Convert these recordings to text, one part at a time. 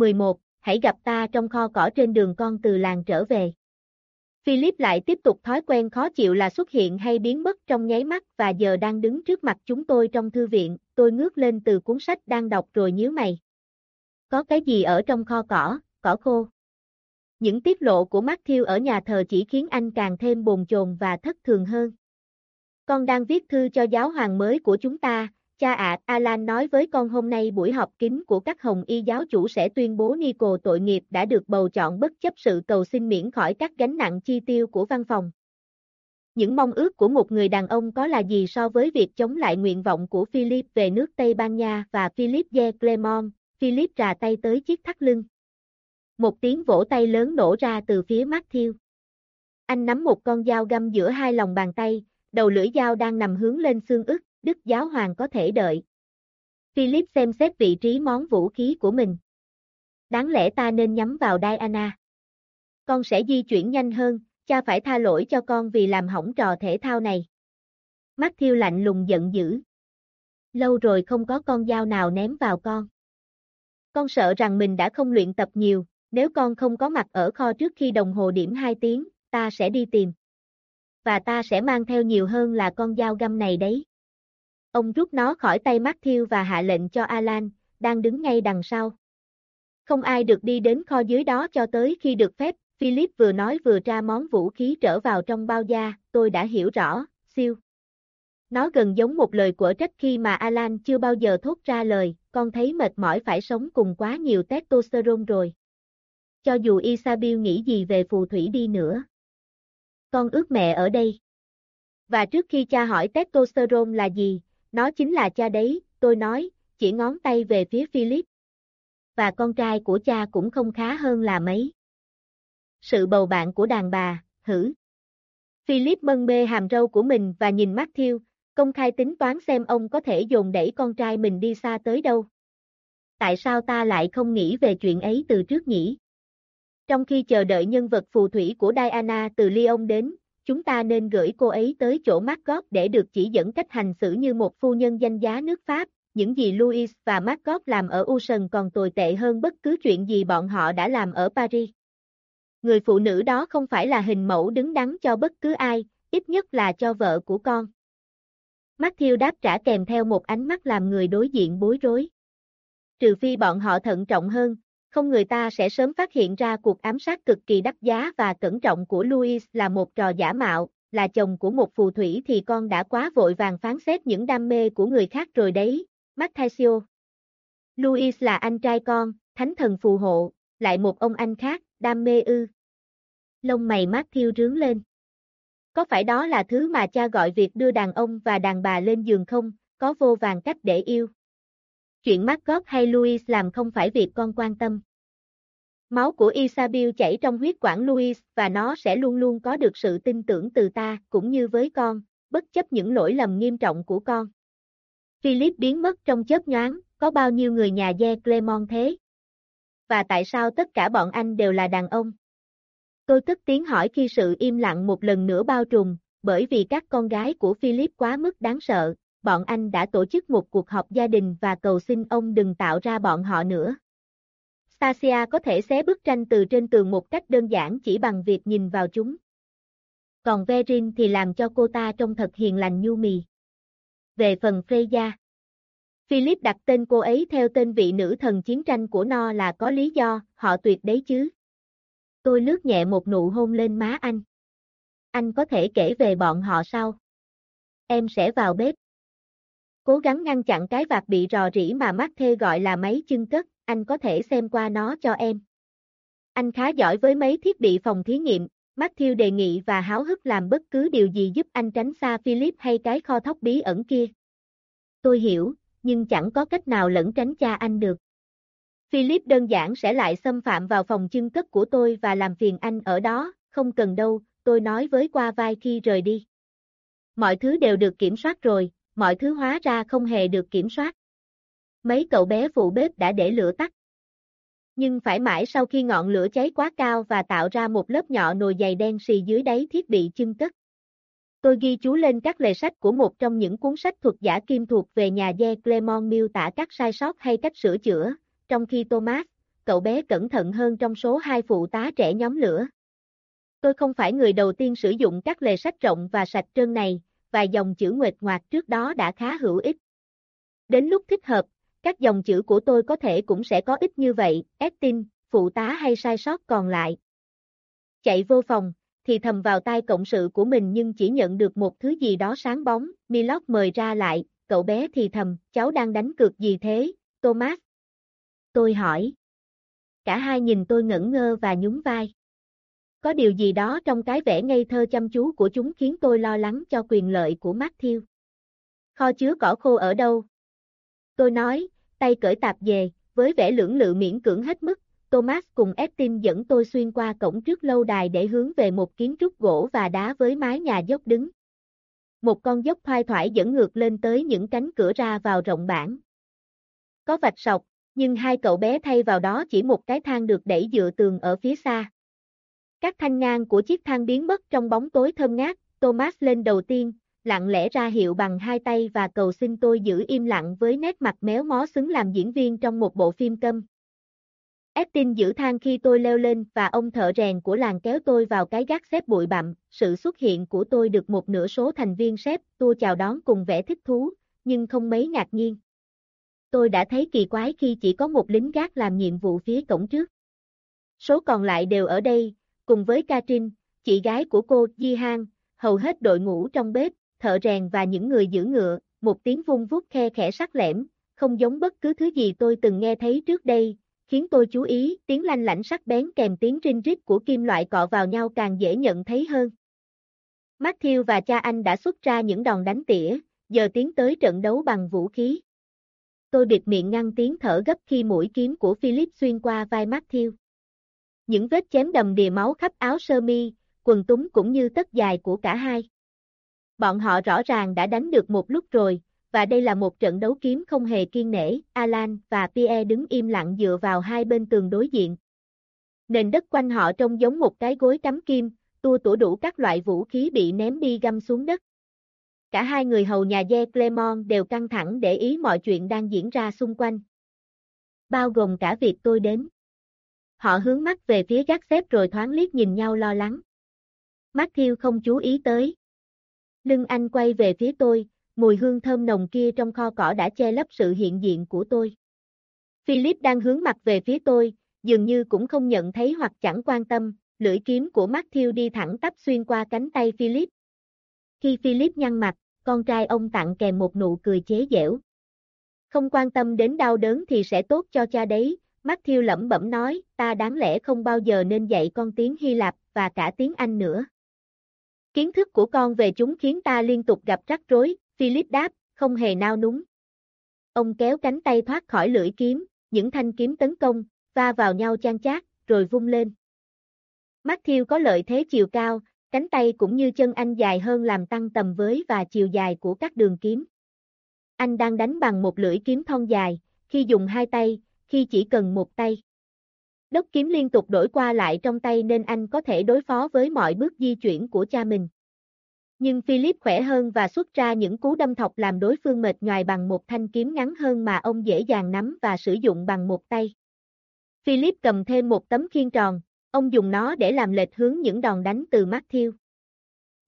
11. Hãy gặp ta trong kho cỏ trên đường con từ làng trở về. Philip lại tiếp tục thói quen khó chịu là xuất hiện hay biến mất trong nháy mắt và giờ đang đứng trước mặt chúng tôi trong thư viện, tôi ngước lên từ cuốn sách đang đọc rồi nhíu mày. Có cái gì ở trong kho cỏ, cỏ khô? Những tiết lộ của Matthew ở nhà thờ chỉ khiến anh càng thêm bồn chồn và thất thường hơn. Con đang viết thư cho giáo hoàng mới của chúng ta, cha ạ, Alan nói với con hôm nay buổi họp kín của các hồng y giáo chủ sẽ tuyên bố Nico tội nghiệp đã được bầu chọn bất chấp sự cầu xin miễn khỏi các gánh nặng chi tiêu của văn phòng. Những mong ước của một người đàn ông có là gì so với việc chống lại nguyện vọng của Philip về nước Tây Ban Nha và Philip de Clermont, Philip trà tay tới chiếc thắt lưng. Một tiếng vỗ tay lớn nổ ra từ phía Matthew. Anh nắm một con dao găm giữa hai lòng bàn tay, đầu lưỡi dao đang nằm hướng lên xương ức, Đức Giáo Hoàng có thể đợi. Philip xem xét vị trí món vũ khí của mình. Đáng lẽ ta nên nhắm vào Diana. Con sẽ di chuyển nhanh hơn, cha phải tha lỗi cho con vì làm hỏng trò thể thao này. Matthew lạnh lùng giận dữ. Lâu rồi không có con dao nào ném vào con. Con sợ rằng mình đã không luyện tập nhiều, nếu con không có mặt ở kho trước khi đồng hồ điểm 2 tiếng, ta sẽ đi tìm. Và ta sẽ mang theo nhiều hơn là con dao găm này đấy. Ông rút nó khỏi tay Matthew và hạ lệnh cho Alan, đang đứng ngay đằng sau. Không ai được đi đến kho dưới đó cho tới khi được phép, Philip vừa nói vừa tra món vũ khí trở vào trong bao da, tôi đã hiểu rõ, siêu. Nó gần giống một lời của trách khi mà Alan chưa bao giờ thốt ra lời, con thấy mệt mỏi phải sống cùng quá nhiều testosterone rồi. Cho dù Isabel nghĩ gì về phù thủy đi nữa. Con ước mẹ ở đây. Và trước khi cha hỏi testosterone là gì, nó chính là cha đấy, tôi nói, chỉ ngón tay về phía Philip. Và con trai của cha cũng không khá hơn là mấy. Sự bầu bạn của đàn bà, hử. Philip mân mê hàm râu của mình và nhìn Matthew, công khai tính toán xem ông có thể dồn đẩy con trai mình đi xa tới đâu. Tại sao ta lại không nghĩ về chuyện ấy từ trước nhỉ? Trong khi chờ đợi nhân vật phù thủy của Diana từ Lyon đến, chúng ta nên gửi cô ấy tới chỗ Margot để được chỉ dẫn cách hành xử như một phu nhân danh giá nước Pháp. Những gì Louis và Margot làm ở Uson còn tồi tệ hơn bất cứ chuyện gì bọn họ đã làm ở Paris. Người phụ nữ đó không phải là hình mẫu đứng đắn cho bất cứ ai, ít nhất là cho vợ của con. Matthew đáp trả kèm theo một ánh mắt làm người đối diện bối rối. Trừ phi bọn họ thận trọng hơn, không người ta sẽ sớm phát hiện ra cuộc ám sát cực kỳ đắt giá và cẩn trọng của Louis là một trò giả mạo, là chồng của một phù thủy thì con đã quá vội vàng phán xét những đam mê của người khác rồi đấy, Matthew. Louis là anh trai con, thánh thần phù hộ, lại một ông anh khác, đam mê ư. Lông mày Matthew rướng lên. Có phải đó là thứ mà cha gọi việc đưa đàn ông và đàn bà lên giường không, có vô vàng cách để yêu. Chuyện Margot hay Louis làm không phải việc con quan tâm. Máu của Isabel chảy trong huyết quản Louis và nó sẽ luôn luôn có được sự tin tưởng từ ta, cũng như với con, bất chấp những lỗi lầm nghiêm trọng của con. Philip biến mất trong chớp nhoáng, có bao nhiêu người nhà De Clermont thế? Và tại sao tất cả bọn anh đều là đàn ông? Tôi tức tiếng hỏi khi sự im lặng một lần nữa bao trùm, bởi vì các con gái của Philip quá mức đáng sợ, bọn anh đã tổ chức một cuộc họp gia đình và cầu xin ông đừng tạo ra bọn họ nữa. Stasia có thể xé bức tranh từ trên tường một cách đơn giản chỉ bằng việc nhìn vào chúng. Còn Verin thì làm cho cô ta trông thật hiền lành nhu mì. Về phần Freya, Philip đặt tên cô ấy theo tên vị nữ thần chiến tranh của nó là có lý do, họ tuyệt đấy chứ. Tôi lướt nhẹ một nụ hôn lên má anh. Anh có thể kể về bọn họ sau. Em sẽ vào bếp. Cố gắng ngăn chặn cái vạt bị rò rỉ mà mắt thê gọi là máy chân cất, anh có thể xem qua nó cho em. Anh khá giỏi với mấy thiết bị phòng thí nghiệm, Matthew đề nghị và háo hức làm bất cứ điều gì giúp anh tránh xa Philip hay cái kho thóc bí ẩn kia. Tôi hiểu, nhưng chẳng có cách nào lẫn tránh cha anh được. Philip đơn giản sẽ lại xâm phạm vào phòng chân cất của tôi và làm phiền anh ở đó, không cần đâu, tôi nói với qua vai khi rời đi. Mọi thứ đều được kiểm soát rồi, mọi thứ hóa ra không hề được kiểm soát. Mấy cậu bé phụ bếp đã để lửa tắt. Nhưng phải mãi sau khi ngọn lửa cháy quá cao và tạo ra một lớp nhỏ nồi dày đen xì dưới đáy thiết bị chưng cất. Tôi ghi chú lên các lề sách của một trong những cuốn sách thuật giả kim thuộc về nhà De Clermont miêu tả các sai sót hay cách sửa chữa, trong khi Thomas, cậu bé cẩn thận hơn trong số hai phụ tá trẻ nhóm lửa. Tôi không phải người đầu tiên sử dụng các lề sách rộng và sạch trơn này, vài dòng chữ nguệt ngoạc trước đó đã khá hữu ích. Đến lúc thích hợp, các dòng chữ của tôi có thể cũng sẽ có ích như vậy, Estin, phụ tá hay sai sót còn lại. Chạy vô phòng, thì thầm vào tai cộng sự của mình nhưng chỉ nhận được một thứ gì đó sáng bóng, Milord mời ra lại, cậu bé thì thầm, cháu đang đánh cược gì thế, Thomas? Tôi hỏi. Cả hai nhìn tôi ngẩn ngơ và nhún vai. Có điều gì đó trong cái vẻ ngây thơ chăm chú của chúng khiến tôi lo lắng cho quyền lợi của Matthew. Kho chứa cỏ khô ở đâu? Tôi nói, tay cởi tạp về, với vẻ lưỡng lự miễn cưỡng hết mức, Thomas cùng Estin dẫn tôi xuyên qua cổng trước lâu đài để hướng về một kiến trúc gỗ và đá với mái nhà dốc đứng. Một con dốc thoai thoải dẫn ngược lên tới những cánh cửa ra vào rộng bản. Có vạch sọc, nhưng hai cậu bé thay vào đó chỉ một cái thang được đẩy dựa tường ở phía xa. Các thanh ngang của chiếc thang biến mất trong bóng tối thơm ngát, Thomas lên đầu tiên, lặng lẽ ra hiệu bằng hai tay và cầu xin tôi giữ im lặng với nét mặt méo mó xứng làm diễn viên trong một bộ phim câm. Estin giữ thang khi tôi leo lên và ông thợ rèn của làng kéo tôi vào cái gác xếp bụi bặm, sự xuất hiện của tôi được một nửa số thành viên xếp tôi chào đón cùng vẻ thích thú, nhưng không mấy ngạc nhiên. Tôi đã thấy kỳ quái khi chỉ có một lính gác làm nhiệm vụ phía cổng trước. Số còn lại đều ở đây, cùng với Katrin, chị gái của cô Di Han, hầu hết đội ngũ trong bếp, thợ rèn và những người giữ ngựa, một tiếng vung vút khe khẽ sắc lẻm, không giống bất cứ thứ gì tôi từng nghe thấy trước đây, khiến tôi chú ý, tiếng lanh lảnh sắc bén kèm tiếng rinh rít của kim loại cọ vào nhau càng dễ nhận thấy hơn. Matthew và cha anh đã xuất ra những đòn đánh tỉa, giờ tiến tới trận đấu bằng vũ khí. Tôi bịt miệng ngăn tiếng thở gấp khi mũi kiếm của Philip xuyên qua vai Matthew. Những vết chém đầm đìa máu khắp áo sơ mi, quần túng cũng như tất dài của cả hai. Bọn họ rõ ràng đã đánh được một lúc rồi, và đây là một trận đấu kiếm không hề kiên nể, Alan và Pierre đứng im lặng dựa vào hai bên tường đối diện. Nền đất quanh họ trông giống một cái gối cắm kim, tua tủa đủ các loại vũ khí bị ném đi găm xuống đất. Cả hai người hầu nhà Ye Clemon đều căng thẳng để ý mọi chuyện đang diễn ra xung quanh. Bao gồm cả việc tôi đến. Họ hướng mắt về phía gác xếp rồi thoáng liếc nhìn nhau lo lắng. Matthew không chú ý tới. Lưng anh quay về phía tôi, mùi hương thơm nồng kia trong kho cỏ đã che lấp sự hiện diện của tôi. Philip đang hướng mặt về phía tôi, dường như cũng không nhận thấy hoặc chẳng quan tâm, lưỡi kiếm của Matthew đi thẳng tắp xuyên qua cánh tay Philip. Khi Philip nhăn mặt, con trai ông tặng kèm một nụ cười chế giễu. Không quan tâm đến đau đớn thì sẽ tốt cho cha đấy, Matthew lẩm bẩm nói, ta đáng lẽ không bao giờ nên dạy con tiếng Hy Lạp và cả tiếng Anh nữa. Kiến thức của con về chúng khiến ta liên tục gặp rắc rối, Philip đáp, không hề nao núng. Ông kéo cánh tay thoát khỏi lưỡi kiếm, những thanh kiếm tấn công, va vào nhau chan chát, rồi vung lên. Matthew có lợi thế chiều cao, cánh tay cũng như chân anh dài hơn làm tăng tầm với và chiều dài của các đường kiếm. Anh đang đánh bằng một lưỡi kiếm thon dài, khi dùng hai tay, khi chỉ cần một tay. Đốc kiếm liên tục đổi qua lại trong tay nên anh có thể đối phó với mọi bước di chuyển của cha mình. Nhưng Philip khỏe hơn và xuất ra những cú đâm thọc làm đối phương mệt nhoài bằng một thanh kiếm ngắn hơn mà ông dễ dàng nắm và sử dụng bằng một tay. Philip cầm thêm một tấm khiên tròn, ông dùng nó để làm lệch hướng những đòn đánh từ Matthew.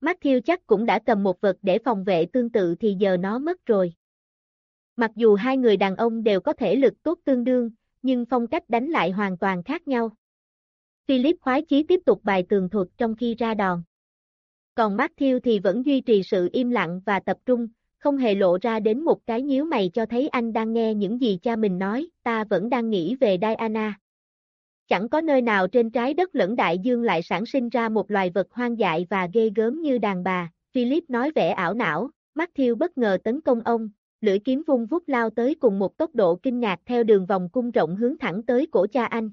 Matthew chắc cũng đã cầm một vật để phòng vệ tương tự thì giờ nó mất rồi. Mặc dù hai người đàn ông đều có thể lực tốt tương đương, nhưng phong cách đánh lại hoàn toàn khác nhau. Philip khoái chí tiếp tục bài tường thuật trong khi ra đòn. Còn Matthew thì vẫn duy trì sự im lặng và tập trung, không hề lộ ra đến một cái nhíu mày cho thấy anh đang nghe những gì cha mình nói, ta vẫn đang nghĩ về Diana. Chẳng có nơi nào trên trái đất lẫn đại dương lại sản sinh ra một loài vật hoang dại và ghê gớm như đàn bà, Philip nói vẻ ảo não, Matthew bất ngờ tấn công ông, lưỡi kiếm vung vút lao tới cùng một tốc độ kinh ngạc theo đường vòng cung rộng hướng thẳng tới cổ cha anh.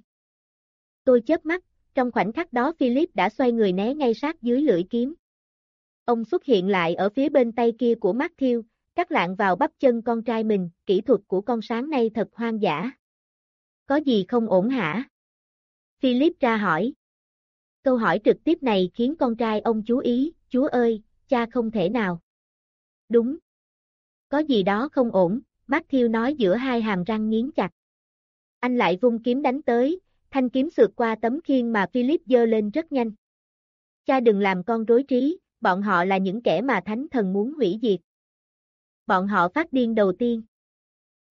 Tôi chớp mắt, trong khoảnh khắc đó Philip đã xoay người né ngay sát dưới lưỡi kiếm. Ông xuất hiện lại ở phía bên tay kia của Matthew, cắt lạng vào bắp chân con trai mình, kỹ thuật của con sáng nay thật hoang dã. Có gì không ổn hả? Philip ra hỏi. Câu hỏi trực tiếp này khiến con trai ông chú ý, chúa ơi, cha không thể nào. Đúng. Có gì đó không ổn, Matthew nói giữa hai hàm răng nghiến chặt. Anh lại vung kiếm đánh tới, thanh kiếm sượt qua tấm khiên mà Philip dơ lên rất nhanh. Cha đừng làm con rối trí, bọn họ là những kẻ mà thánh thần muốn hủy diệt. Bọn họ phát điên đầu tiên.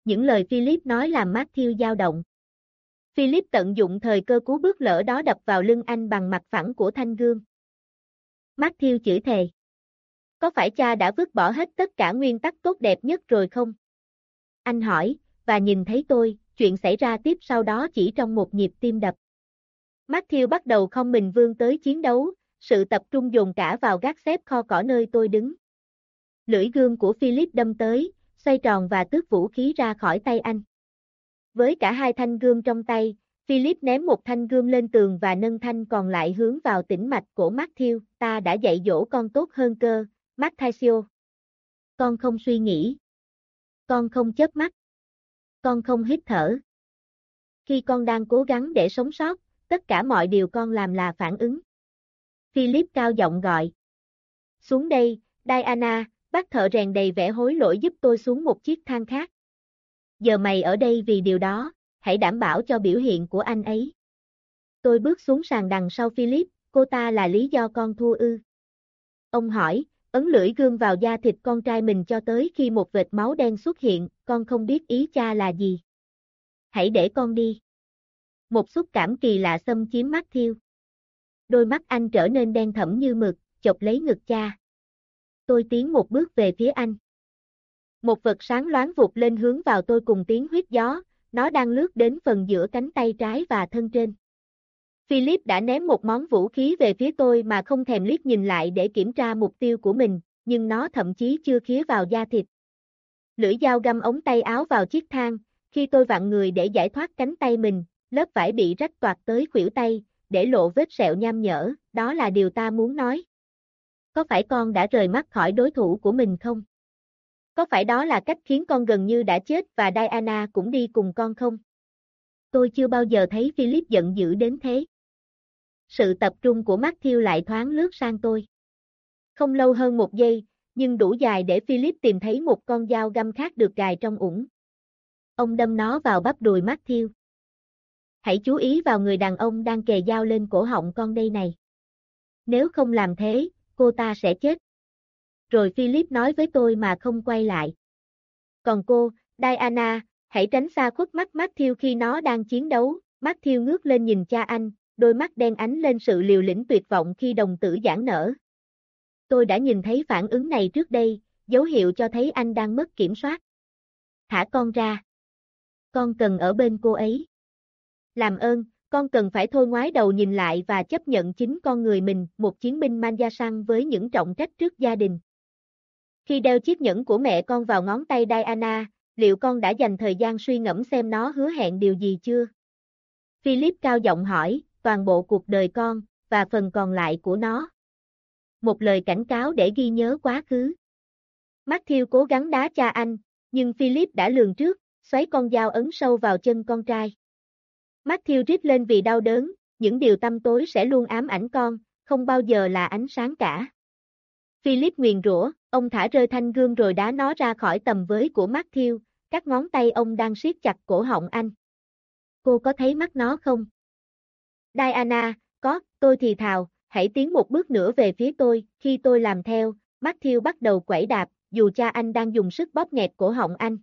Những lời Philip nói làm Matthew dao động. Philip tận dụng thời cơ cú bước lỡ đó đập vào lưng anh bằng mặt phẳng của thanh gương. Matthew chửi thề. Có phải cha đã vứt bỏ hết tất cả nguyên tắc tốt đẹp nhất rồi không? Anh hỏi, và nhìn thấy tôi, chuyện xảy ra tiếp sau đó chỉ trong một nhịp tim đập. Matthew bắt đầu không mình vươn tới chiến đấu, sự tập trung dồn cả vào gác xếp kho cỏ nơi tôi đứng. Lưỡi gương của Philip đâm tới, xoay tròn và tước vũ khí ra khỏi tay anh. Với cả hai thanh gươm trong tay, Philip ném một thanh gươm lên tường và nâng thanh còn lại hướng vào tĩnh mạch của Matthew, ta đã dạy dỗ con tốt hơn cơ, Matthew. Con không suy nghĩ. Con không chớp mắt. Con không hít thở. Khi con đang cố gắng để sống sót, tất cả mọi điều con làm là phản ứng. Philip cao giọng gọi. Xuống đây, Diana, bác thợ rèn đầy vẻ hối lỗi giúp tôi xuống một chiếc thang khác. Giờ mày ở đây vì điều đó, hãy đảm bảo cho biểu hiện của anh ấy. Tôi bước xuống sàn đằng sau Philip, cô ta là lý do con thua ư. Ông hỏi, ấn lưỡi gươm vào da thịt con trai mình cho tới khi một vệt máu đen xuất hiện, con không biết ý cha là gì. Hãy để con đi. Một xúc cảm kỳ lạ xâm chiếm mắt thiêu. Đôi mắt anh trở nên đen thẫm như mực, chọc lấy ngực cha. Tôi tiến một bước về phía anh. Một vật sáng loáng vụt lên hướng vào tôi cùng tiếng huyết gió, nó đang lướt đến phần giữa cánh tay trái và thân trên. Philip đã ném một món vũ khí về phía tôi mà không thèm liếc nhìn lại để kiểm tra mục tiêu của mình, nhưng nó thậm chí chưa khía vào da thịt. Lưỡi dao găm ống tay áo vào chiếc thang, khi tôi vặn người để giải thoát cánh tay mình, lớp vải bị rách toạc tới khuỷu tay, để lộ vết sẹo nham nhở, đó là điều ta muốn nói. Có phải con đã rời mắt khỏi đối thủ của mình không? Có phải đó là cách khiến con gần như đã chết và Diana cũng đi cùng con không? Tôi chưa bao giờ thấy Philip giận dữ đến thế. Sự tập trung của Matthew lại thoáng lướt sang tôi. Không lâu hơn một giây, nhưng đủ dài để Philip tìm thấy một con dao găm khác được gài trong ủng. Ông đâm nó vào bắp đùi Matthew. Hãy chú ý vào người đàn ông đang kề dao lên cổ họng con đây này. Nếu không làm thế, cô ta sẽ chết. Rồi Philip nói với tôi mà không quay lại. Còn cô, Diana, hãy tránh xa khuất mắt Matthew khi nó đang chiến đấu. Matthew ngước lên nhìn cha anh, đôi mắt đen ánh lên sự liều lĩnh tuyệt vọng khi đồng tử giãn nở. Tôi đã nhìn thấy phản ứng này trước đây, dấu hiệu cho thấy anh đang mất kiểm soát. Thả con ra. Con cần ở bên cô ấy. Làm ơn, con cần phải thôi ngoái đầu nhìn lại và chấp nhận chính con người mình, một chiến binh Manja săn với những trọng trách trước gia đình. Khi đeo chiếc nhẫn của mẹ con vào ngón tay Diana, liệu con đã dành thời gian suy ngẫm xem nó hứa hẹn điều gì chưa? Philip cao giọng hỏi, toàn bộ cuộc đời con, và phần còn lại của nó. Một lời cảnh cáo để ghi nhớ quá khứ. Matthew cố gắng đá cha anh, nhưng Philip đã lường trước, xoáy con dao ấn sâu vào chân con trai. Matthew rít lên vì đau đớn, những điều tâm tối sẽ luôn ám ảnh con, không bao giờ là ánh sáng cả. Philip nguyền rủa, ông thả rơi thanh gương rồi đá nó ra khỏi tầm với của Matthew, các ngón tay ông đang siết chặt cổ họng anh. Cô có thấy mắt nó không? Diana, có, tôi thì thào, hãy tiến một bước nữa về phía tôi, khi tôi làm theo, Matthew bắt đầu quẩy đạp, dù cha anh đang dùng sức bóp nghẹt cổ họng anh.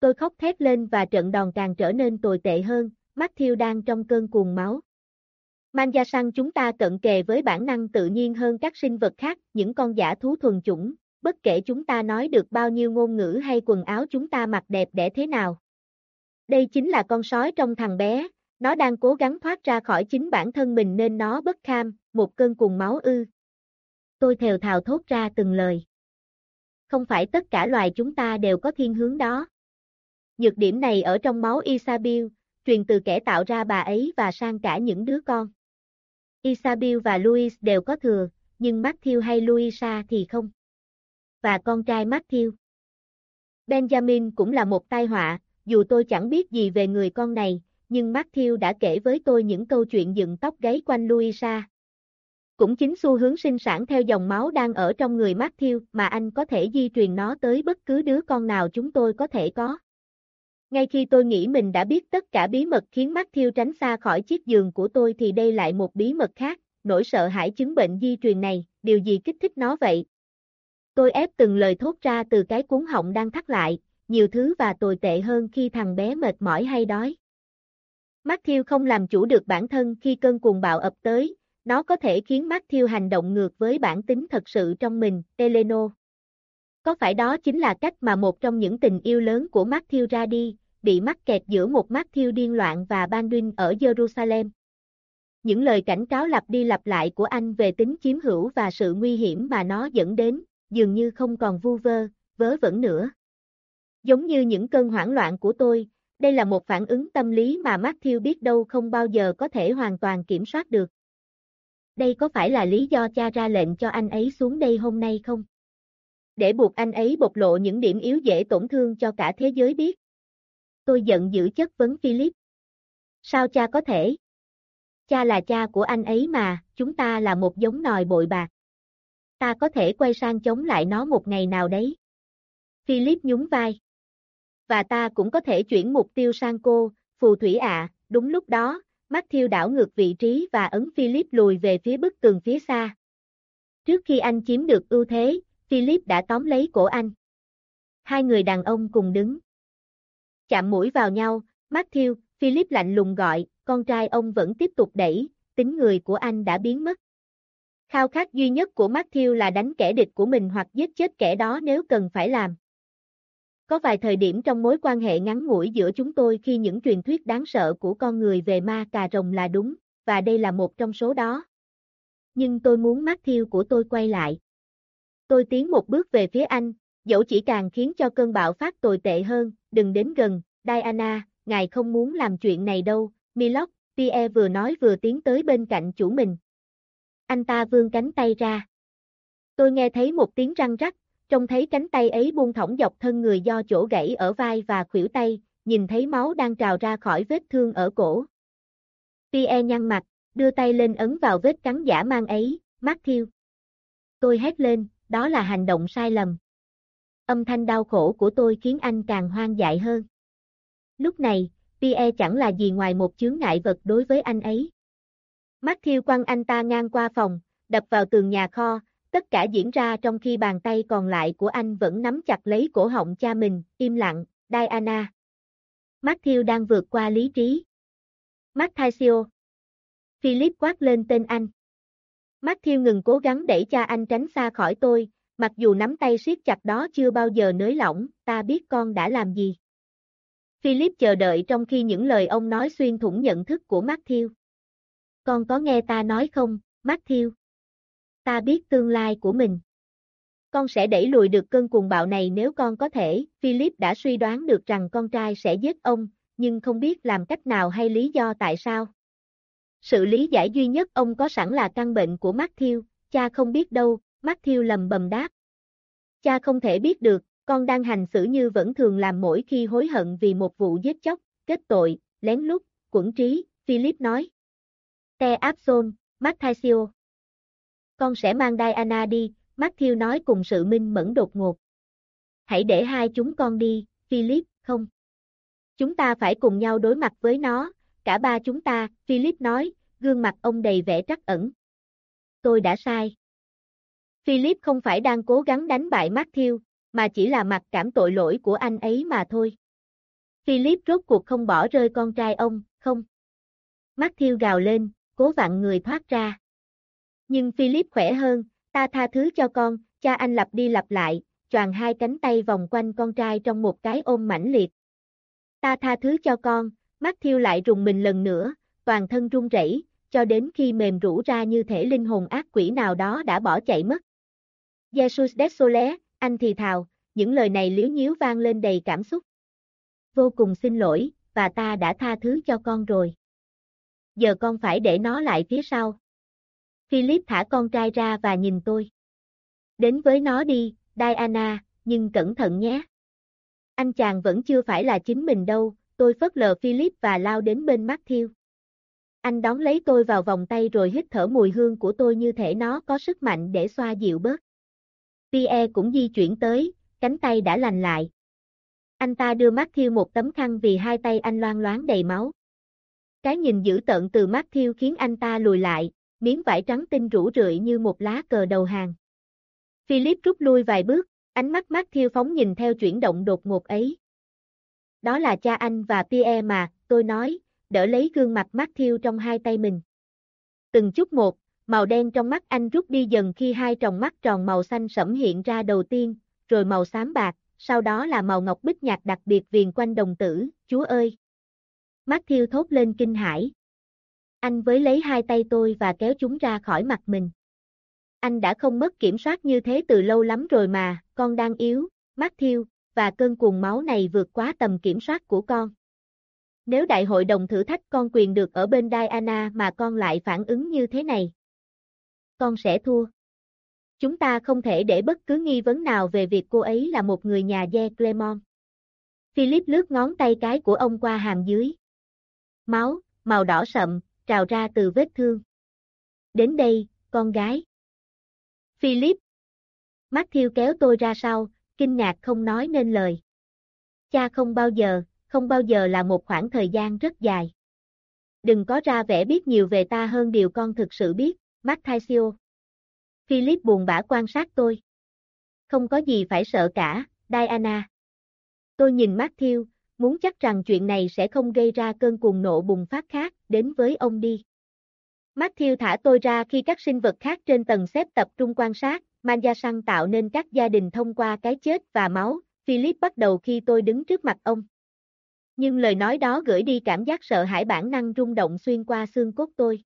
Tôi khóc thét lên và trận đòn càng trở nên tồi tệ hơn, Matthew đang trong cơn cuồng máu. Manja săn chúng ta cận kề với bản năng tự nhiên hơn các sinh vật khác, những con giả thú thuần chủng, bất kể chúng ta nói được bao nhiêu ngôn ngữ hay quần áo chúng ta mặc đẹp để thế nào. Đây chính là con sói trong thằng bé, nó đang cố gắng thoát ra khỏi chính bản thân mình nên nó bất kham, một cơn cuồng máu ư. Tôi thều thào thốt ra từng lời. Không phải tất cả loài chúng ta đều có thiên hướng đó. Nhược điểm này ở trong máu Isabel, truyền từ kẻ tạo ra bà ấy và sang cả những đứa con. Isabel và Louis đều có thừa, nhưng Matthew hay Louisa thì không. Và con trai Matthew. Benjamin cũng là một tai họa, dù tôi chẳng biết gì về người con này, nhưng Matthew đã kể với tôi những câu chuyện dựng tóc gáy quanh Louisa. Cũng chính xu hướng sinh sản theo dòng máu đang ở trong người Matthew mà anh có thể di truyền nó tới bất cứ đứa con nào chúng tôi có thể có. Ngay khi tôi nghĩ mình đã biết tất cả bí mật khiến Matthew tránh xa khỏi chiếc giường của tôi thì đây lại một bí mật khác, nỗi sợ hãi chứng bệnh di truyền này, điều gì kích thích nó vậy? Tôi ép từng lời thốt ra từ cái cuốn họng đang thắt lại, nhiều thứ và tồi tệ hơn khi thằng bé mệt mỏi hay đói. Matthew không làm chủ được bản thân khi cơn cuồng bạo ập tới, nó có thể khiến Matthew hành động ngược với bản tính thật sự trong mình, Eleno. Có phải đó chính là cách mà một trong những tình yêu lớn của Matthew ra đi, bị mắc kẹt giữa một Matthew điên loạn và Baldwin ở Jerusalem? Những lời cảnh cáo lặp đi lặp lại của anh về tính chiếm hữu và sự nguy hiểm mà nó dẫn đến, dường như không còn vu vơ, vớ vẩn nữa. Giống như những cơn hoảng loạn của tôi, đây là một phản ứng tâm lý mà Matthew biết đâu không bao giờ có thể hoàn toàn kiểm soát được. Đây có phải là lý do cha ra lệnh cho anh ấy xuống đây hôm nay không? Để buộc anh ấy bộc lộ những điểm yếu dễ tổn thương cho cả thế giới biết. Tôi giận dữ chất vấn Philip. Sao cha có thể? Cha là cha của anh ấy mà, chúng ta là một giống nòi bội bạc. Ta có thể quay sang chống lại nó một ngày nào đấy. Philip nhún vai. Và ta cũng có thể chuyển mục tiêu sang cô, phù thủy ạ, đúng lúc đó, Matthew đảo ngược vị trí và ấn Philip lùi về phía bức tường phía xa. Trước khi anh chiếm được ưu thế, Philip đã tóm lấy cổ anh. Hai người đàn ông cùng đứng. Chạm mũi vào nhau, Matthew, Philip lạnh lùng gọi, con trai ông vẫn tiếp tục đẩy, tính người của anh đã biến mất. Khao khát duy nhất của Matthew là đánh kẻ địch của mình hoặc giết chết kẻ đó nếu cần phải làm. Có vài thời điểm trong mối quan hệ ngắn ngủi giữa chúng tôi khi những truyền thuyết đáng sợ của con người về ma cà rồng là đúng, và đây là một trong số đó. Nhưng tôi muốn Matthew của tôi quay lại. Tôi tiến một bước về phía anh, dẫu chỉ càng khiến cho cơn bão phát tồi tệ hơn, đừng đến gần, Diana, ngài không muốn làm chuyện này đâu, Milok, Pierre vừa nói vừa tiến tới bên cạnh chủ mình. Anh ta vươn cánh tay ra. Tôi nghe thấy một tiếng răng rắc, trông thấy cánh tay ấy buông thõng dọc thân người do chỗ gãy ở vai và khuỷu tay, nhìn thấy máu đang trào ra khỏi vết thương ở cổ. Pierre nhăn mặt, đưa tay lên ấn vào vết cắn giả mang ấy, Matthew. Tôi hét lên, đó là hành động sai lầm. Âm thanh đau khổ của tôi khiến anh càng hoang dại hơn. Lúc này, Pierre chẳng là gì ngoài một chướng ngại vật đối với anh ấy. Matthew quăng anh ta ngang qua phòng, đập vào tường nhà kho, tất cả diễn ra trong khi bàn tay còn lại của anh vẫn nắm chặt lấy cổ họng cha mình, im lặng, Diana. Matthew đang vượt qua lý trí. Matthew. Philip quát lên tên anh. Matthew ngừng cố gắng đẩy cha anh tránh xa khỏi tôi, mặc dù nắm tay siết chặt đó chưa bao giờ nới lỏng, ta biết con đã làm gì. Philip chờ đợi trong khi những lời ông nói xuyên thủng nhận thức của Matthew. Con có nghe ta nói không, Matthew? Ta biết tương lai của mình. Con sẽ đẩy lùi được cơn cuồng bạo này nếu con có thể. Philip đã suy đoán được rằng con trai sẽ giết ông, nhưng không biết làm cách nào hay lý do tại sao. Sự lý giải duy nhất ông có sẵn là căn bệnh của Matthew, cha không biết đâu, Matthew lầm bầm đáp. Cha không thể biết được, con đang hành xử như vẫn thường làm mỗi khi hối hận vì một vụ giết chóc, kết tội, lén lút, quẩn trí, Philip nói. Te Abson, Matthew. Con sẽ mang Diana đi, Matthew nói cùng sự minh mẫn đột ngột. Hãy để hai chúng con đi, Philip, không. Chúng ta phải cùng nhau đối mặt với nó, cả ba chúng ta, Philip nói, gương mặt ông đầy vẻ trắc ẩn. Tôi đã sai. Philip không phải đang cố gắng đánh bại Matthew, mà chỉ là mặt cảm tội lỗi của anh ấy mà thôi. Philip rốt cuộc không bỏ rơi con trai ông, không. Matthew gào lên, cố vặn người thoát ra. Nhưng Philip khỏe hơn, ta tha thứ cho con, cha anh lặp đi lặp lại, choàng hai cánh tay vòng quanh con trai trong một cái ôm mãnh liệt. Ta tha thứ cho con, Matthew lại rùng mình lần nữa, toàn thân run rẩy, cho đến khi mềm rũ ra như thể linh hồn ác quỷ nào đó đã bỏ chạy mất. Jesus Desolé, anh thì thào, những lời này liếu nhíu vang lên đầy cảm xúc. Vô cùng xin lỗi, và ta đã tha thứ cho con rồi. Giờ con phải để nó lại phía sau. Philip thả con trai ra và nhìn tôi. Đến với nó đi, Diana, nhưng cẩn thận nhé. Anh chàng vẫn chưa phải là chính mình đâu, tôi phớt lờ Philip và lao đến bên Matthew. Anh đón lấy tôi vào vòng tay rồi hít thở mùi hương của tôi như thể nó có sức mạnh để xoa dịu bớt. Pierre cũng di chuyển tới, cánh tay đã lành lại. Anh ta đưa Matthew một tấm khăn vì hai tay anh loang loáng đầy máu. Cái nhìn dữ tợn từ Matthew khiến anh ta lùi lại, miếng vải trắng tinh rũ rượi như một lá cờ đầu hàng. Philip rút lui vài bước, ánh mắt Matthew phóng nhìn theo chuyển động đột ngột ấy. Đó là cha anh và Pierre mà, tôi nói, đỡ lấy gương mặt Matthew trong hai tay mình. Từng chút một, màu đen trong mắt anh rút đi dần khi hai tròng mắt tròn màu xanh sẫm hiện ra đầu tiên, rồi màu xám bạc, sau đó là màu ngọc bích nhạt đặc biệt viền quanh đồng tử, chúa ơi! Matthew thốt lên kinh hãi. Anh với lấy hai tay tôi và kéo chúng ra khỏi mặt mình. Anh đã không mất kiểm soát như thế từ lâu lắm rồi mà, con đang yếu, Matthew, và cơn cuồng máu này vượt quá tầm kiểm soát của con. Nếu đại hội đồng thử thách con quyền được ở bên Diana mà con lại phản ứng như thế này, con sẽ thua. Chúng ta không thể để bất cứ nghi vấn nào về việc cô ấy là một người nhà de Clemon. Philip lướt ngón tay cái của ông qua hàm dưới. Máu, màu đỏ sậm, trào ra từ vết thương. Đến đây, con gái. Philip. Matthew kéo tôi ra sau, kinh ngạc không nói nên lời. Cha không bao giờ, không bao giờ là một khoảng thời gian rất dài. Đừng có ra vẻ biết nhiều về ta hơn điều con thực sự biết, Matthew. Philip buồn bã quan sát tôi. Không có gì phải sợ cả, Diana. Tôi nhìn Matthew, muốn chắc rằng chuyện này sẽ không gây ra cơn cuồng nộ bùng phát khác, đến với ông đi. Matthew thả tôi ra khi các sinh vật khác trên tầng xếp tập trung quan sát, Manja săn tạo nên các gia đình thông qua cái chết và máu, Philip bắt đầu khi tôi đứng trước mặt ông. Nhưng lời nói đó gửi đi cảm giác sợ hãi bản năng rung động xuyên qua xương cốt tôi.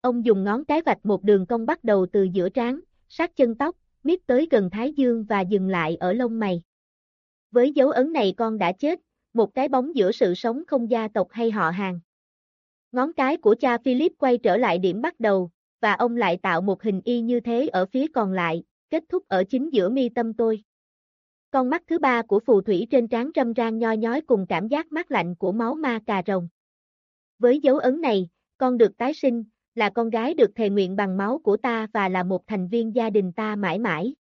Ông dùng ngón cái vạch một đường cong bắt đầu từ giữa trán, sát chân tóc, miết tới gần thái dương và dừng lại ở lông mày. Với dấu ấn này con đã chết, một cái bóng giữa sự sống không gia tộc hay họ hàng. Ngón cái của cha Philip quay trở lại điểm bắt đầu, và ông lại tạo một hình y như thế ở phía còn lại, kết thúc ở chính giữa mi tâm tôi. Con mắt thứ ba của phù thủy trên trán râm ran nhoi nhói cùng cảm giác mát lạnh của máu ma cà rồng. Với dấu ấn này, con được tái sinh, là con gái được thề nguyện bằng máu của ta và là một thành viên gia đình ta mãi mãi.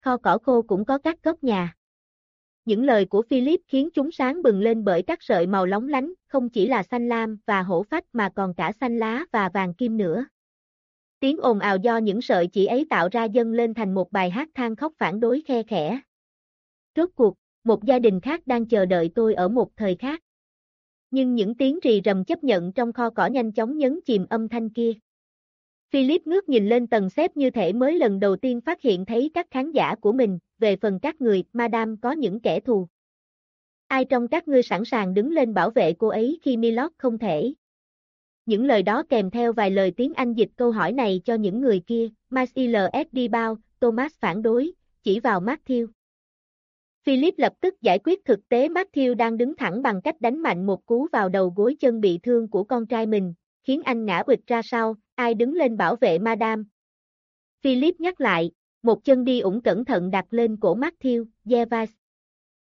Kho cỏ khô cũng có các góc nhà. Những lời của Philip khiến chúng sáng bừng lên bởi các sợi màu lóng lánh, không chỉ là xanh lam và hổ phách mà còn cả xanh lá và vàng kim nữa. Tiếng ồn ào do những sợi chỉ ấy tạo ra dâng lên thành một bài hát than khóc phản đối khe khẽ. Rốt cuộc, một gia đình khác đang chờ đợi tôi ở một thời khác. Nhưng những tiếng rì rầm chấp nhận trong kho cỏ nhanh chóng nhấn chìm âm thanh kia. Philip ngước nhìn lên tầng xếp như thể mới lần đầu tiên phát hiện thấy các khán giả của mình, về phần các người, Madame có những kẻ thù. Ai trong các ngươi sẵn sàng đứng lên bảo vệ cô ấy khi Milord không thể? Những lời đó kèm theo vài lời tiếng Anh dịch câu hỏi này cho những người kia, Miles đi bao, Thomas phản đối, chỉ vào Matthew. Philip lập tức giải quyết thực tế Matthew đang đứng thẳng bằng cách đánh mạnh một cú vào đầu gối chân bị thương của con trai mình, khiến anh ngã quỵt ra sau, ai đứng lên bảo vệ Madame. Philip nhắc lại, một chân đi ủng cẩn thận đặt lên cổ mắt thiêu, Gervais.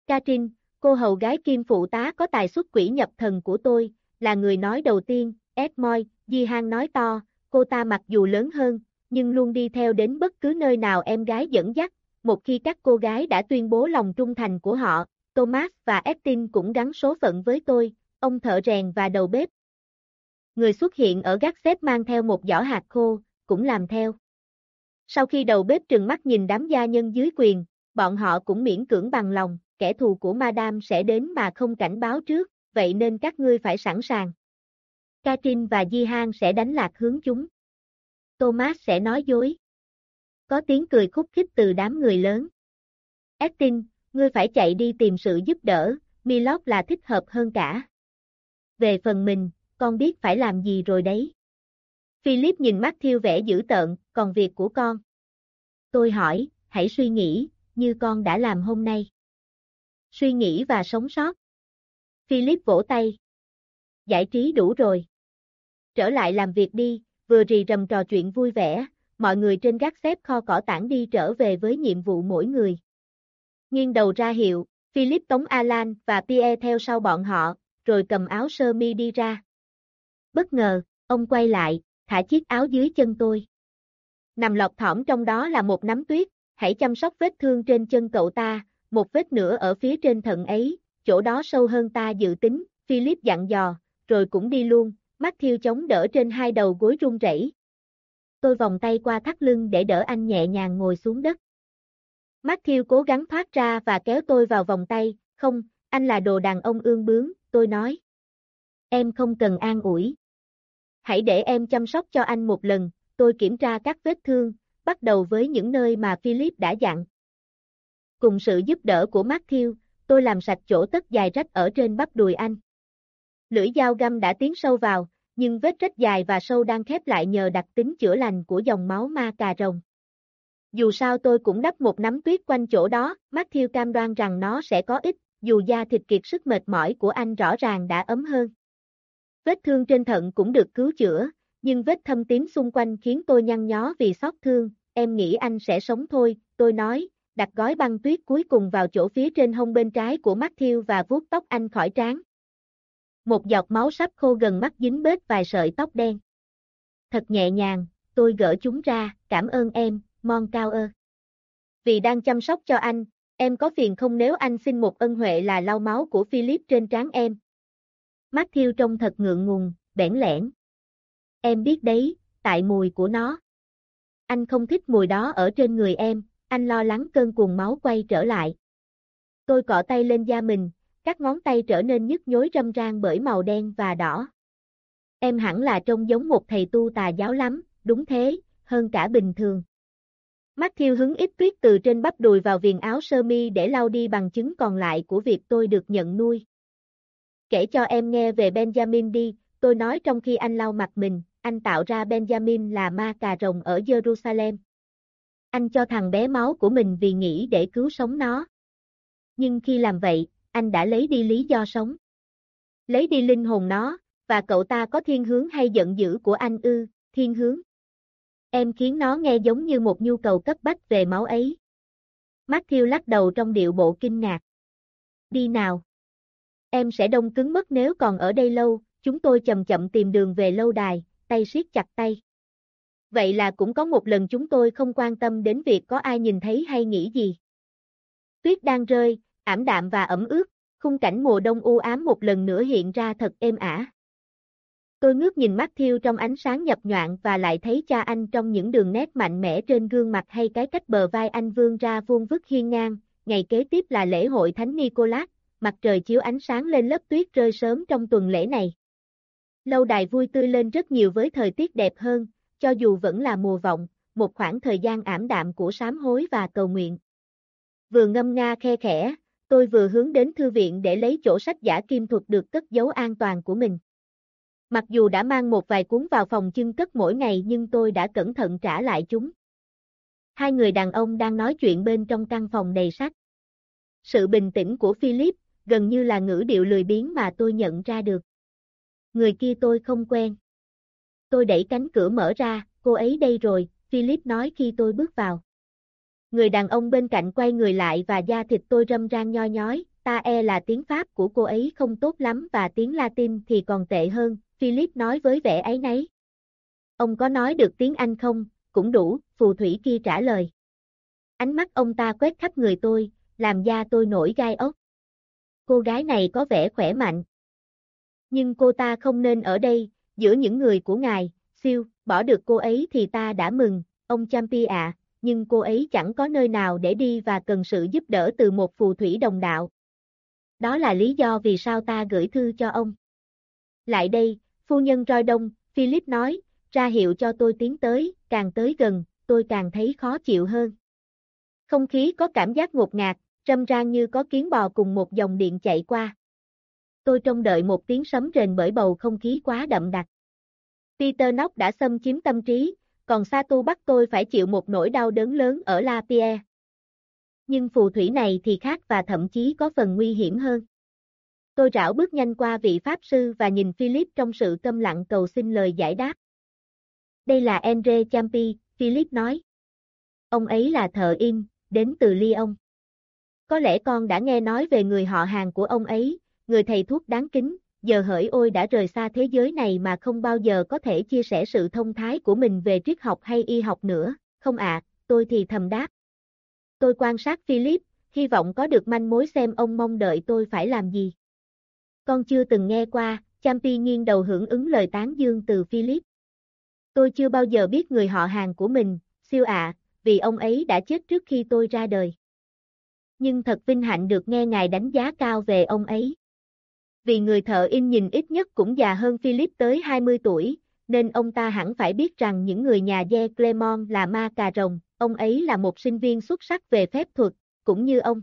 Katrin, cô hầu gái kim phụ tá có tài xuất quỷ nhập thần của tôi, là người nói đầu tiên, Edmoy, Di Hang nói to, cô ta mặc dù lớn hơn, nhưng luôn đi theo đến bất cứ nơi nào em gái dẫn dắt, một khi các cô gái đã tuyên bố lòng trung thành của họ, Thomas và Estin cũng gắn số phận với tôi, ông thợ rèn và đầu bếp. Người xuất hiện ở gác xếp mang theo một giỏ hạt khô, cũng làm theo. Sau khi đầu bếp trừng mắt nhìn đám gia nhân dưới quyền, bọn họ cũng miễn cưỡng bằng lòng, kẻ thù của Madame sẽ đến mà không cảnh báo trước, vậy nên các ngươi phải sẵn sàng. Katrin và Di Han sẽ đánh lạc hướng chúng. Thomas sẽ nói dối. Có tiếng cười khúc khích từ đám người lớn. Estin, ngươi phải chạy đi tìm sự giúp đỡ, Milot là thích hợp hơn cả. Về phần mình, con biết phải làm gì rồi đấy. Philip nhìn mắt thiêu vẻ dữ tợn, còn việc của con. Tôi hỏi, hãy suy nghĩ, như con đã làm hôm nay. Suy nghĩ và sống sót. Philip vỗ tay. Giải trí đủ rồi. Trở lại làm việc đi, vừa rì rầm trò chuyện vui vẻ, mọi người trên gác xếp kho cỏ tản đi trở về với nhiệm vụ mỗi người. Nghiêng đầu ra hiệu, Philip tống Alan và Pierre theo sau bọn họ, rồi cầm áo sơ mi đi ra. Bất ngờ, ông quay lại, thả chiếc áo dưới chân tôi. Nằm lọt thỏm trong đó là một nắm tuyết, hãy chăm sóc vết thương trên chân cậu ta, một vết nữa ở phía trên thận ấy, chỗ đó sâu hơn ta dự tính, Philip dặn dò, rồi cũng đi luôn, Matthew chống đỡ trên hai đầu gối run rẩy. Tôi vòng tay qua thắt lưng để đỡ anh nhẹ nhàng ngồi xuống đất. Matthew cố gắng thoát ra và kéo tôi vào vòng tay, không, anh là đồ đàn ông ương bướng, tôi nói. Em không cần an ủi. Hãy để em chăm sóc cho anh một lần, tôi kiểm tra các vết thương, bắt đầu với những nơi mà Philip đã dặn. Cùng sự giúp đỡ của Matthew, tôi làm sạch chỗ tất dài rách ở trên bắp đùi anh. Lưỡi dao găm đã tiến sâu vào, nhưng vết rách dài và sâu đang khép lại nhờ đặc tính chữa lành của dòng máu ma cà rồng. Dù sao tôi cũng đắp một nắm tuyết quanh chỗ đó, Matthew cam đoan rằng nó sẽ có ích, dù da thịt kiệt sức mệt mỏi của anh rõ ràng đã ấm hơn. Vết thương trên thận cũng được cứu chữa, nhưng vết thâm tím xung quanh khiến tôi nhăn nhó vì xót thương, em nghĩ anh sẽ sống thôi, tôi nói, đặt gói băng tuyết cuối cùng vào chỗ phía trên hông bên trái của Matthew và vuốt tóc anh khỏi trán. Một giọt máu sắp khô gần mắt dính bết vài sợi tóc đen. Thật nhẹ nhàng, tôi gỡ chúng ra, cảm ơn em, Mon Cao ơ. Vì đang chăm sóc cho anh, em có phiền không nếu anh xin một ân huệ là lau máu của Philip trên trán em. Matthew trông thật ngượng ngùng, bẽn lẽn. Em biết đấy, tại mùi của nó. Anh không thích mùi đó ở trên người em, anh lo lắng cơn cuồng máu quay trở lại. Tôi cọ tay lên da mình, các ngón tay trở nên nhức nhối râm ran bởi màu đen và đỏ. Em hẳn là trông giống một thầy tu tà giáo lắm, đúng thế, hơn cả bình thường. Matthew hứng ít tuyết từ trên bắp đùi vào viền áo sơ mi để lau đi bằng chứng còn lại của việc tôi được nhận nuôi. Kể cho em nghe về Benjamin đi, tôi nói trong khi anh lau mặt mình, anh tạo ra Benjamin là ma cà rồng ở Jerusalem. Anh cho thằng bé máu của mình vì nghĩ để cứu sống nó. Nhưng khi làm vậy, anh đã lấy đi lý do sống. Lấy đi linh hồn nó, và cậu ta có thiên hướng hay giận dữ của anh ư, thiên hướng. Em khiến nó nghe giống như một nhu cầu cấp bách về máu ấy. Matthew lắc đầu trong điệu bộ kinh ngạc. Đi nào. Em sẽ đông cứng mất nếu còn ở đây lâu, chúng tôi chậm chậm tìm đường về lâu đài, tay siết chặt tay. Vậy là cũng có một lần chúng tôi không quan tâm đến việc có ai nhìn thấy hay nghĩ gì. Tuyết đang rơi, ảm đạm và ẩm ướt, khung cảnh mùa đông u ám một lần nữa hiện ra thật êm ả. Tôi ngước nhìn mắt thiêu trong ánh sáng nhập nhoạn và lại thấy cha anh trong những đường nét mạnh mẽ trên gương mặt hay cái cách bờ vai anh vươn ra vuông vức hiên ngang, ngày kế tiếp là lễ hội Thánh Nicolas, mặt trời chiếu ánh sáng lên lớp tuyết rơi sớm trong tuần lễ này. Lâu đài vui tươi lên rất nhiều với thời tiết đẹp hơn, cho dù vẫn là mùa vọng, một khoảng thời gian ảm đạm của sám hối và cầu nguyện. Vừa ngâm nga khe khẽ, tôi vừa hướng đến thư viện để lấy chỗ sách giả kim thuật được cất giấu an toàn của mình. Mặc dù đã mang một vài cuốn vào phòng chưng cất mỗi ngày nhưng tôi đã cẩn thận trả lại chúng. Hai người đàn ông đang nói chuyện bên trong căn phòng đầy sách. Sự bình tĩnh của Philip, gần như là ngữ điệu lười biếng mà tôi nhận ra được. Người kia tôi không quen. Tôi đẩy cánh cửa mở ra, cô ấy đây rồi, Philip nói khi tôi bước vào. Người đàn ông bên cạnh quay người lại và da thịt tôi râm ran nho nhói, ta e là tiếng Pháp của cô ấy không tốt lắm và tiếng Latin thì còn tệ hơn, Philip nói với vẻ ấy nấy. Ông có nói được tiếng Anh không? Cũng đủ, phù thủy kia trả lời. Ánh mắt ông ta quét khắp người tôi, làm da tôi nổi gai ốc. Cô gái này có vẻ khỏe mạnh. Nhưng cô ta không nên ở đây, giữa những người của ngài, siêu, bỏ được cô ấy thì ta đã mừng, ông Champi ạ, nhưng cô ấy chẳng có nơi nào để đi và cần sự giúp đỡ từ một phù thủy đồng đạo. Đó là lý do vì sao ta gửi thư cho ông. Lại đây, phu nhân roi đông, Philip nói, ra hiệu cho tôi tiến tới, càng tới gần, tôi càng thấy khó chịu hơn. Không khí có cảm giác ngột ngạt, râm ran như có kiến bò cùng một dòng điện chạy qua. Tôi trông đợi một tiếng sấm rền bởi bầu không khí quá đậm đặc. Peter Nock đã xâm chiếm tâm trí, còn Satu bắt tôi phải chịu một nỗi đau đớn lớn ở La Pierre. Nhưng phù thủy này thì khác và thậm chí có phần nguy hiểm hơn. Tôi rảo bước nhanh qua vị Pháp sư và nhìn Philip trong sự câm lặng cầu xin lời giải đáp. Đây là Andre Champi, Philip nói. Ông ấy là thợ in, đến từ Lyon. Có lẽ con đã nghe nói về người họ hàng của ông ấy, người thầy thuốc đáng kính, giờ hỡi ôi đã rời xa thế giới này mà không bao giờ có thể chia sẻ sự thông thái của mình về triết học hay y học nữa, không ạ, tôi thì thầm đáp. Tôi quan sát Philip, hy vọng có được manh mối xem ông mong đợi tôi phải làm gì. Con chưa từng nghe qua, Champi nghiêng đầu hưởng ứng lời tán dương từ Philip. Tôi chưa bao giờ biết người họ hàng của mình, siêu ạ, vì ông ấy đã chết trước khi tôi ra đời. Nhưng thật vinh hạnh được nghe ngài đánh giá cao về ông ấy. Vì người thợ in nhìn ít nhất cũng già hơn Philip tới 20 tuổi, nên ông ta hẳn phải biết rằng những người nhà De Clermont là ma cà rồng, ông ấy là một sinh viên xuất sắc về phép thuật, cũng như ông.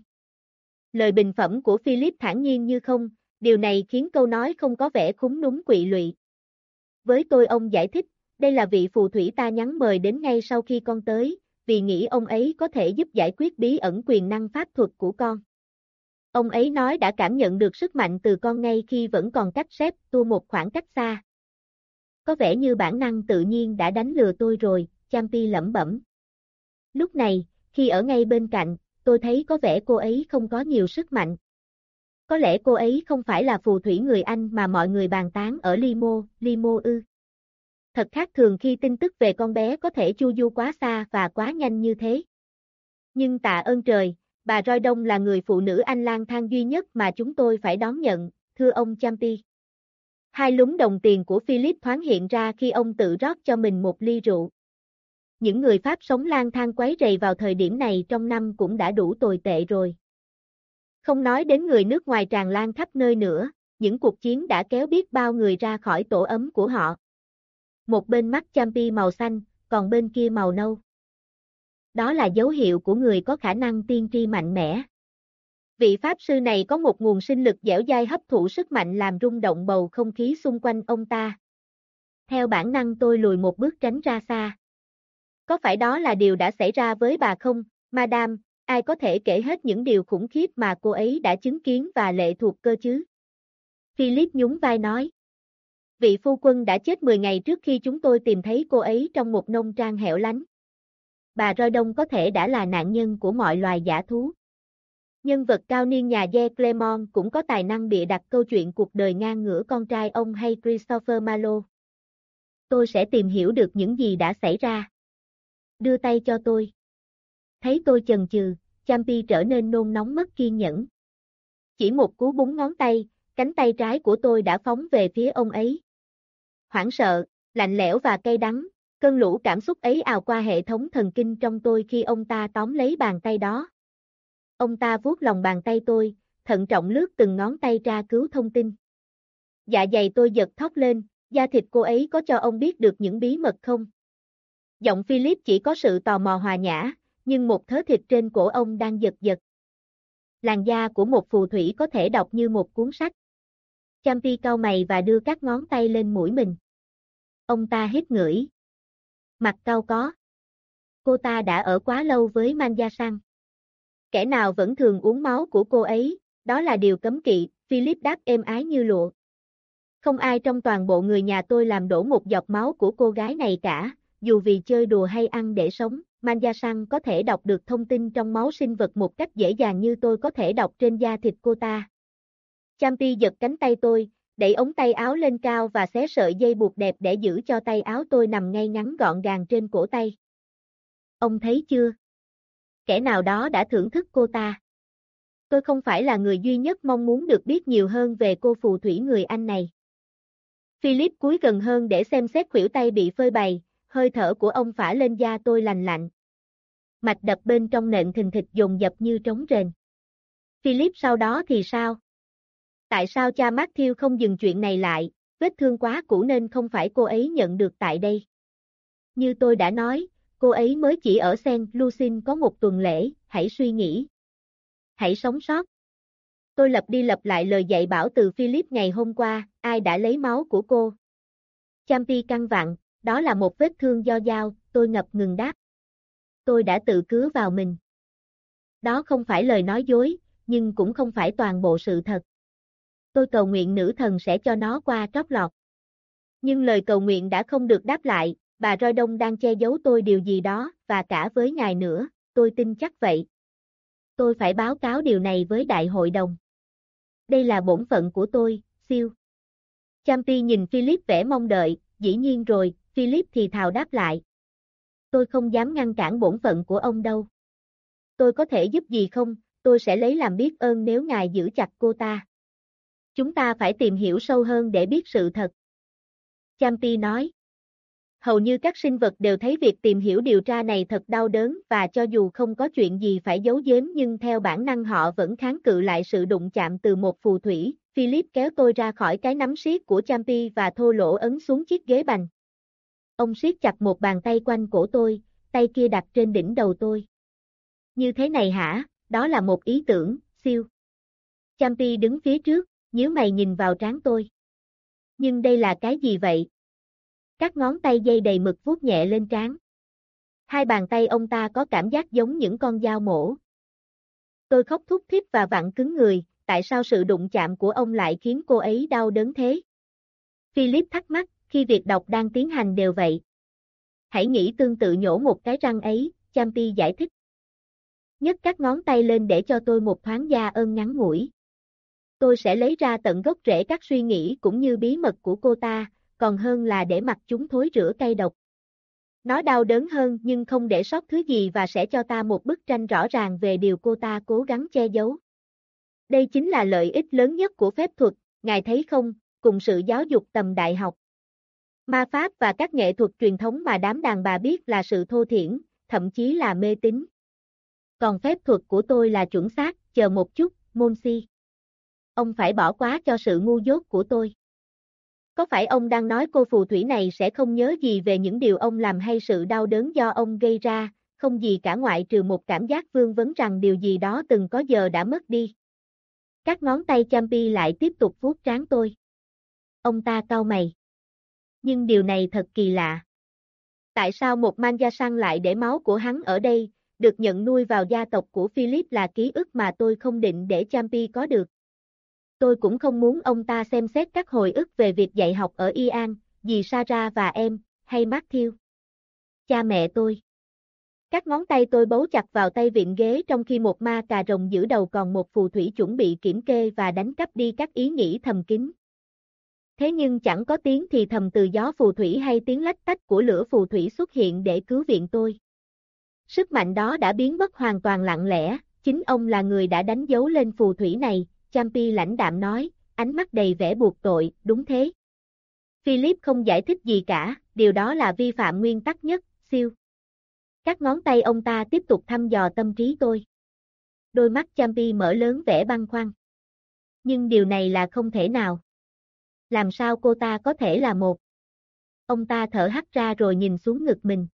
Lời bình phẩm của Philip thản nhiên như không, điều này khiến câu nói không có vẻ khúng núng quỵ lụy. Với tôi ông giải thích, đây là vị phù thủy ta nhắn mời đến ngay sau khi con tới, vì nghĩ ông ấy có thể giúp giải quyết bí ẩn quyền năng pháp thuật của con. Ông ấy nói đã cảm nhận được sức mạnh từ con ngay khi vẫn còn cách xếp tua một khoảng cách xa. Có vẻ như bản năng tự nhiên đã đánh lừa tôi rồi, Champi lẩm bẩm. Lúc này, khi ở ngay bên cạnh, tôi thấy có vẻ cô ấy không có nhiều sức mạnh. Có lẽ cô ấy không phải là phù thủy người Anh mà mọi người bàn tán ở Limo, Limo ư. Thật khác thường khi tin tức về con bé có thể chu du quá xa và quá nhanh như thế. Nhưng tạ ơn trời, bà Roi Đông là người phụ nữ Anh lang thang duy nhất mà chúng tôi phải đón nhận, thưa ông Champi. Hai lúng đồng tiền của Philip thoáng hiện ra khi ông tự rót cho mình một ly rượu. Những người Pháp sống lang thang quấy rầy vào thời điểm này trong năm cũng đã đủ tồi tệ rồi. Không nói đến người nước ngoài tràn lan khắp nơi nữa, những cuộc chiến đã kéo biết bao người ra khỏi tổ ấm của họ. Một bên mắt champi màu xanh, còn bên kia màu nâu. Đó là dấu hiệu của người có khả năng tiên tri mạnh mẽ. Vị Pháp sư này có một nguồn sinh lực dẻo dai hấp thụ sức mạnh làm rung động bầu không khí xung quanh ông ta. Theo bản năng tôi lùi một bước tránh ra xa. Có phải đó là điều đã xảy ra với bà không, Madame, ai có thể kể hết những điều khủng khiếp mà cô ấy đã chứng kiến và lệ thuộc cơ chứ? Philip nhún vai nói. Vị phu quân đã chết 10 ngày trước khi chúng tôi tìm thấy cô ấy trong một nông trang hẻo lánh. Bà Roi Đông có thể đã là nạn nhân của mọi loài giả thú. Nhân vật cao niên nhà Ye Clemon cũng có tài năng bịa đặt câu chuyện cuộc đời ngang ngửa con trai ông hay Christopher Marlowe. Tôi sẽ tìm hiểu được những gì đã xảy ra. Đưa tay cho tôi. Thấy tôi chần chừ, Champi trở nên nôn nóng mất kiên nhẫn. Chỉ một cú búng ngón tay, cánh tay trái của tôi đã phóng về phía ông ấy. Hoảng sợ, lạnh lẽo và cay đắng, cơn lũ cảm xúc ấy ào qua hệ thống thần kinh trong tôi khi ông ta tóm lấy bàn tay đó. Ông ta vuốt lòng bàn tay tôi, thận trọng lướt từng ngón tay ra cứu thông tin. Dạ dày tôi giật thóc lên, da thịt cô ấy có cho ông biết được những bí mật không? Giọng Philip chỉ có sự tò mò hòa nhã, nhưng một thớ thịt trên cổ ông đang giật giật. Làn da của một phù thủy có thể đọc như một cuốn sách. Champi cau mày và đưa các ngón tay lên mũi mình. Ông ta hít ngửi. Mặt cau có. Cô ta đã ở quá lâu với Manja Sang. Kẻ nào vẫn thường uống máu của cô ấy, đó là điều cấm kỵ, Philip đáp êm ái như lụa. Không ai trong toàn bộ người nhà tôi làm đổ một giọt máu của cô gái này cả, dù vì chơi đùa hay ăn để sống, Manja Sang có thể đọc được thông tin trong máu sinh vật một cách dễ dàng như tôi có thể đọc trên da thịt cô ta. Champi giật cánh tay tôi, đẩy ống tay áo lên cao và xé sợi dây buộc đẹp để giữ cho tay áo tôi nằm ngay ngắn gọn gàng trên cổ tay. Ông thấy chưa? Kẻ nào đó đã thưởng thức cô ta. Tôi không phải là người duy nhất mong muốn được biết nhiều hơn về cô phù thủy người Anh này. Philip cúi gần hơn để xem xét khuỷu tay bị phơi bày, hơi thở của ông phả lên da tôi lành lạnh. Mạch đập bên trong nện thình thịch dồn dập như trống rền. Philip sau đó thì sao? Tại sao cha Matthew không dừng chuyện này lại, vết thương quá cũ nên không phải cô ấy nhận được tại đây. Như tôi đã nói, cô ấy mới chỉ ở Sen Lucin có một tuần lễ, hãy suy nghĩ. Hãy sống sót. Tôi lập đi lập lại lời dạy bảo từ Philip ngày hôm qua, ai đã lấy máu của cô. Champi căng vặn, đó là một vết thương do dao, tôi ngập ngừng đáp. Tôi đã tự cứa vào mình. Đó không phải lời nói dối, nhưng cũng không phải toàn bộ sự thật. Tôi cầu nguyện nữ thần sẽ cho nó qua trót lọt. Nhưng lời cầu nguyện đã không được đáp lại, bà Roi Đông đang che giấu tôi điều gì đó, và cả với ngài nữa, tôi tin chắc vậy. Tôi phải báo cáo điều này với đại hội đồng. Đây là bổn phận của tôi, siêu. Champi nhìn Philip vẻ mong đợi, dĩ nhiên rồi, Philip thì thào đáp lại. Tôi không dám ngăn cản bổn phận của ông đâu. Tôi có thể giúp gì không, tôi sẽ lấy làm biết ơn nếu ngài giữ chặt cô ta. Chúng ta phải tìm hiểu sâu hơn để biết sự thật. Champi nói. Hầu như các sinh vật đều thấy việc tìm hiểu điều tra này thật đau đớn và cho dù không có chuyện gì phải giấu giếm nhưng theo bản năng họ vẫn kháng cự lại sự đụng chạm từ một phù thủy. Philip kéo tôi ra khỏi cái nắm siết của Champi và thô lỗ ấn xuống chiếc ghế bành. Ông siết chặt một bàn tay quanh cổ tôi, tay kia đặt trên đỉnh đầu tôi. Như thế này hả, đó là một ý tưởng, siêu. Champi đứng phía trước, nhíu mày nhìn vào trán tôi. Nhưng đây là cái gì vậy? Các ngón tay dây đầy mực vuốt nhẹ lên trán. Hai bàn tay ông ta có cảm giác giống những con dao mổ. Tôi khóc thúc thích và vặn cứng người, tại sao sự đụng chạm của ông lại khiến cô ấy đau đớn thế? Philip thắc mắc, khi việc đọc đang tiến hành đều vậy. Hãy nghĩ tương tự nhổ một cái răng ấy, Champi giải thích. Nhấc các ngón tay lên để cho tôi một thoáng da ơn ngắn ngủi. Tôi sẽ lấy ra tận gốc rễ các suy nghĩ cũng như bí mật của cô ta, còn hơn là để mặc chúng thối rửa cay độc. Nó đau đớn hơn nhưng không để sót thứ gì và sẽ cho ta một bức tranh rõ ràng về điều cô ta cố gắng che giấu. Đây chính là lợi ích lớn nhất của phép thuật, ngài thấy không, cùng sự giáo dục tầm đại học. Ma pháp và các nghệ thuật truyền thống mà đám đàn bà biết là sự thô thiển, thậm chí là mê tín. Còn phép thuật của tôi là chuẩn xác, chờ một chút, môn si. Ông phải bỏ quá cho sự ngu dốt của tôi. Có phải ông đang nói cô phù thủy này sẽ không nhớ gì về những điều ông làm hay sự đau đớn do ông gây ra, không gì cả ngoại trừ một cảm giác vương vấn rằng điều gì đó từng có giờ đã mất đi. Các ngón tay Champi lại tiếp tục vuốt trán tôi. Ông ta cau mày. Nhưng điều này thật kỳ lạ. Tại sao một man gia săn lại để máu của hắn ở đây, được nhận nuôi vào gia tộc của Philip là ký ức mà tôi không định để Champi có được. Tôi cũng không muốn ông ta xem xét các hồi ức về việc dạy học ở Ian, dì Sarah và em, hay Matthew. Cha mẹ tôi. Các ngón tay tôi bấu chặt vào tay viện ghế trong khi một ma cà rồng giữ đầu còn một phù thủy chuẩn bị kiểm kê và đánh cắp đi các ý nghĩ thầm kín. Thế nhưng chẳng có tiếng thì thầm từ gió phù thủy hay tiếng lách tách của lửa phù thủy xuất hiện để cứu viện tôi. Sức mạnh đó đã biến mất hoàn toàn lặng lẽ, chính ông là người đã đánh dấu lên phù thủy này, Champi lãnh đạm nói, ánh mắt đầy vẻ buộc tội, đúng thế. Philip không giải thích gì cả, điều đó là vi phạm nguyên tắc nhất, siêu. Các ngón tay ông ta tiếp tục thăm dò tâm trí tôi. Đôi mắt Champi mở lớn vẻ băng khoăn. Nhưng điều này là không thể nào. Làm sao cô ta có thể là một? Ông ta thở hắt ra rồi nhìn xuống ngực mình.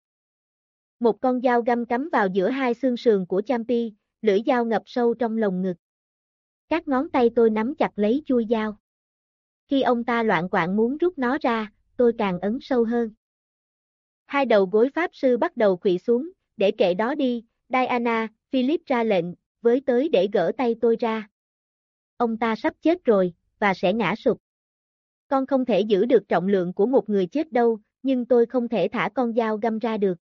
Một con dao găm cắm vào giữa hai xương sườn của Champi, lưỡi dao ngập sâu trong lồng ngực. Các ngón tay tôi nắm chặt lấy chui dao. Khi ông ta loạn quạng muốn rút nó ra, tôi càng ấn sâu hơn. Hai đầu gối pháp sư bắt đầu quỵ xuống, để kệ đó đi, Diana, Philip ra lệnh, với tới để gỡ tay tôi ra. Ông ta sắp chết rồi, và sẽ ngã sụp. Con không thể giữ được trọng lượng của một người chết đâu, nhưng tôi không thể thả con dao găm ra được.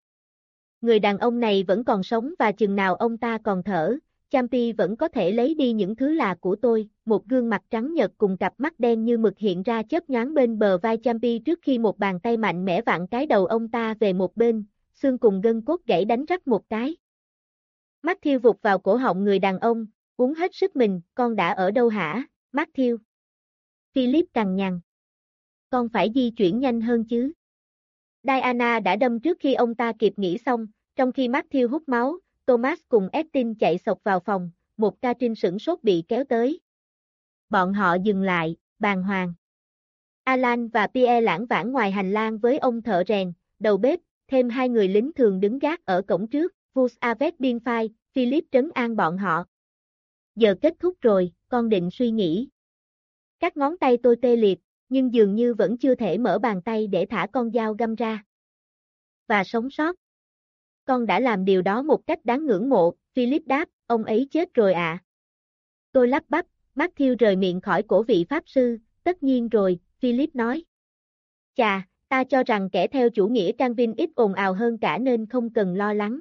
Người đàn ông này vẫn còn sống và chừng nào ông ta còn thở, Champi vẫn có thể lấy đi những thứ là của tôi, một gương mặt trắng nhật cùng cặp mắt đen như mực hiện ra chớp nhoáng bên bờ vai Champi trước khi một bàn tay mạnh mẽ vặn cái đầu ông ta về một bên, xương cùng gân cốt gãy đánh rắc một cái. Matthew vụt vào cổ họng người đàn ông, uống hết sức mình, con đã ở đâu hả, Matthew? Philip cằn nhằn. Con phải di chuyển nhanh hơn chứ. Diana đã đâm trước khi ông ta kịp nghĩ xong, trong khi Matthew hút máu, Thomas cùng Estin chạy sộc vào phòng, một ca trinh sửng sốt bị kéo tới. Bọn họ dừng lại, bàn hoàng. Alan và Pierre lãng vãng ngoài hành lang với ông thợ rèn, đầu bếp, thêm hai người lính thường đứng gác ở cổng trước, Vus Avet biên phai, Philip trấn an bọn họ. Giờ kết thúc rồi, con định suy nghĩ. Các ngón tay tôi tê liệt, nhưng dường như vẫn chưa thể mở bàn tay để thả con dao găm ra. Và sống sót. Con đã làm điều đó một cách đáng ngưỡng mộ, Philip đáp, ông ấy chết rồi ạ. À. Tôi lắp bắp, Matthew rời miệng khỏi cổ vị Pháp sư, tất nhiên rồi, Philip nói. Chà, ta cho rằng kẻ theo chủ nghĩa Calvin ít ồn ào hơn cả nên không cần lo lắng.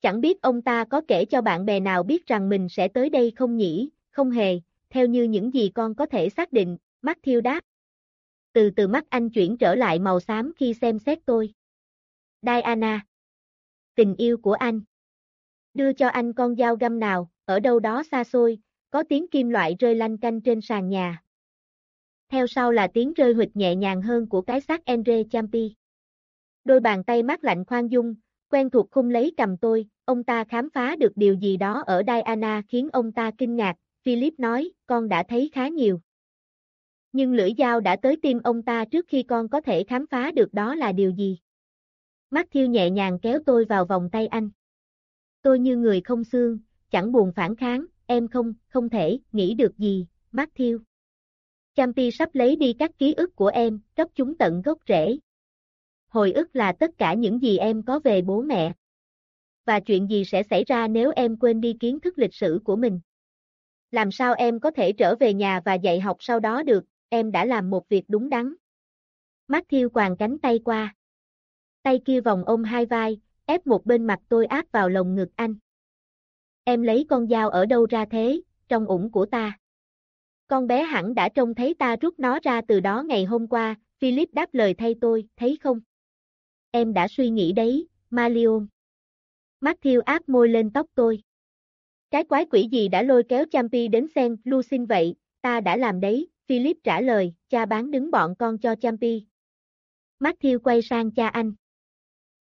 Chẳng biết ông ta có kể cho bạn bè nào biết rằng mình sẽ tới đây không nhỉ, không hề, theo như những gì con có thể xác định, Matthew đáp. Từ từ mắt anh chuyển trở lại màu xám khi xem xét tôi. Diana tình yêu của anh. Đưa cho anh con dao găm nào, ở đâu đó xa xôi, có tiếng kim loại rơi lanh canh trên sàn nhà. Theo sau là tiếng rơi hụt nhẹ nhàng hơn của cái xác Andre Champi. Đôi bàn tay mát lạnh khoan dung, quen thuộc khung lấy cầm tôi, ông ta khám phá được điều gì đó ở Diana khiến ông ta kinh ngạc, Philip nói, con đã thấy khá nhiều. Nhưng lưỡi dao đã tới tim ông ta trước khi con có thể khám phá được đó là điều gì. Matthew nhẹ nhàng kéo tôi vào vòng tay anh. Tôi như người không xương, chẳng buồn phản kháng, em không, không thể, nghĩ được gì, Matthew. Champi sắp lấy đi các ký ức của em, cấp chúng tận gốc rễ. Hồi ức là tất cả những gì em có về bố mẹ. Và chuyện gì sẽ xảy ra nếu em quên đi kiến thức lịch sử của mình? Làm sao em có thể trở về nhà và dạy học sau đó được, em đã làm một việc đúng đắn. Matthew quàng cánh tay qua. Tay kia vòng ôm hai vai, ép một bên mặt tôi áp vào lồng ngực anh. Em lấy con dao ở đâu ra thế, trong ủng của ta. Con bé hẳn đã trông thấy ta rút nó ra từ đó ngày hôm qua, Philip đáp lời thay tôi, thấy không? Em đã suy nghĩ đấy, Malion. Matthew áp môi lên tóc tôi. Cái quái quỷ gì đã lôi kéo Champi đến sen, Lucin vậy, ta đã làm đấy, Philip trả lời, cha bán đứng bọn con cho Champi. Matthew quay sang cha anh.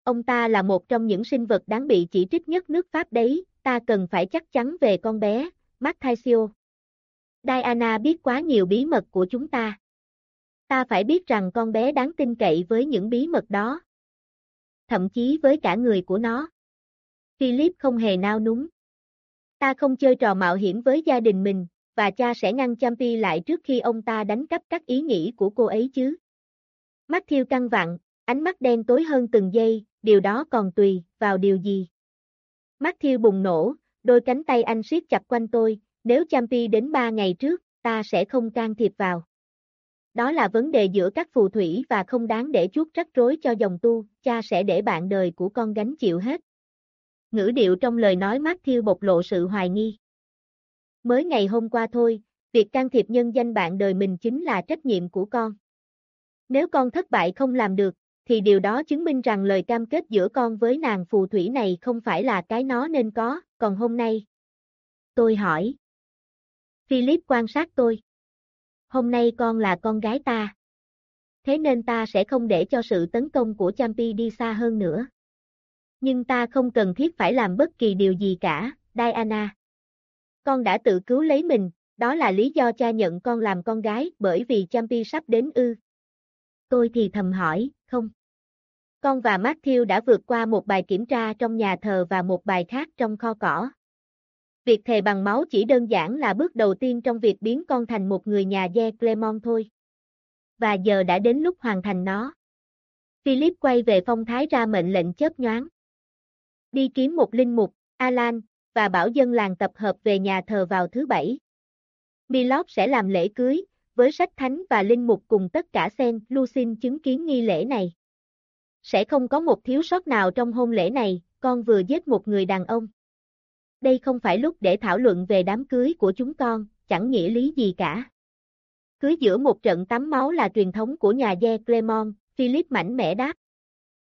Ông ta là một trong những sinh vật đáng bị chỉ trích nhất nước Pháp đấy, ta cần phải chắc chắn về con bé, Matthew. Diana biết quá nhiều bí mật của chúng ta. Ta phải biết rằng con bé đáng tin cậy với những bí mật đó. Thậm chí với cả người của nó. Philip không hề nao núng. Ta không chơi trò mạo hiểm với gia đình mình, và cha sẽ ngăn Champi lại trước khi ông ta đánh cắp các ý nghĩ của cô ấy chứ. Matthew căng vặn, ánh mắt đen tối hơn từng giây, điều đó còn tùy vào điều gì. Matthew bùng nổ, đôi cánh tay anh siết chặt quanh tôi, nếu Champi đến ba ngày trước, ta sẽ không can thiệp vào. Đó là vấn đề giữa các phù thủy và không đáng để chuốt rắc rối cho dòng tu, cha sẽ để bạn đời của con gánh chịu hết. Ngữ điệu trong lời nói Matthew bộc lộ sự hoài nghi. Mới ngày hôm qua thôi, việc can thiệp nhân danh bạn đời mình chính là trách nhiệm của con. Nếu con thất bại không làm được, thì điều đó chứng minh rằng lời cam kết giữa con với nàng phù thủy này không phải là cái nó nên có, còn hôm nay. Tôi hỏi. Philip quan sát tôi. Hôm nay con là con gái ta. Thế nên ta sẽ không để cho sự tấn công của Champi đi xa hơn nữa. Nhưng ta không cần thiết phải làm bất kỳ điều gì cả, Diana. Con đã tự cứu lấy mình, đó là lý do cha nhận con làm con gái bởi vì Champi sắp đến ư. Tôi thì thầm hỏi, không. Con và Matthew đã vượt qua một bài kiểm tra trong nhà thờ và một bài khác trong kho cỏ. Việc thề bằng máu chỉ đơn giản là bước đầu tiên trong việc biến con thành một người nhà de Clemon thôi. Và giờ đã đến lúc hoàn thành nó. Philip quay về phong thái ra mệnh lệnh chớp nhoáng. Đi kiếm một linh mục, Alan, và bảo dân làng tập hợp về nhà thờ vào thứ bảy. Milord sẽ làm lễ cưới, với sách thánh và linh mục cùng tất cả sen, Lucin chứng kiến nghi lễ này. Sẽ không có một thiếu sót nào trong hôn lễ này, con vừa giết một người đàn ông. Đây không phải lúc để thảo luận về đám cưới của chúng con, chẳng nghĩa lý gì cả. Cưới giữa một trận tắm máu là truyền thống của nhà gia Clemon, Philip mảnh mẽ đáp.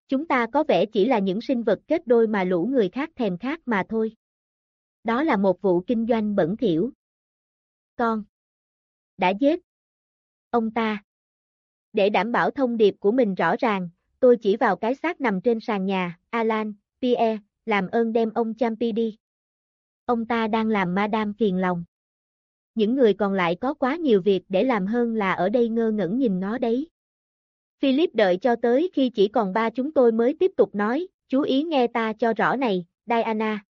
Chúng ta có vẻ chỉ là những sinh vật kết đôi mà lũ người khác thèm khát mà thôi. Đó là một vụ kinh doanh bẩn thỉu. Con đã giết ông ta. Để đảm bảo thông điệp của mình rõ ràng, tôi chỉ vào cái xác nằm trên sàn nhà, Alan, Pierre, làm ơn đem ông Champi đi. Ông ta đang làm madame phiền lòng. Những người còn lại có quá nhiều việc để làm hơn là ở đây ngơ ngẩn nhìn nó đấy. Philip đợi cho tới khi chỉ còn ba chúng tôi mới tiếp tục nói, chú ý nghe ta cho rõ này, Diana.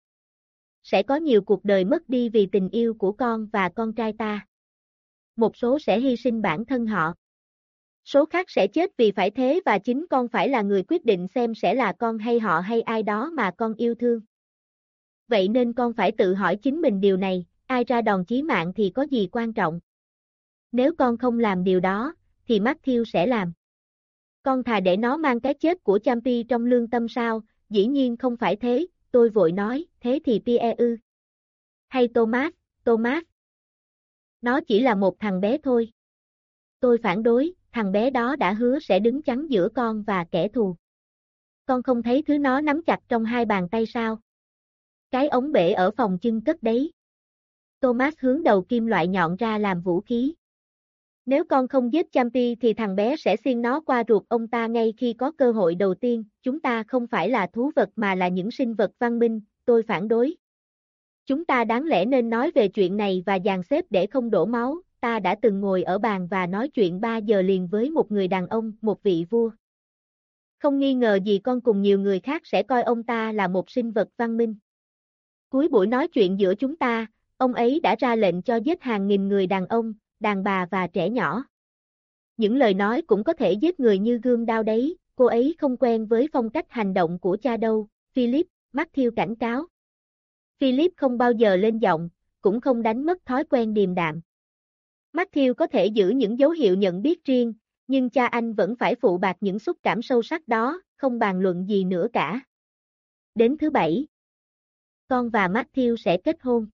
Sẽ có nhiều cuộc đời mất đi vì tình yêu của con và con trai ta. Một số sẽ hy sinh bản thân họ. Số khác sẽ chết vì phải thế và chính con phải là người quyết định xem sẽ là con hay họ hay ai đó mà con yêu thương. Vậy nên con phải tự hỏi chính mình điều này, ai ra đòn chí mạng thì có gì quan trọng. Nếu con không làm điều đó, thì Matthew sẽ làm. Con thà để nó mang cái chết của Champi trong lương tâm sao, dĩ nhiên không phải thế, tôi vội nói, thế thì Pierre ư. Hay Thomas, Thomas. Nó chỉ là một thằng bé thôi. Tôi phản đối, thằng bé đó đã hứa sẽ đứng chắn giữa con và kẻ thù. Con không thấy thứ nó nắm chặt trong hai bàn tay sao? Cái ống bể ở phòng chưng cất đấy. Thomas hướng đầu kim loại nhọn ra làm vũ khí. Nếu con không giết Champi thì thằng bé sẽ xiên nó qua ruột ông ta ngay khi có cơ hội đầu tiên, chúng ta không phải là thú vật mà là những sinh vật văn minh, tôi phản đối. Chúng ta đáng lẽ nên nói về chuyện này và dàn xếp để không đổ máu, ta đã từng ngồi ở bàn và nói chuyện 3 giờ liền với một người đàn ông, một vị vua. Không nghi ngờ gì con cùng nhiều người khác sẽ coi ông ta là một sinh vật văn minh. Cuối buổi nói chuyện giữa chúng ta, ông ấy đã ra lệnh cho giết hàng nghìn người đàn ông, đàn bà và trẻ nhỏ. Những lời nói cũng có thể giết người như gương đao đấy, cô ấy không quen với phong cách hành động của cha đâu, Philip, Matthew cảnh cáo. Philip không bao giờ lên giọng, cũng không đánh mất thói quen điềm đạm. Matthew có thể giữ những dấu hiệu nhận biết riêng, nhưng cha anh vẫn phải phụ bạc những xúc cảm sâu sắc đó, không bàn luận gì nữa cả. Đến thứ bảy, con và Matthew sẽ kết hôn.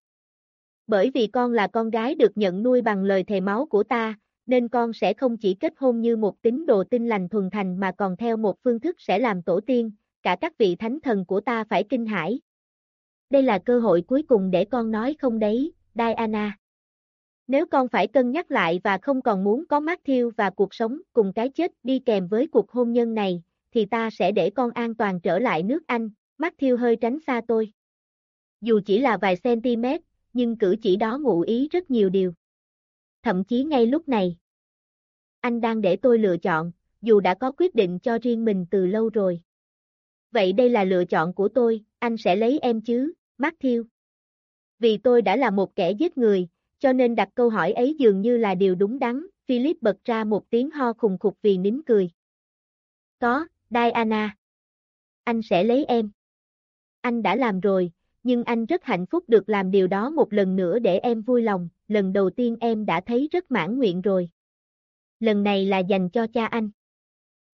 Bởi vì con là con gái được nhận nuôi bằng lời thề máu của ta, nên con sẽ không chỉ kết hôn như một tín đồ tinh lành thuần thành mà còn theo một phương thức sẽ làm tổ tiên, cả các vị thánh thần của ta phải kinh hãi. Đây là cơ hội cuối cùng để con nói không đấy, Diana. Nếu con phải cân nhắc lại và không còn muốn có Matthew và cuộc sống cùng cái chết đi kèm với cuộc hôn nhân này, thì ta sẽ để con an toàn trở lại nước Anh, Matthew hơi tránh xa tôi. Dù chỉ là vài cm, nhưng cử chỉ đó ngụ ý rất nhiều điều. Thậm chí ngay lúc này, anh đang để tôi lựa chọn, dù đã có quyết định cho riêng mình từ lâu rồi. Vậy đây là lựa chọn của tôi, anh sẽ lấy em chứ, Matthew. Vì tôi đã là một kẻ giết người, cho nên đặt câu hỏi ấy dường như là điều đúng đắn, Philip bật ra một tiếng ho khùng khục vì nín cười. Có, Diana. Anh sẽ lấy em. Anh đã làm rồi, nhưng anh rất hạnh phúc được làm điều đó một lần nữa để em vui lòng, lần đầu tiên em đã thấy rất mãn nguyện rồi. Lần này là dành cho cha anh.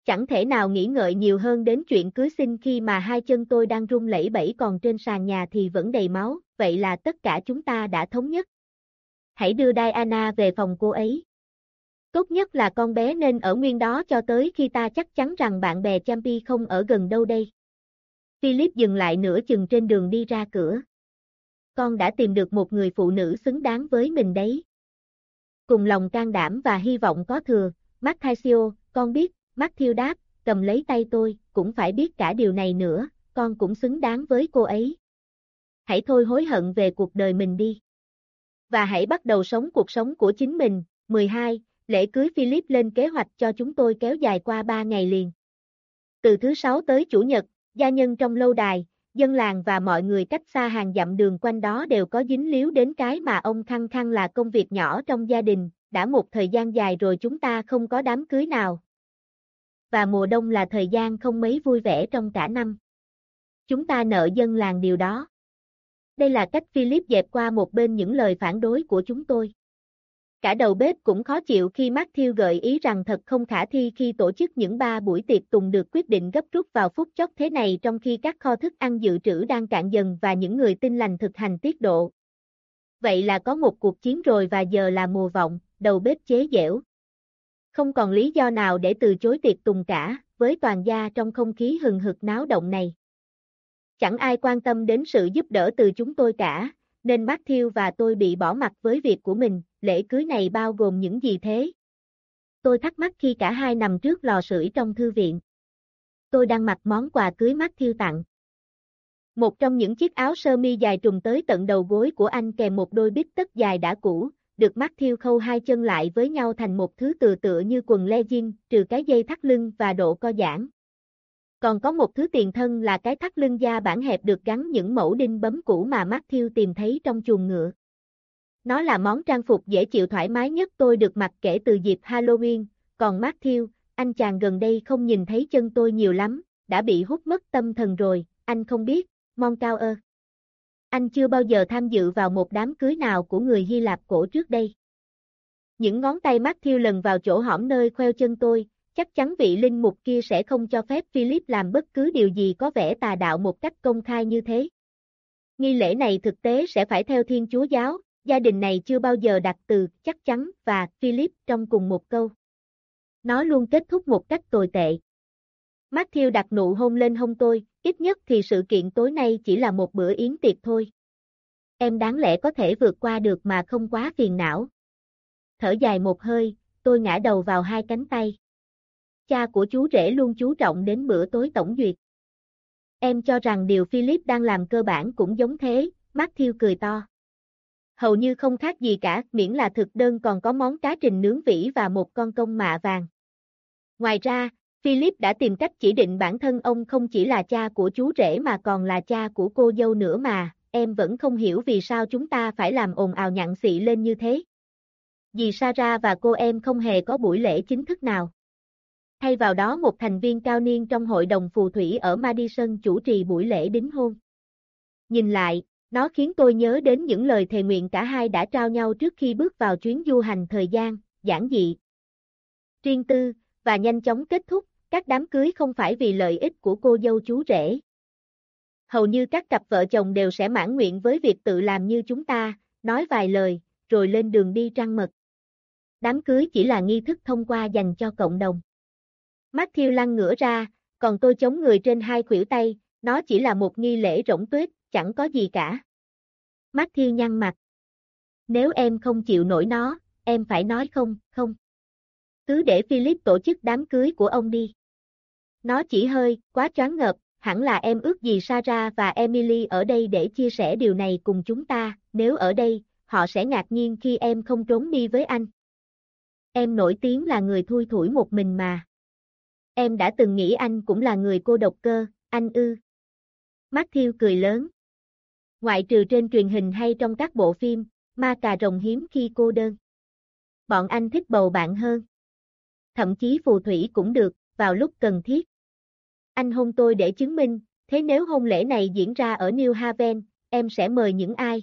Chẳng thể nào nghĩ ngợi nhiều hơn đến chuyện cưới xin khi mà hai chân tôi đang run lẩy bẩy còn trên sàn nhà thì vẫn đầy máu, vậy là tất cả chúng ta đã thống nhất. Hãy đưa Diana về phòng cô ấy. Tốt nhất là con bé nên ở nguyên đó cho tới khi ta chắc chắn rằng bạn bè Champi không ở gần đâu đây. Philip dừng lại nửa chừng trên đường đi ra cửa. Con đã tìm được một người phụ nữ xứng đáng với mình đấy. Cùng lòng can đảm và hy vọng có thừa, Matthew, con biết, Matthew đáp, cầm lấy tay tôi, cũng phải biết cả điều này nữa, con cũng xứng đáng với cô ấy. Hãy thôi hối hận về cuộc đời mình đi. Và hãy bắt đầu sống cuộc sống của chính mình. 12. Lễ cưới Philip lên kế hoạch cho chúng tôi kéo dài qua 3 ngày liền. Từ thứ sáu tới chủ nhật, gia nhân trong lâu đài, dân làng và mọi người cách xa hàng dặm đường quanh đó đều có dính líu đến cái mà ông khăng khăng là công việc nhỏ trong gia đình, đã một thời gian dài rồi chúng ta không có đám cưới nào. Và mùa đông là thời gian không mấy vui vẻ trong cả năm. Chúng ta nợ dân làng điều đó. Đây là cách Philip dẹp qua một bên những lời phản đối của chúng tôi. Cả đầu bếp cũng khó chịu khi Matthew gợi ý rằng thật không khả thi khi tổ chức những ba buổi tiệc tùng được quyết định gấp rút vào phút chốc thế này trong khi các kho thức ăn dự trữ đang cạn dần và những người tin lành thực hành tiết độ. Vậy là có một cuộc chiến rồi và giờ là mùa vọng, đầu bếp chế dẻo. Không còn lý do nào để từ chối tiệc tùng cả, với toàn gia trong không khí hừng hực náo động này. Chẳng ai quan tâm đến sự giúp đỡ từ chúng tôi cả, nên Matthew và tôi bị bỏ mặt với việc của mình, lễ cưới này bao gồm những gì thế? Tôi thắc mắc khi cả hai nằm trước lò sưởi trong thư viện. Tôi đang mặc món quà cưới Matthew tặng. Một trong những chiếc áo sơ mi dài trùng tới tận đầu gối của anh kèm một đôi bít tất dài đã cũ, được Matthew khâu hai chân lại với nhau thành một thứ từ tựa như quần legging, trừ cái dây thắt lưng và độ co giãn. Còn có một thứ tiền thân là cái thắt lưng da bản hẹp được gắn những mẫu đinh bấm cũ mà Matthew tìm thấy trong chuồng ngựa. Nó là món trang phục dễ chịu thoải mái nhất tôi được mặc kể từ dịp Halloween, còn Matthew, anh chàng gần đây không nhìn thấy chân tôi nhiều lắm, đã bị hút mất tâm thần rồi, anh không biết, Mon Cao ơ. Anh chưa bao giờ tham dự vào một đám cưới nào của người Hy Lạp cổ trước đây. Những ngón tay Matthew lần vào chỗ hõm nơi khoeo chân tôi, chắc chắn vị linh mục kia sẽ không cho phép Philip làm bất cứ điều gì có vẻ tà đạo một cách công khai như thế. Nghi lễ này thực tế sẽ phải theo Thiên Chúa giáo, gia đình này chưa bao giờ đặt từ chắc chắn và Philip trong cùng một câu. Nó luôn kết thúc một cách tồi tệ. Matthew đặt nụ hôn lên hông tôi, ít nhất thì sự kiện tối nay chỉ là một bữa yến tiệc thôi. em đáng lẽ có thể vượt qua được mà không quá phiền não. Thở dài một hơi, tôi ngã đầu vào hai cánh tay. Cha của chú rể luôn chú trọng đến bữa tối tổng duyệt. Em cho rằng điều Philip đang làm cơ bản cũng giống thế, Matthew cười to. Hầu như không khác gì cả, miễn là thực đơn còn có món cá trình nướng vỉ và một con công mạ vàng. Ngoài ra, Philip đã tìm cách chỉ định bản thân ông không chỉ là cha của chú rể mà còn là cha của cô dâu nữa mà, em vẫn không hiểu vì sao chúng ta phải làm ồn ào nhặn xị lên như thế. Vì Sarah và cô em không hề có buổi lễ chính thức nào. Thay vào đó một thành viên cao niên trong hội đồng phù thủy ở Madison chủ trì buổi lễ đính hôn. Nhìn lại, nó khiến tôi nhớ đến những lời thề nguyện cả hai đã trao nhau trước khi bước vào chuyến du hành thời gian, giản dị, riêng tư, và nhanh chóng kết thúc, các đám cưới không phải vì lợi ích của cô dâu chú rể. Hầu như các cặp vợ chồng đều sẽ mãn nguyện với việc tự làm như chúng ta, nói vài lời, rồi lên đường đi trăng mật. Đám cưới chỉ là nghi thức thông qua dành cho cộng đồng. Matthew lăn ngửa ra, còn tôi chống người trên hai khuỷu tay, nó chỉ là một nghi lễ rỗng tuyết, chẳng có gì cả. Matthew nhăn mặt. Nếu em không chịu nổi nó, em phải nói không, không. Cứ để Philip tổ chức đám cưới của ông đi. Nó chỉ hơi, quá choáng ngợp, hẳn là em ước gì Sarah và Emily ở đây để chia sẻ điều này cùng chúng ta, nếu ở đây, họ sẽ ngạc nhiên khi em không trốn đi với anh. Em nổi tiếng là người thui thủi một mình mà. Em đã từng nghĩ anh cũng là người cô độc cơ, anh ư. Matthew cười lớn. Ngoại trừ trên truyền hình hay trong các bộ phim, ma cà rồng hiếm khi cô đơn. Bọn anh thích bầu bạn hơn. Thậm chí phù thủy cũng được, vào lúc cần thiết. Anh hôn tôi để chứng minh, thế nếu hôn lễ này diễn ra ở New Haven, em sẽ mời những ai?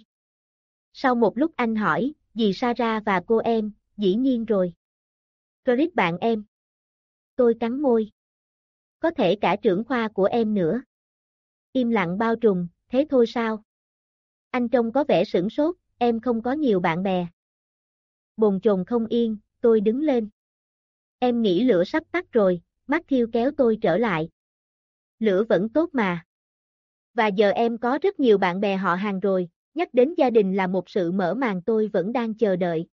Sau một lúc anh hỏi, dì Sarah và cô em, dĩ nhiên rồi. Chris bạn em. Tôi cắn môi. Có thể cả trưởng khoa của em nữa. Im lặng bao trùm, thế thôi sao? Anh trông có vẻ sửng sốt, em không có nhiều bạn bè. Bồn chồn không yên, tôi đứng lên. Em nghĩ lửa sắp tắt rồi, mắt thiêu kéo tôi trở lại. Lửa vẫn tốt mà. Và giờ em có rất nhiều bạn bè họ hàng rồi, nhắc đến gia đình là một sự mở màn tôi vẫn đang chờ đợi.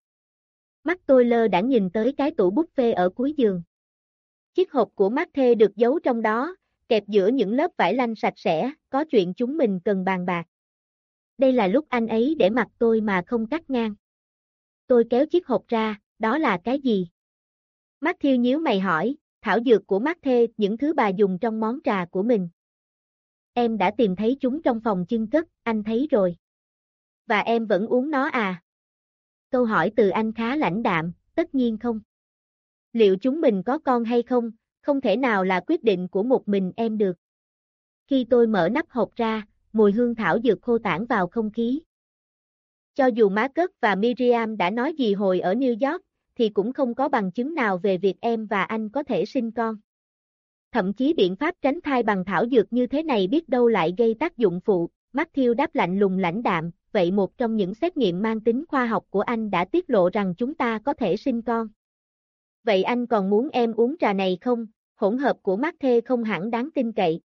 Mắt tôi lơ đã nhìn tới cái tủ bút phê ở cuối giường. Chiếc hộp của Matthew được giấu trong đó, kẹp giữa những lớp vải lanh sạch sẽ, có chuyện chúng mình cần bàn bạc. Đây là lúc anh ấy để mặt tôi mà không cắt ngang. Tôi kéo chiếc hộp ra, đó là cái gì? Matthew nhíu mày hỏi, thảo dược của Matthew, những thứ bà dùng trong món trà của mình. Em đã tìm thấy chúng trong phòng chưng cất, anh thấy rồi. Và em vẫn uống nó à? Câu hỏi từ anh khá lãnh đạm, tất nhiên không. Liệu chúng mình có con hay không, không thể nào là quyết định của một mình em được. Khi tôi mở nắp hộp ra, mùi hương thảo dược khô tản vào không khí. Cho dù má cất và Miriam đã nói gì hồi ở New York, thì cũng không có bằng chứng nào về việc em và anh có thể sinh con. Thậm chí biện pháp tránh thai bằng thảo dược như thế này biết đâu lại gây tác dụng phụ, Matthew đáp lạnh lùng lãnh đạm, vậy một trong những xét nghiệm mang tính khoa học của anh đã tiết lộ rằng chúng ta có thể sinh con. Vậy anh còn muốn em uống trà này không? Hỗn hợp của Matthew không hẳn đáng tin cậy.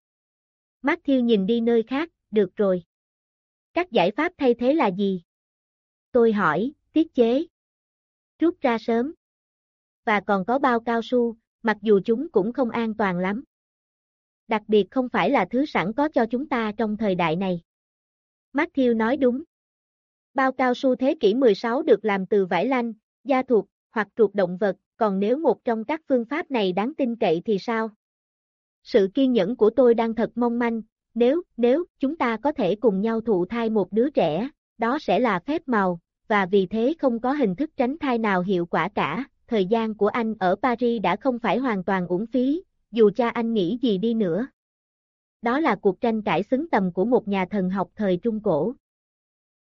Matthew nhìn đi nơi khác, được rồi. Các giải pháp thay thế là gì? Tôi hỏi, tiết chế rút ra sớm. Và còn có bao cao su, mặc dù chúng cũng không an toàn lắm. Đặc biệt không phải là thứ sẵn có cho chúng ta trong thời đại này. Matthew nói đúng. Bao cao su thế kỷ 16 được làm từ vải lanh, da thuộc, hoặc ruột động vật, còn nếu một trong các phương pháp này đáng tin cậy thì sao? Sự kiên nhẫn của tôi đang thật mong manh, nếu, nếu, chúng ta có thể cùng nhau thụ thai một đứa trẻ, đó sẽ là phép màu, và vì thế không có hình thức tránh thai nào hiệu quả cả, thời gian của anh ở Paris đã không phải hoàn toàn uổng phí, dù cha anh nghĩ gì đi nữa. Đó là cuộc tranh cãi xứng tầm của một nhà thần học thời Trung Cổ.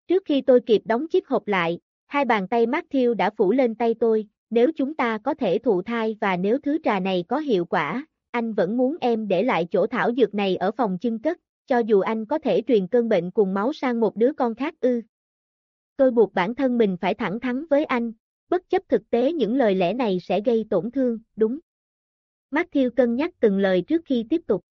Trước khi tôi kịp đóng chiếc hộp lại, hai bàn tay Matthew đã phủ lên tay tôi, nếu chúng ta có thể thụ thai và nếu thứ trà này có hiệu quả, anh vẫn muốn em để lại chỗ thảo dược này ở phòng chưng cất, cho dù anh có thể truyền cơn bệnh cùng máu sang một đứa con khác ư. Tôi buộc bản thân mình phải thẳng thắn với anh, bất chấp thực tế những lời lẽ này sẽ gây tổn thương, đúng. Matthew cân nhắc từng lời trước khi tiếp tục.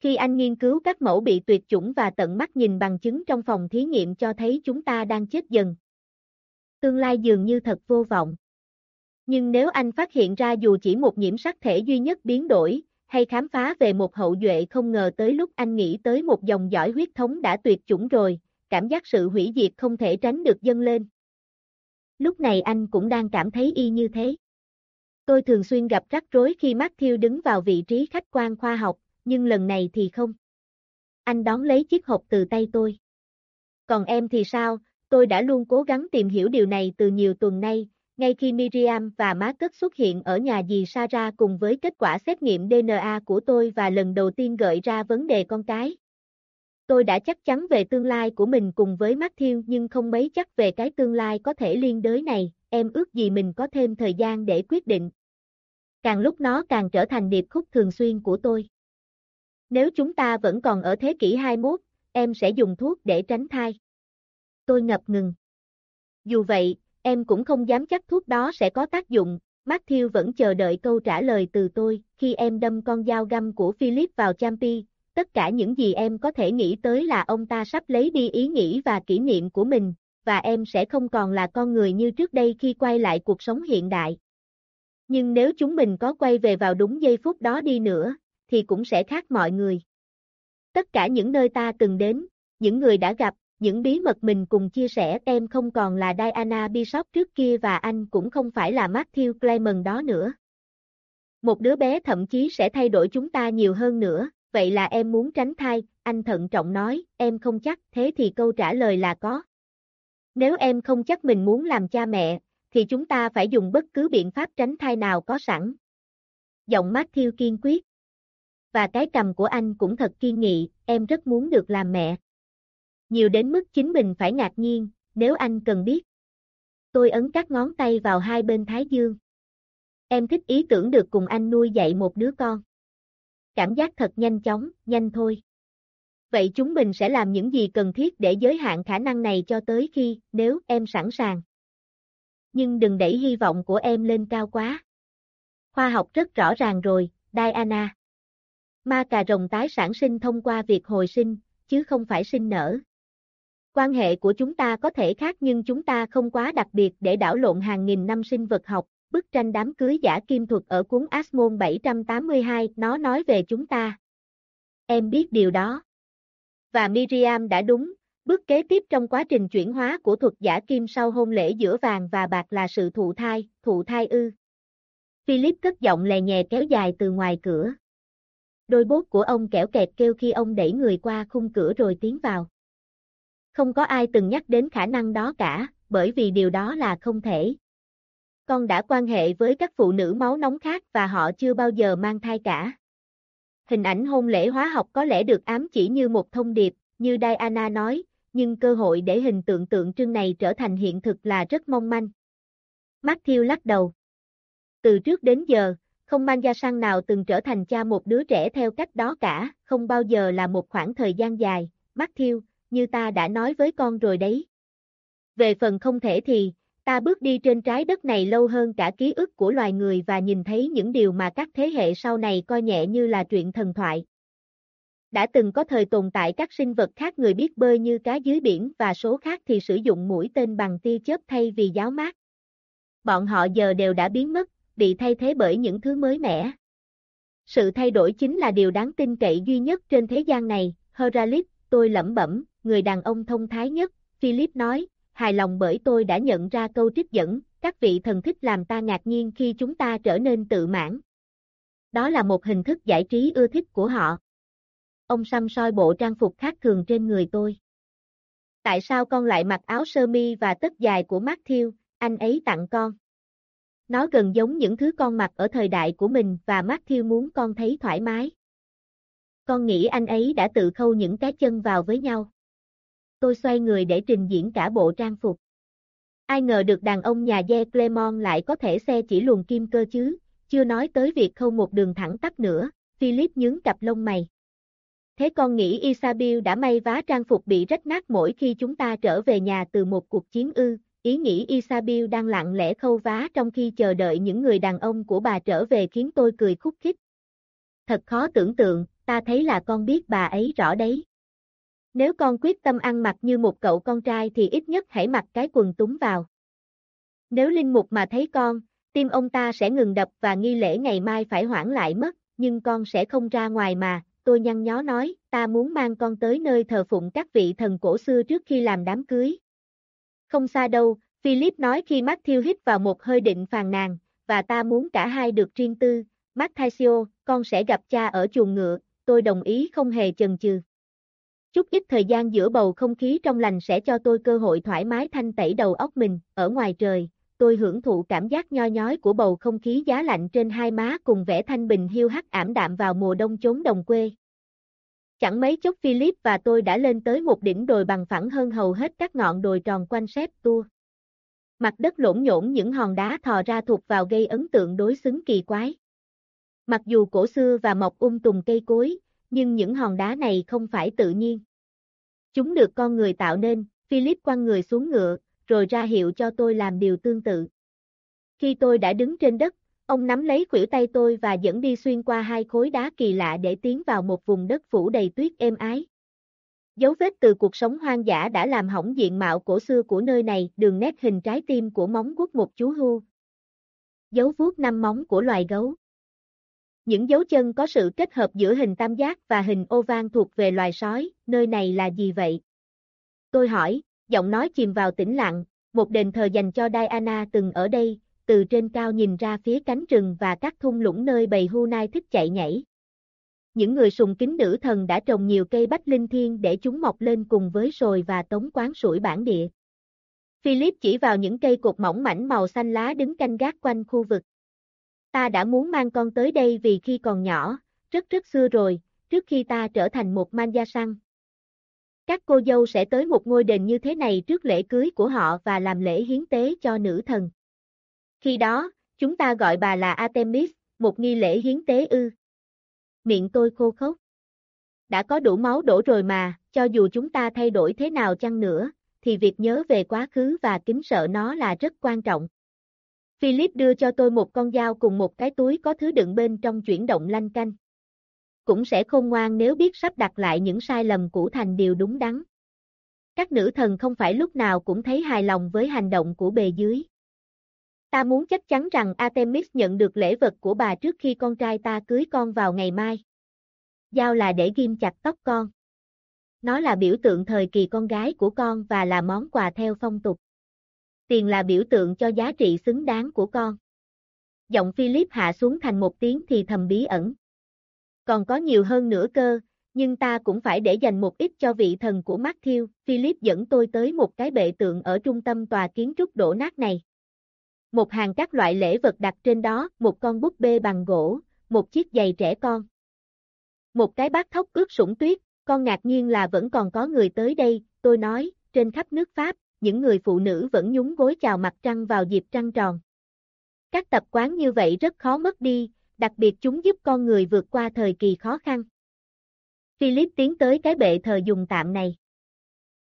Khi anh nghiên cứu các mẫu bị tuyệt chủng và tận mắt nhìn bằng chứng trong phòng thí nghiệm cho thấy chúng ta đang chết dần. Tương lai dường như thật vô vọng. Nhưng nếu anh phát hiện ra dù chỉ một nhiễm sắc thể duy nhất biến đổi, hay khám phá về một hậu duệ không ngờ tới lúc anh nghĩ tới một dòng dõi huyết thống đã tuyệt chủng rồi, cảm giác sự hủy diệt không thể tránh được dâng lên. Lúc này anh cũng đang cảm thấy y như thế. Tôi thường xuyên gặp rắc rối khi Matthew đứng vào vị trí khách quan khoa học, nhưng lần này thì không. Anh đón lấy chiếc hộp từ tay tôi. Còn em thì sao, tôi đã luôn cố gắng tìm hiểu điều này từ nhiều tuần nay, ngay khi Miriam và Marcus xuất hiện ở nhà dì Sarah cùng với kết quả xét nghiệm DNA của tôi và lần đầu tiên gợi ra vấn đề con cái. Tôi đã chắc chắn về tương lai của mình cùng với Matthew nhưng không mấy chắc về cái tương lai có thể liên đới này, em ước gì mình có thêm thời gian để quyết định. Càng lúc nó càng trở thành điệp khúc thường xuyên của tôi. Nếu chúng ta vẫn còn ở thế kỷ 21, em sẽ dùng thuốc để tránh thai. Tôi ngập ngừng. Dù vậy, em cũng không dám chắc thuốc đó sẽ có tác dụng, Matthew vẫn chờ đợi câu trả lời từ tôi, khi em đâm con dao găm của Philip vào Champi, tất cả những gì em có thể nghĩ tới là ông ta sắp lấy đi ý nghĩ và kỷ niệm của mình, và em sẽ không còn là con người như trước đây khi quay lại cuộc sống hiện đại. Nhưng nếu chúng mình có quay về vào đúng giây phút đó đi nữa, thì cũng sẽ khác mọi người. Tất cả những nơi ta từng đến, những người đã gặp, những bí mật mình cùng chia sẻ em không còn là Diana Bishop trước kia và anh cũng không phải là Matthew Clement đó nữa. Một đứa bé thậm chí sẽ thay đổi chúng ta nhiều hơn nữa, vậy là em muốn tránh thai, anh thận trọng nói, em không chắc, thế thì câu trả lời là có. Nếu em không chắc mình muốn làm cha mẹ, thì chúng ta phải dùng bất cứ biện pháp tránh thai nào có sẵn. Giọng Matthew kiên quyết. Và cái cầm của anh cũng thật kiên nghị, em rất muốn được làm mẹ. Nhiều đến mức chính mình phải ngạc nhiên, nếu anh cần biết. Tôi ấn các ngón tay vào hai bên thái dương. Em thích ý tưởng được cùng anh nuôi dạy một đứa con. Cảm giác thật nhanh chóng, nhanh thôi. Vậy chúng mình sẽ làm những gì cần thiết để giới hạn khả năng này cho tới khi, nếu em sẵn sàng. Nhưng đừng đẩy hy vọng của em lên cao quá. Khoa học rất rõ ràng rồi, Diana. Ma cà rồng tái sản sinh thông qua việc hồi sinh, chứ không phải sinh nở. Quan hệ của chúng ta có thể khác nhưng chúng ta không quá đặc biệt để đảo lộn hàng nghìn năm sinh vật học. Bức tranh đám cưới giả kim thuật ở cuốn Asmon 782 nó nói về chúng ta. Em biết điều đó. Và Miriam đã đúng, bước kế tiếp trong quá trình chuyển hóa của thuật giả kim sau hôn lễ giữa vàng và bạc là sự thụ thai, thụ thai ư. Philip cất giọng lè nhẹ kéo dài từ ngoài cửa. Đôi bốt của ông kẻo kẹt kêu khi ông đẩy người qua khung cửa rồi tiến vào. Không có ai từng nhắc đến khả năng đó cả, bởi vì điều đó là không thể. Con đã quan hệ với các phụ nữ máu nóng khác và họ chưa bao giờ mang thai cả. Hình ảnh hôn lễ hóa học có lẽ được ám chỉ như một thông điệp, như Diana nói, nhưng cơ hội để hình tượng tượng trưng này trở thành hiện thực là rất mong manh. Matthew lắc đầu. Từ trước đến giờ, không mang gia sang nào từng trở thành cha một đứa trẻ theo cách đó cả, không bao giờ là một khoảng thời gian dài. Matthew, như ta đã nói với con rồi đấy. Về phần không thể thì, ta bước đi trên trái đất này lâu hơn cả ký ức của loài người và nhìn thấy những điều mà các thế hệ sau này coi nhẹ như là chuyện thần thoại. Đã từng có thời tồn tại các sinh vật khác người biết bơi như cá dưới biển và số khác thì sử dụng mũi tên bằng tia chớp thay vì giáo mát. Bọn họ giờ đều đã biến mất, bị thay thế bởi những thứ mới mẻ. Sự thay đổi chính là điều đáng tin cậy duy nhất trên thế gian này, Heralip, tôi lẩm bẩm, người đàn ông thông thái nhất, Philip nói, hài lòng bởi tôi đã nhận ra câu trích dẫn, các vị thần thích làm ta ngạc nhiên khi chúng ta trở nên tự mãn. Đó là một hình thức giải trí ưa thích của họ. Ông xăm soi bộ trang phục khác thường trên người tôi. Tại sao con lại mặc áo sơ mi và tất dài của Matthew, anh ấy tặng con? Nó gần giống những thứ con mặc ở thời đại của mình và Matthew muốn con thấy thoải mái. Con nghĩ anh ấy đã tự khâu những cái chân vào với nhau tôi xoay người để trình diễn cả bộ trang phục. Ai ngờ được đàn ông nhà Ye Clemon lại có thể xe chỉ luồn kim cơ chứ, chưa nói tới việc khâu một đường thẳng tắp nữa, Philip nhướng cặp lông mày. Thế con nghĩ Isabel đã may vá trang phục bị rách nát mỗi khi chúng ta trở về nhà từ một cuộc chiến ư, ý nghĩ Isabel đang lặng lẽ khâu vá trong khi chờ đợi những người đàn ông của bà trở về khiến tôi cười khúc khích. Thật khó tưởng tượng, ta thấy là con biết bà ấy rõ đấy. Nếu con quyết tâm ăn mặc như một cậu con trai thì ít nhất hãy mặc cái quần túng vào. Nếu linh mục mà thấy con, tim ông ta sẽ ngừng đập và nghi lễ ngày mai phải hoãn lại mất, nhưng con sẽ không ra ngoài mà, tôi nhăn nhó nói, ta muốn mang con tới nơi thờ phụng các vị thần cổ xưa trước khi làm đám cưới. Không xa đâu, Philip nói khi Matthew hít vào một hơi định phàn nàn, và ta muốn cả hai được riêng tư, Matthew, con sẽ gặp cha ở chuồng ngựa, tôi đồng ý không hề chần chừ. Chút ít thời gian giữa bầu không khí trong lành sẽ cho tôi cơ hội thoải mái thanh tẩy đầu óc mình, ở ngoài trời, tôi hưởng thụ cảm giác nho nhói của bầu không khí giá lạnh trên hai má cùng vẻ thanh bình hiu hắt ảm đạm vào mùa đông chốn đồng quê. Chẳng mấy chốc Philip và tôi đã lên tới một đỉnh đồi bằng phẳng hơn hầu hết các ngọn đồi tròn quanh xếp tua. Mặt đất lỗn nhổn những hòn đá thò ra thuộc vào gây ấn tượng đối xứng kỳ quái. Mặc dù cổ xưa và mọc um tùm cây cối, nhưng những hòn đá này không phải tự nhiên. Chúng được con người tạo nên, Philip quăng người xuống ngựa, rồi ra hiệu cho tôi làm điều tương tự. Khi tôi đã đứng trên đất, ông nắm lấy khuỷu tay tôi và dẫn đi xuyên qua hai khối đá kỳ lạ để tiến vào một vùng đất phủ đầy tuyết êm ái. Dấu vết từ cuộc sống hoang dã đã làm hỏng diện mạo cổ xưa của nơi này, đường nét hình trái tim của móng guốc một chú hưu. Dấu vuốt năm móng của loài gấu. Những dấu chân có sự kết hợp giữa hình tam giác và hình ô thuộc về loài sói, nơi này là gì vậy? Tôi hỏi, giọng nói chìm vào tĩnh lặng, một đền thờ dành cho Diana từng ở đây, từ trên cao nhìn ra phía cánh rừng và các thung lũng nơi bầy hưu nai thích chạy nhảy. Những người sùng kính nữ thần đã trồng nhiều cây bách linh thiên để chúng mọc lên cùng với sồi và tống quán sủi bản địa. Philip chỉ vào những cây cột mỏng mảnh màu xanh lá đứng canh gác quanh khu vực. Ta đã muốn mang con tới đây vì khi còn nhỏ, rất rất xưa rồi, trước khi ta trở thành một man gia săn. Các cô dâu sẽ tới một ngôi đền như thế này trước lễ cưới của họ và làm lễ hiến tế cho nữ thần. Khi đó, chúng ta gọi bà là Artemis, một nghi lễ hiến tế ư. Miệng tôi khô khốc. Đã có đủ máu đổ rồi mà, cho dù chúng ta thay đổi thế nào chăng nữa, thì việc nhớ về quá khứ và kính sợ nó là rất quan trọng. Philip đưa cho tôi một con dao cùng một cái túi có thứ đựng bên trong chuyển động lanh canh. Cũng sẽ khôn ngoan nếu biết sắp đặt lại những sai lầm cũ thành điều đúng đắn. Các nữ thần không phải lúc nào cũng thấy hài lòng với hành động của bề dưới. Ta muốn chắc chắn rằng Artemis nhận được lễ vật của bà trước khi con trai ta cưới con vào ngày mai. Dao là để ghim chặt tóc con. Nó là biểu tượng thời kỳ con gái của con và là món quà theo phong tục tiền là biểu tượng cho giá trị xứng đáng của con. Giọng Philip hạ xuống thành một tiếng thì thầm bí ẩn. Còn có nhiều hơn nữa cơ, nhưng ta cũng phải để dành một ít cho vị thần của Matthew. Philip dẫn tôi tới một cái bệ tượng ở trung tâm tòa kiến trúc đổ nát này. Một hàng các loại lễ vật đặt trên đó, một con búp bê bằng gỗ, một chiếc giày trẻ con. Một cái bát thóc ướt sũng tuyết, con ngạc nhiên là vẫn còn có người tới đây, tôi nói, trên khắp nước Pháp, những người phụ nữ vẫn nhúng gối chào mặt trăng vào dịp trăng tròn. Các tập quán như vậy rất khó mất đi, đặc biệt chúng giúp con người vượt qua thời kỳ khó khăn. Philip tiến tới cái bệ thờ dùng tạm này.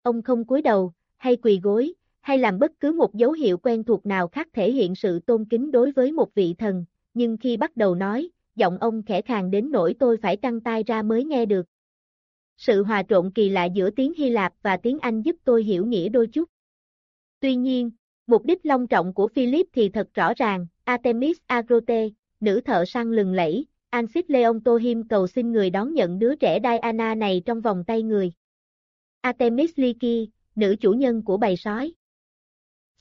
Ông không cúi đầu, hay quỳ gối, hay làm bất cứ một dấu hiệu quen thuộc nào khác thể hiện sự tôn kính đối với một vị thần, nhưng khi bắt đầu nói, giọng ông khẽ khàng đến nỗi tôi phải căng tai ra mới nghe được. Sự hòa trộn kỳ lạ giữa tiếng Hy Lạp và tiếng Anh giúp tôi hiểu nghĩa đôi chút. Tuy nhiên, mục đích long trọng của Philip thì thật rõ ràng, Artemis Agrote, nữ thợ săn lừng lẫy, Anxit Leon Tohim cầu xin người đón nhận đứa trẻ Diana này trong vòng tay người. Artemis Liki, nữ chủ nhân của bầy sói.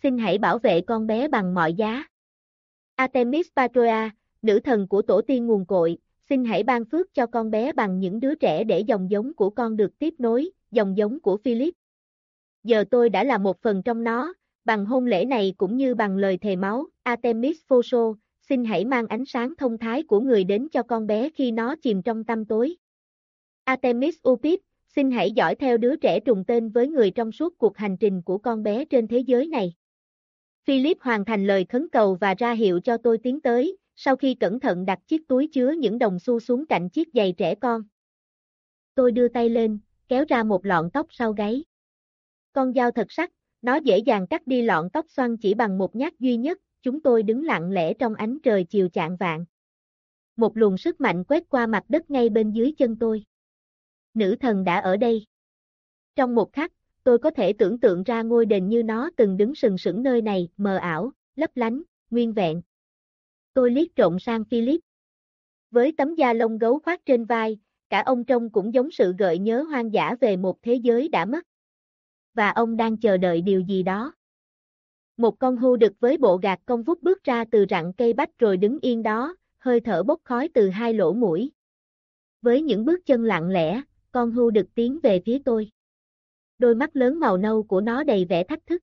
Xin hãy bảo vệ con bé bằng mọi giá. Artemis Patroia, nữ thần của tổ tiên nguồn cội, xin hãy ban phước cho con bé bằng những đứa trẻ để dòng giống của con được tiếp nối, dòng giống của Philip giờ tôi đã là một phần trong nó, bằng hôn lễ này cũng như bằng lời thề máu, Artemis Phoso, xin hãy mang ánh sáng thông thái của người đến cho con bé khi nó chìm trong tâm tối. Artemis Upip, xin hãy dõi theo đứa trẻ trùng tên với người trong suốt cuộc hành trình của con bé trên thế giới này. Philip hoàn thành lời khấn cầu và ra hiệu cho tôi tiến tới, sau khi cẩn thận đặt chiếc túi chứa những đồng xu xuống cạnh chiếc giày trẻ con. Tôi đưa tay lên, kéo ra một lọn tóc sau gáy. Con dao thật sắc, nó dễ dàng cắt đi lọn tóc xoăn chỉ bằng một nhát duy nhất, chúng tôi đứng lặng lẽ trong ánh trời chiều chạng vạn. Một luồng sức mạnh quét qua mặt đất ngay bên dưới chân tôi. Nữ thần đã ở đây. Trong một khắc, tôi có thể tưởng tượng ra ngôi đền như nó từng đứng sừng sững nơi này, mờ ảo, lấp lánh, nguyên vẹn. Tôi liếc trộn sang Philip. Với tấm da lông gấu khoác trên vai, cả ông trông cũng giống sự gợi nhớ hoang dã về một thế giới đã mất. Và ông đang chờ đợi điều gì đó. Một con hưu đực với bộ gạt công vút bước ra từ rặng cây bách rồi đứng yên đó, hơi thở bốc khói từ hai lỗ mũi. Với những bước chân lặng lẽ, con hưu đực tiến về phía tôi. Đôi mắt lớn màu nâu của nó đầy vẻ thách thức.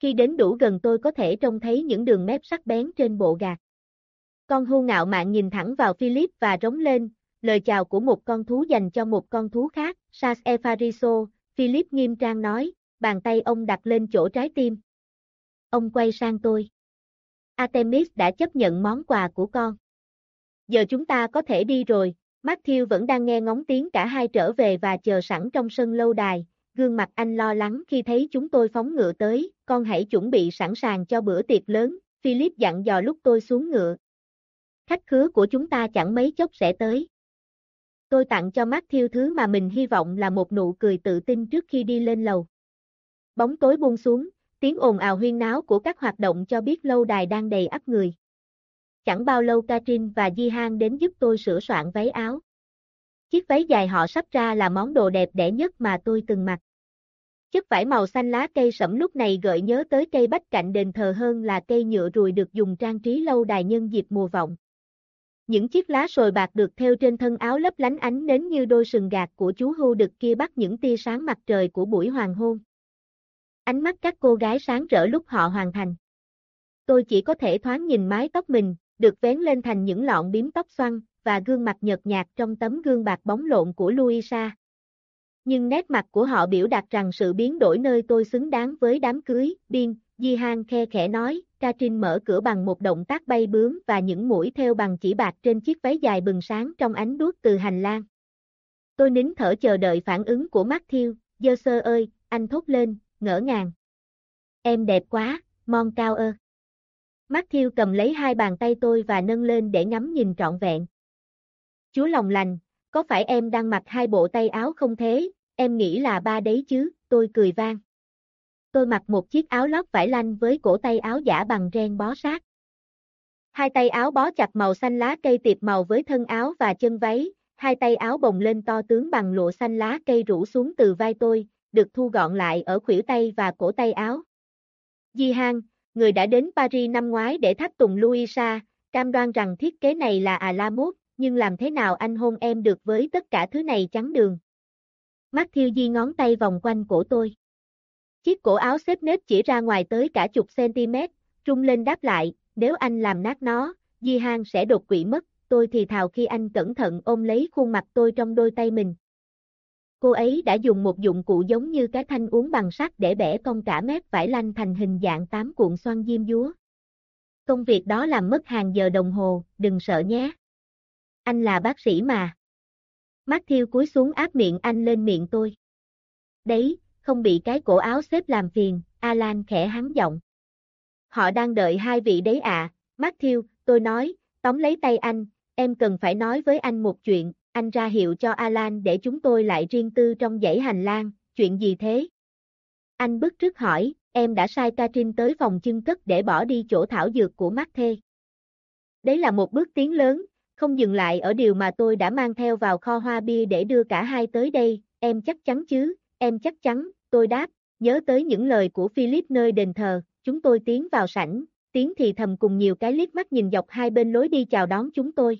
Khi đến đủ gần tôi có thể trông thấy những đường mép sắc bén trên bộ gạt. Con hưu ngạo mạn nhìn thẳng vào Philip và rống lên, lời chào của một con thú dành cho một con thú khác, Sas Efariso, Philip nghiêm trang nói, bàn tay ông đặt lên chỗ trái tim. Ông quay sang tôi. Artemis đã chấp nhận món quà của con. Giờ chúng ta có thể đi rồi, Matthew vẫn đang nghe ngóng tiếng cả hai trở về và chờ sẵn trong sân lâu đài, gương mặt anh lo lắng khi thấy chúng tôi phóng ngựa tới, con hãy chuẩn bị sẵn sàng cho bữa tiệc lớn, Philip dặn dò lúc tôi xuống ngựa. Khách khứa của chúng ta chẳng mấy chốc sẽ tới. Tôi tặng cho Matthew thứ mà mình hy vọng là một nụ cười tự tin trước khi đi lên lầu. Bóng tối buông xuống, tiếng ồn ào huyên náo của các hoạt động cho biết lâu đài đang đầy ắp người. Chẳng bao lâu Katrin và Di Han đến giúp tôi sửa soạn váy áo. Chiếc váy dài họ sắp ra là món đồ đẹp đẽ nhất mà tôi từng mặc. Chất vải màu xanh lá cây sẫm lúc này gợi nhớ tới cây bách cạnh đền thờ hơn là cây nhựa rùi được dùng trang trí lâu đài nhân dịp mùa vọng. Những chiếc lá sồi bạc được thêu trên thân áo lấp lánh ánh nến như đôi sừng gạt của chú hưu đực kia bắt những tia sáng mặt trời của buổi hoàng hôn. Ánh mắt các cô gái sáng rỡ lúc họ hoàn thành. Tôi chỉ có thể thoáng nhìn mái tóc mình, được vén lên thành những lọn bím tóc xoăn, và gương mặt nhợt nhạt trong tấm gương bạc bóng lộn của Luisa. Nhưng nét mặt của họ biểu đạt rằng sự biến đổi nơi tôi xứng đáng với đám cưới, điên, Di Han khe khẽ nói, Katrin mở cửa bằng một động tác bay bướm và những mũi theo bằng chỉ bạc trên chiếc váy dài bừng sáng trong ánh đuốc từ hành lang. Tôi nín thở chờ đợi phản ứng của Matthew, dơ sơ ơi, anh thốt lên, ngỡ ngàng. Em đẹp quá, mon cao ơ. Matthew cầm lấy hai bàn tay tôi và nâng lên để ngắm nhìn trọn vẹn. Chúa lòng lành, có phải em đang mặc hai bộ tay áo không thế, em nghĩ là ba đấy chứ, tôi cười vang. Tôi mặc một chiếc áo lót vải lanh với cổ tay áo giả bằng ren bó sát. Hai tay áo bó chặt màu xanh lá cây tiệp màu với thân áo và chân váy, hai tay áo bồng lên to tướng bằng lụa xanh lá cây rủ xuống từ vai tôi, được thu gọn lại ở khuỷu tay và cổ tay áo. Di Hang, người đã đến Paris năm ngoái để tháp tùng Louisa, cam đoan rằng thiết kế này là à la mốt, nhưng làm thế nào anh hôn em được với tất cả thứ này trắng đường. Matthew Di ngón tay vòng quanh cổ tôi. Chiếc cổ áo xếp nếp chỉ ra ngoài tới cả chục cm, trung lên đáp lại, nếu anh làm nát nó, Di Hang sẽ đột quỵ mất, tôi thì thào khi anh cẩn thận ôm lấy khuôn mặt tôi trong đôi tay mình. Cô ấy đã dùng một dụng cụ giống như cái thanh uống bằng sắt để bẻ cong cả mép vải lanh thành hình dạng tám cuộn xoăn diêm dúa. Công việc đó làm mất hàng giờ đồng hồ, đừng sợ nhé. Anh là bác sĩ mà. Matthew cúi xuống áp miệng anh lên miệng tôi. Đấy, không bị cái cổ áo xếp làm phiền, Alan khẽ hắn giọng. Họ đang đợi hai vị đấy à, Matthew, tôi nói, tóm lấy tay anh, em cần phải nói với anh một chuyện, anh ra hiệu cho Alan để chúng tôi lại riêng tư trong dãy hành lang, chuyện gì thế? Anh bức trước hỏi, em đã sai Katrin tới phòng chân cất để bỏ đi chỗ thảo dược của Matthew. Đấy là một bước tiến lớn, không dừng lại ở điều mà tôi đã mang theo vào kho hoa bia để đưa cả hai tới đây, em chắc chắn chứ, em chắc chắn, tôi đáp, nhớ tới những lời của Philip nơi đền thờ, chúng tôi tiến vào sảnh, tiếng thì thầm cùng nhiều cái liếc mắt nhìn dọc hai bên lối đi chào đón chúng tôi.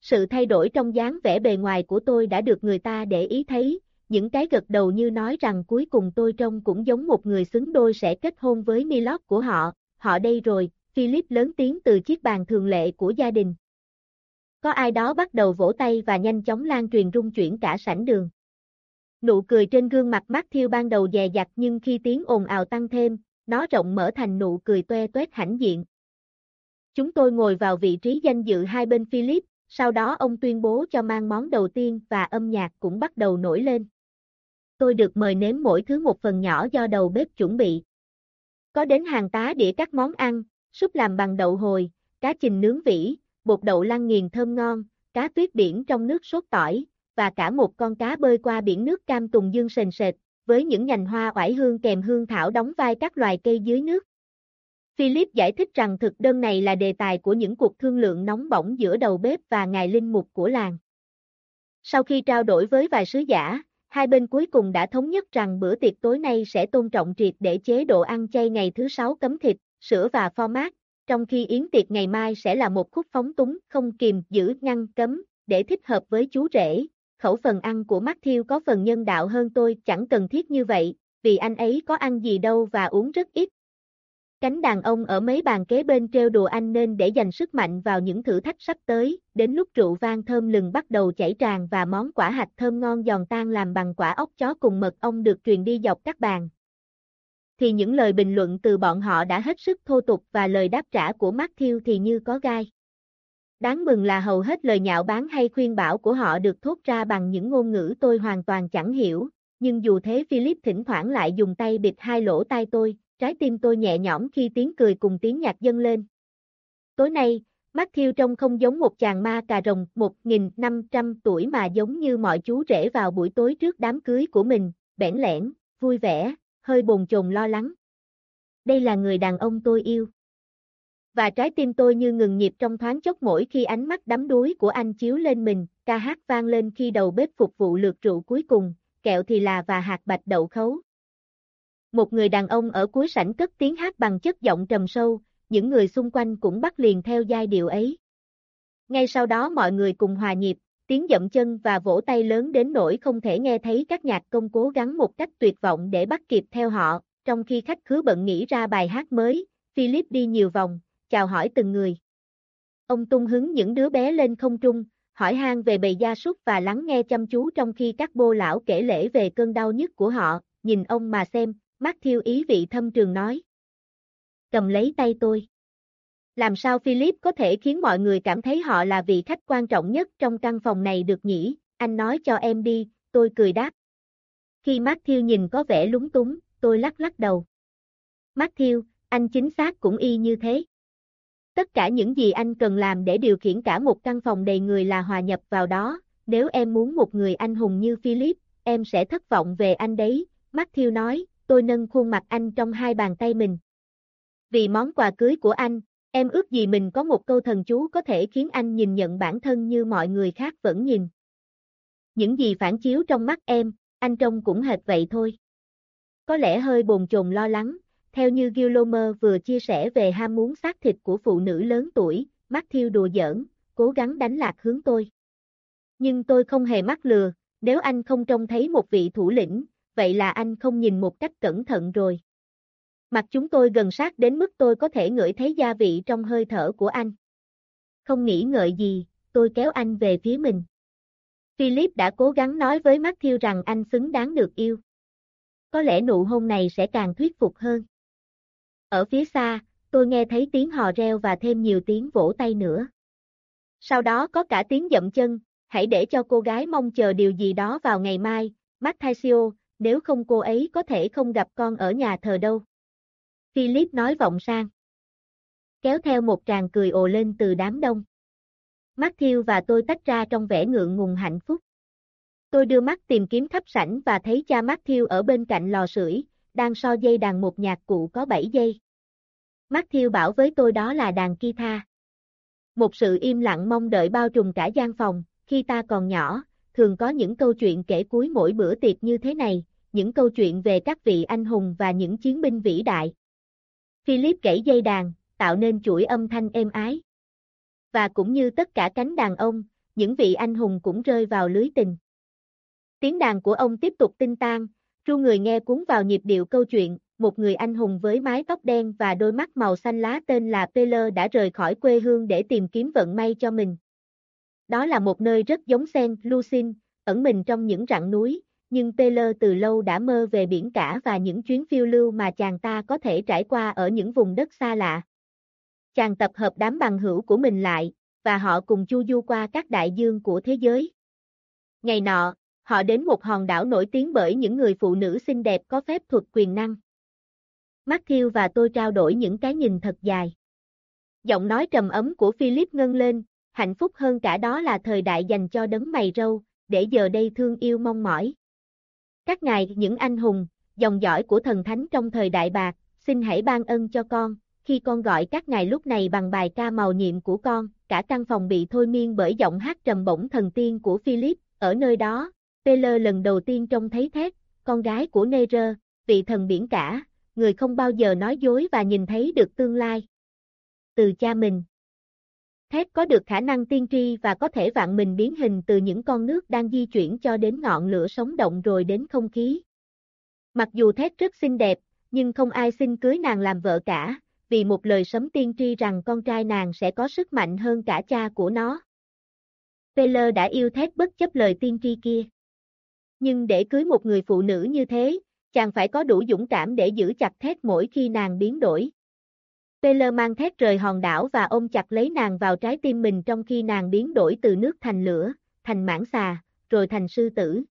Sự thay đổi trong dáng vẻ bề ngoài của tôi đã được người ta để ý thấy, những cái gật đầu như nói rằng cuối cùng tôi trông cũng giống một người xứng đôi sẽ kết hôn với Milord của họ, họ đây rồi, Philip lớn tiếng từ chiếc bàn thường lệ của gia đình. Có ai đó bắt đầu vỗ tay và nhanh chóng lan truyền rung chuyển cả sảnh đường. Nụ cười trên gương mặt mắt thiêu ban đầu dè dặt nhưng khi tiếng ồn ào tăng thêm, nó rộng mở thành nụ cười toe toét hãnh diện. Chúng tôi ngồi vào vị trí danh dự hai bên Philip, sau đó ông tuyên bố cho mang món đầu tiên và âm nhạc cũng bắt đầu nổi lên. Tôi được mời nếm mỗi thứ một phần nhỏ do đầu bếp chuẩn bị. Có đến hàng tá đĩa các món ăn, súp làm bằng đậu hồi, cá chình nướng vỉ, bột đậu lăng nghiền thơm ngon, cá tuyết biển trong nước sốt tỏi, và cả một con cá bơi qua biển nước cam tùng dương sền sệt, với những nhành hoa oải hương kèm hương thảo đóng vai các loài cây dưới nước. Philip giải thích rằng thực đơn này là đề tài của những cuộc thương lượng nóng bỏng giữa đầu bếp và ngài linh mục của làng. Sau khi trao đổi với vài sứ giả, hai bên cuối cùng đã thống nhất rằng bữa tiệc tối nay sẽ tôn trọng triệt để chế độ ăn chay ngày thứ sáu cấm thịt, sữa và format, trong khi yến tiệc ngày mai sẽ là một khúc phóng túng, không kìm, giữ, ngăn, cấm, để thích hợp với chú rể. Khẩu phần ăn của Matthew có phần nhân đạo hơn tôi, chẳng cần thiết như vậy, vì anh ấy có ăn gì đâu và uống rất ít. Cánh đàn ông ở mấy bàn kế bên treo đùa anh nên để dành sức mạnh vào những thử thách sắp tới, đến lúc rượu vang thơm lừng bắt đầu chảy tràn và món quả hạch thơm ngon giòn tan làm bằng quả ốc chó cùng mật ong được truyền đi dọc các bàn. Thì những lời bình luận từ bọn họ đã hết sức thô tục và lời đáp trả của Matthew thì như có gai. Đáng mừng là hầu hết lời nhạo báng hay khuyên bảo của họ được thốt ra bằng những ngôn ngữ tôi hoàn toàn chẳng hiểu, nhưng dù thế Philip thỉnh thoảng lại dùng tay bịt hai lỗ tai tôi, trái tim tôi nhẹ nhõm khi tiếng cười cùng tiếng nhạc dâng lên. Tối nay, Matthew trông không giống một chàng ma cà rồng 1.500 tuổi mà giống như mọi chú rể vào buổi tối trước đám cưới của mình, bẽn lẽn, vui vẻ, hơi bồn chồn lo lắng. Đây là người đàn ông tôi yêu. Và trái tim tôi như ngừng nhịp trong thoáng chốc mỗi khi ánh mắt đắm đuối của anh chiếu lên mình, ca hát vang lên khi đầu bếp phục vụ lượt rượu cuối cùng, kẹo thì là và hạt bạch đậu khấu. Một người đàn ông ở cuối sảnh cất tiếng hát bằng chất giọng trầm sâu, những người xung quanh cũng bắt liền theo giai điệu ấy. Ngay sau đó mọi người cùng hòa nhịp, tiếng dậm chân và vỗ tay lớn đến nỗi không thể nghe thấy các nhạc công cố gắng một cách tuyệt vọng để bắt kịp theo họ, trong khi khách khứa bận nghĩ ra bài hát mới, Philip đi nhiều vòng, chào hỏi từng người. Ông tung hứng những đứa bé lên không trung, hỏi han về bầy gia súc và lắng nghe chăm chú trong khi các bô lão kể lễ về cơn đau nhức của họ, nhìn ông mà xem, Matthew ý vị thâm trường nói. Cầm lấy tay tôi. Làm sao Philip có thể khiến mọi người cảm thấy họ là vị khách quan trọng nhất trong căn phòng này được nhỉ, anh nói cho em đi, tôi cười đáp. Khi Matthew nhìn có vẻ lúng túng, tôi lắc lắc đầu. Matthew, anh chính xác cũng y như thế. Tất cả những gì anh cần làm để điều khiển cả một căn phòng đầy người là hòa nhập vào đó, nếu em muốn một người anh hùng như Philip, em sẽ thất vọng về anh đấy, Matthew nói, tôi nâng khuôn mặt anh trong hai bàn tay mình. Vì món quà cưới của anh, em ước gì mình có một câu thần chú có thể khiến anh nhìn nhận bản thân như mọi người khác vẫn nhìn. Những gì phản chiếu trong mắt em, anh trông cũng hệt vậy thôi. Có lẽ hơi bồn chồn lo lắng, theo như Gillomer vừa chia sẻ về ham muốn xác thịt của phụ nữ lớn tuổi, Matthew đùa giỡn, cố gắng đánh lạc hướng tôi. Nhưng tôi không hề mắc lừa, nếu anh không trông thấy một vị thủ lĩnh, vậy là anh không nhìn một cách cẩn thận rồi. Mặt chúng tôi gần sát đến mức tôi có thể ngửi thấy gia vị trong hơi thở của anh. Không nghĩ ngợi gì, tôi kéo anh về phía mình. Philip đã cố gắng nói với Matthew rằng anh xứng đáng được yêu. Có lẽ nụ hôn này sẽ càng thuyết phục hơn. Ở phía xa, tôi nghe thấy tiếng hò reo và thêm nhiều tiếng vỗ tay nữa. Sau đó có cả tiếng dậm chân, hãy để cho cô gái mong chờ điều gì đó vào ngày mai, Mattasio, nếu không cô ấy có thể không gặp con ở nhà thờ đâu. Philip nói vọng sang. Kéo theo một tràng cười ồ lên từ đám đông. Matthew và tôi tách ra trong vẻ ngượng ngùng hạnh phúc. Tôi đưa mắt tìm kiếm khắp sảnh và thấy cha Matthew ở bên cạnh lò sưởi, đang so dây đàn một nhạc cụ có 7 giây. Matthew bảo với tôi đó là đàn guitar. Một sự im lặng mong đợi bao trùm cả gian phòng, khi ta còn nhỏ, thường có những câu chuyện kể cuối mỗi bữa tiệc như thế này, những câu chuyện về các vị anh hùng và những chiến binh vĩ đại. Philip gãy dây đàn, tạo nên chuỗi âm thanh êm ái. Và cũng như tất cả cánh đàn ông, những vị anh hùng cũng rơi vào lưới tình. Tiếng đàn của ông tiếp tục tinh tan, Chu người nghe cuốn vào nhịp điệu câu chuyện, một người anh hùng với mái tóc đen và đôi mắt màu xanh lá tên là Peler đã rời khỏi quê hương để tìm kiếm vận may cho mình. Đó là một nơi rất giống Sen Lucin, ẩn mình trong những rặng núi, nhưng Taylor từ lâu đã mơ về biển cả và những chuyến phiêu lưu mà chàng ta có thể trải qua ở những vùng đất xa lạ. Chàng tập hợp đám bằng hữu của mình lại, và họ cùng chu du qua các đại dương của thế giới. Ngày nọ, họ đến một hòn đảo nổi tiếng bởi những người phụ nữ xinh đẹp có phép thuật quyền năng. Matthew và tôi trao đổi những cái nhìn thật dài. Giọng nói trầm ấm của Philip ngân lên, hạnh phúc hơn cả đó là thời đại dành cho đấng mày râu, để giờ đây thương yêu mong mỏi. Các ngài, những anh hùng, dòng dõi của thần thánh trong thời đại bạc, xin hãy ban ân cho con, khi con gọi các ngài lúc này bằng bài ca màu nhiệm của con, cả căn phòng bị thôi miên bởi giọng hát trầm bổng thần tiên của Philip, ở nơi đó, Taylor lần đầu tiên trông thấy Thét, con gái của Nerer, vị thần biển cả, người không bao giờ nói dối và nhìn thấy được tương lai. Từ cha mình. Thét có được khả năng tiên tri và có thể vạn mình biến hình từ những con nước đang di chuyển cho đến ngọn lửa sống động rồi đến không khí. Mặc dù Thét rất xinh đẹp, nhưng không ai xin cưới nàng làm vợ cả, vì một lời sấm tiên tri rằng con trai nàng sẽ có sức mạnh hơn cả cha của nó. Taylor đã yêu Thét bất chấp lời tiên tri kia. Nhưng để cưới một người phụ nữ như thế, chàng phải có đủ dũng cảm để giữ chặt Thét mỗi khi nàng biến đổi. Taylor mang Thét rời hòn đảo và ôm chặt lấy nàng vào trái tim mình trong khi nàng biến đổi từ nước thành lửa, thành mãng xà, rồi thành sư tử.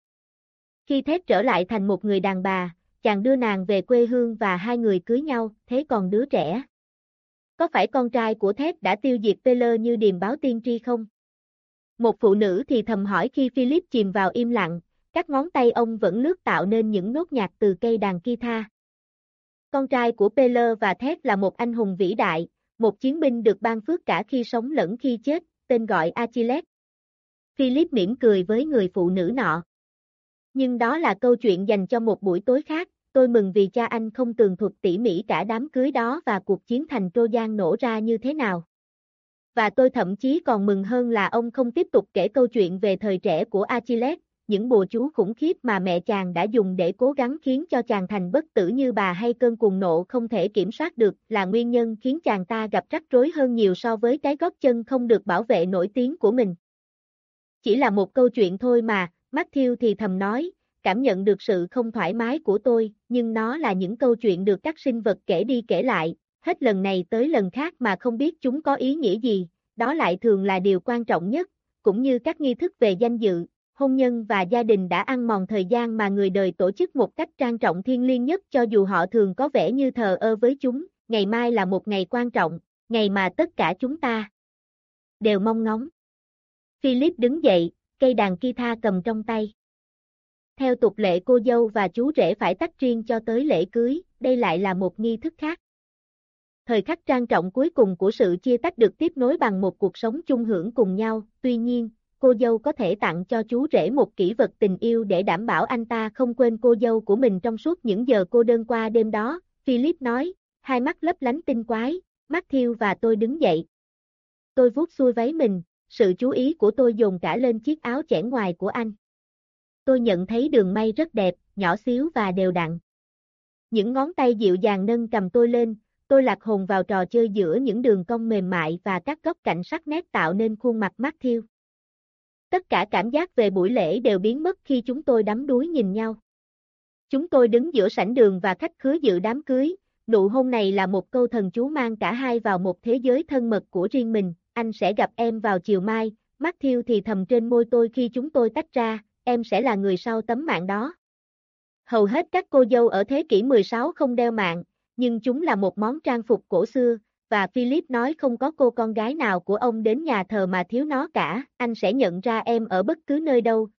Khi Thét trở lại thành một người đàn bà, chàng đưa nàng về quê hương và hai người cưới nhau, thế còn đứa trẻ. Có phải con trai của Thét đã tiêu diệt Taylor như điềm báo tiên tri không? Một phụ nữ thì thầm hỏi khi Philip chìm vào im lặng, các ngón tay ông vẫn lướt tạo nên những nốt nhạc từ cây đàn guitar. Con trai của Peller và Thét là một anh hùng vĩ đại, một chiến binh được ban phước cả khi sống lẫn khi chết, tên gọi Achilles. Philip mỉm cười với người phụ nữ nọ. Nhưng đó là câu chuyện dành cho một buổi tối khác, tôi mừng vì cha anh không tường thuật tỉ mỉ cả đám cưới đó và cuộc chiến thành Trojan nổ ra như thế nào. Và tôi thậm chí còn mừng hơn là ông không tiếp tục kể câu chuyện về thời trẻ của Achilles, những bùa chú khủng khiếp mà mẹ chàng đã dùng để cố gắng khiến cho chàng thành bất tử như bà hay cơn cuồng nộ không thể kiểm soát được là nguyên nhân khiến chàng ta gặp rắc rối hơn nhiều so với cái gót chân không được bảo vệ nổi tiếng của mình. Chỉ là một câu chuyện thôi mà, Matthew thì thầm nói, cảm nhận được sự không thoải mái của tôi, nhưng nó là những câu chuyện được các sinh vật kể đi kể lại, hết lần này tới lần khác mà không biết chúng có ý nghĩa gì, đó lại thường là điều quan trọng nhất, cũng như các nghi thức về danh dự, hôn nhân và gia đình đã ăn mòn thời gian mà người đời tổ chức một cách trang trọng thiên liêng nhất cho dù họ thường có vẻ như thờ ơ với chúng, ngày mai là một ngày quan trọng, ngày mà tất cả chúng ta đều mong ngóng. Philip đứng dậy, cây đàn guitar cầm trong tay. Theo tục lệ cô dâu và chú rể phải tách riêng cho tới lễ cưới, đây lại là một nghi thức khác. Thời khắc trang trọng cuối cùng của sự chia tách được tiếp nối bằng một cuộc sống chung hưởng cùng nhau, tuy nhiên, cô dâu có thể tặng cho chú rể một kỷ vật tình yêu để đảm bảo anh ta không quên cô dâu của mình trong suốt những giờ cô đơn qua đêm đó, Philip nói, hai mắt lấp lánh tinh quái, Matthew và tôi đứng dậy. Tôi vuốt xuôi váy mình, sự chú ý của tôi dồn cả lên chiếc áo chẽn ngoài của anh. Tôi nhận thấy đường may rất đẹp, nhỏ xíu và đều đặn. Những ngón tay dịu dàng nâng cầm tôi lên, tôi lạc hồn vào trò chơi giữa những đường cong mềm mại và các góc cạnh sắc nét tạo nên khuôn mặt Matthew. Tất cả cảm giác về buổi lễ đều biến mất khi chúng tôi đắm đuối nhìn nhau. Chúng tôi đứng giữa sảnh đường và khách khứa dự đám cưới, nụ hôn này là một câu thần chú mang cả hai vào một thế giới thân mật của riêng mình, anh sẽ gặp em vào chiều mai, Matthew thì thầm trên môi tôi khi chúng tôi tách ra, em sẽ là người sau tấm mạng đó. Hầu hết các cô dâu ở thế kỷ 16 không đeo mạng, nhưng chúng là một món trang phục cổ xưa, và Philip nói không có cô con gái nào của ông đến nhà thờ mà thiếu nó cả, anh sẽ nhận ra em ở bất cứ nơi đâu.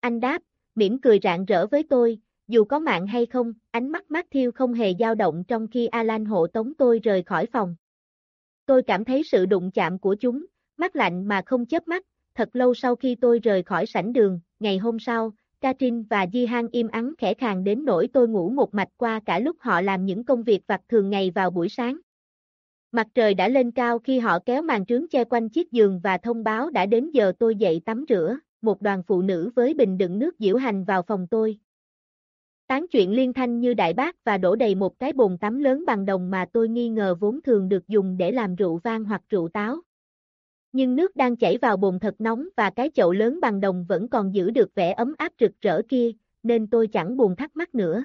Anh đáp, mỉm cười rạng rỡ với tôi, dù có mạng hay không, ánh mắt Matthew không hề dao động trong khi Alan hộ tống tôi rời khỏi phòng. Tôi cảm thấy sự đụng chạm của chúng, mắt lạnh mà không chớp mắt, thật lâu sau khi tôi rời khỏi sảnh đường, ngày hôm sau, Katrin và Di Han im ắng khẽ khàng đến nỗi tôi ngủ một mạch qua cả lúc họ làm những công việc vặt thường ngày vào buổi sáng. Mặt trời đã lên cao khi họ kéo màn trướng che quanh chiếc giường và thông báo đã đến giờ tôi dậy tắm rửa, một đoàn phụ nữ với bình đựng nước diễu hành vào phòng tôi. Tán chuyện liên thanh như đại bác và đổ đầy một cái bồn tắm lớn bằng đồng mà tôi nghi ngờ vốn thường được dùng để làm rượu vang hoặc rượu táo. Nhưng nước đang chảy vào bồn thật nóng và cái chậu lớn bằng đồng vẫn còn giữ được vẻ ấm áp rực rỡ kia, nên tôi chẳng buồn thắc mắc nữa.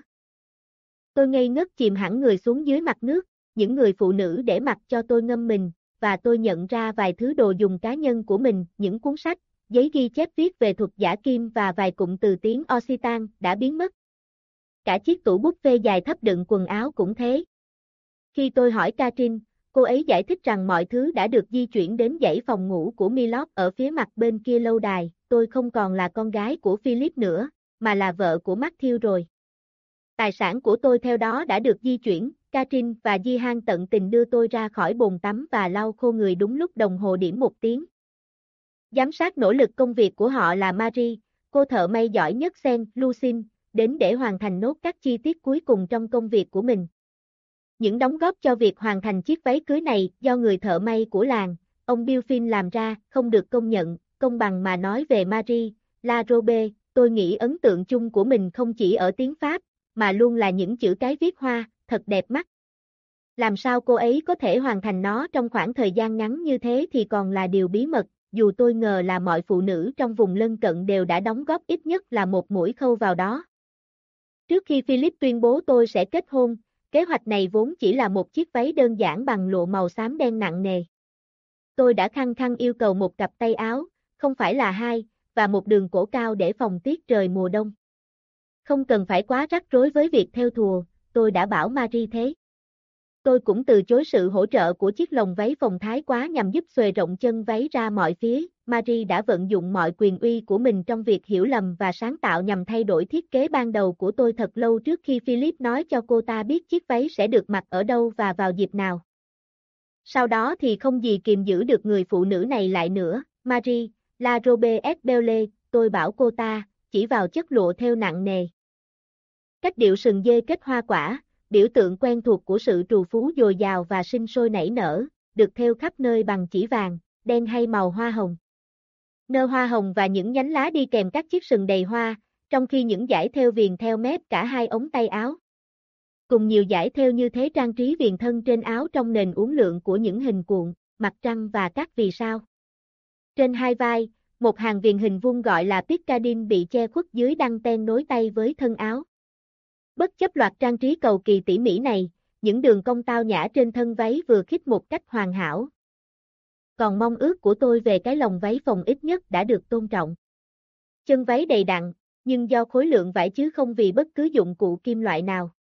Tôi ngây ngất chìm hẳn người xuống dưới mặt nước, những người phụ nữ để mặc cho tôi ngâm mình, và tôi nhận ra vài thứ đồ dùng cá nhân của mình, những cuốn sách, giấy ghi chép viết về thuật giả kim và vài cụm từ tiếng Occitan đã biến mất. Cả chiếc tủ bút phê dài thấp đựng quần áo cũng thế. Khi tôi hỏi Katrin, cô ấy giải thích rằng mọi thứ đã được di chuyển đến dãy phòng ngủ của Milot ở phía mặt bên kia lâu đài, tôi không còn là con gái của Philip nữa, mà là vợ của Matthew rồi. Tài sản của tôi theo đó đã được di chuyển, Katrin và Di Han tận tình đưa tôi ra khỏi bồn tắm và lau khô người đúng lúc đồng hồ điểm một tiếng. Giám sát nỗ lực công việc của họ là Marie, cô thợ may giỏi nhất Sen, Lucin, đến để hoàn thành nốt các chi tiết cuối cùng trong công việc của mình. Những đóng góp cho việc hoàn thành chiếc váy cưới này do người thợ may của làng, ông Bill Finn làm ra, không được công nhận, công bằng mà nói về Marie, La Robe, tôi nghĩ ấn tượng chung của mình không chỉ ở tiếng Pháp, mà luôn là những chữ cái viết hoa, thật đẹp mắt. Làm sao cô ấy có thể hoàn thành nó trong khoảng thời gian ngắn như thế thì còn là điều bí mật, dù tôi ngờ là mọi phụ nữ trong vùng lân cận đều đã đóng góp ít nhất là một mũi khâu vào đó. Trước khi Philip tuyên bố tôi sẽ kết hôn, kế hoạch này vốn chỉ là một chiếc váy đơn giản bằng lụa màu xám đen nặng nề. Tôi đã khăng khăng yêu cầu một cặp tay áo, không phải là hai, và một đường cổ cao để phòng tiết trời mùa đông. Không cần phải quá rắc rối với việc theo thùa, tôi đã bảo Marie thế. Tôi cũng từ chối sự hỗ trợ của chiếc lồng váy phòng thái quá nhằm giúp xuề rộng chân váy ra mọi phía. Marie đã vận dụng mọi quyền uy của mình trong việc hiểu lầm và sáng tạo nhằm thay đổi thiết kế ban đầu của tôi thật lâu trước khi Philip nói cho cô ta biết chiếc váy sẽ được mặc ở đâu và vào dịp nào. Sau đó thì không gì kiềm giữ được người phụ nữ này lại nữa. Marie, La Robe Belle, tôi bảo cô ta, chỉ vào chất lụa theo nặng nề. Cách điệu sừng dê kết hoa quả, biểu tượng quen thuộc của sự trù phú dồi dào và sinh sôi nảy nở, được theo khắp nơi bằng chỉ vàng, đen hay màu hoa hồng. Nơ hoa hồng và những nhánh lá đi kèm các chiếc sừng đầy hoa, trong khi những giải theo viền theo mép cả hai ống tay áo. Cùng nhiều giải theo như thế trang trí viền thân trên áo trong nền uốn lượn của những hình cuộn, mặt trăng và các vì sao. Trên hai vai, một hàng viền hình vuông gọi là Piccadin bị che khuất dưới đăng ten nối tay với thân áo. Bất chấp loạt trang trí cầu kỳ tỉ mỉ này, những đường cong tao nhã trên thân váy vừa khít một cách hoàn hảo. Còn mong ước của tôi về cái lồng váy phòng ít nhất đã được tôn trọng. Chân váy đầy đặn, nhưng do khối lượng vải chứ không vì bất cứ dụng cụ kim loại nào.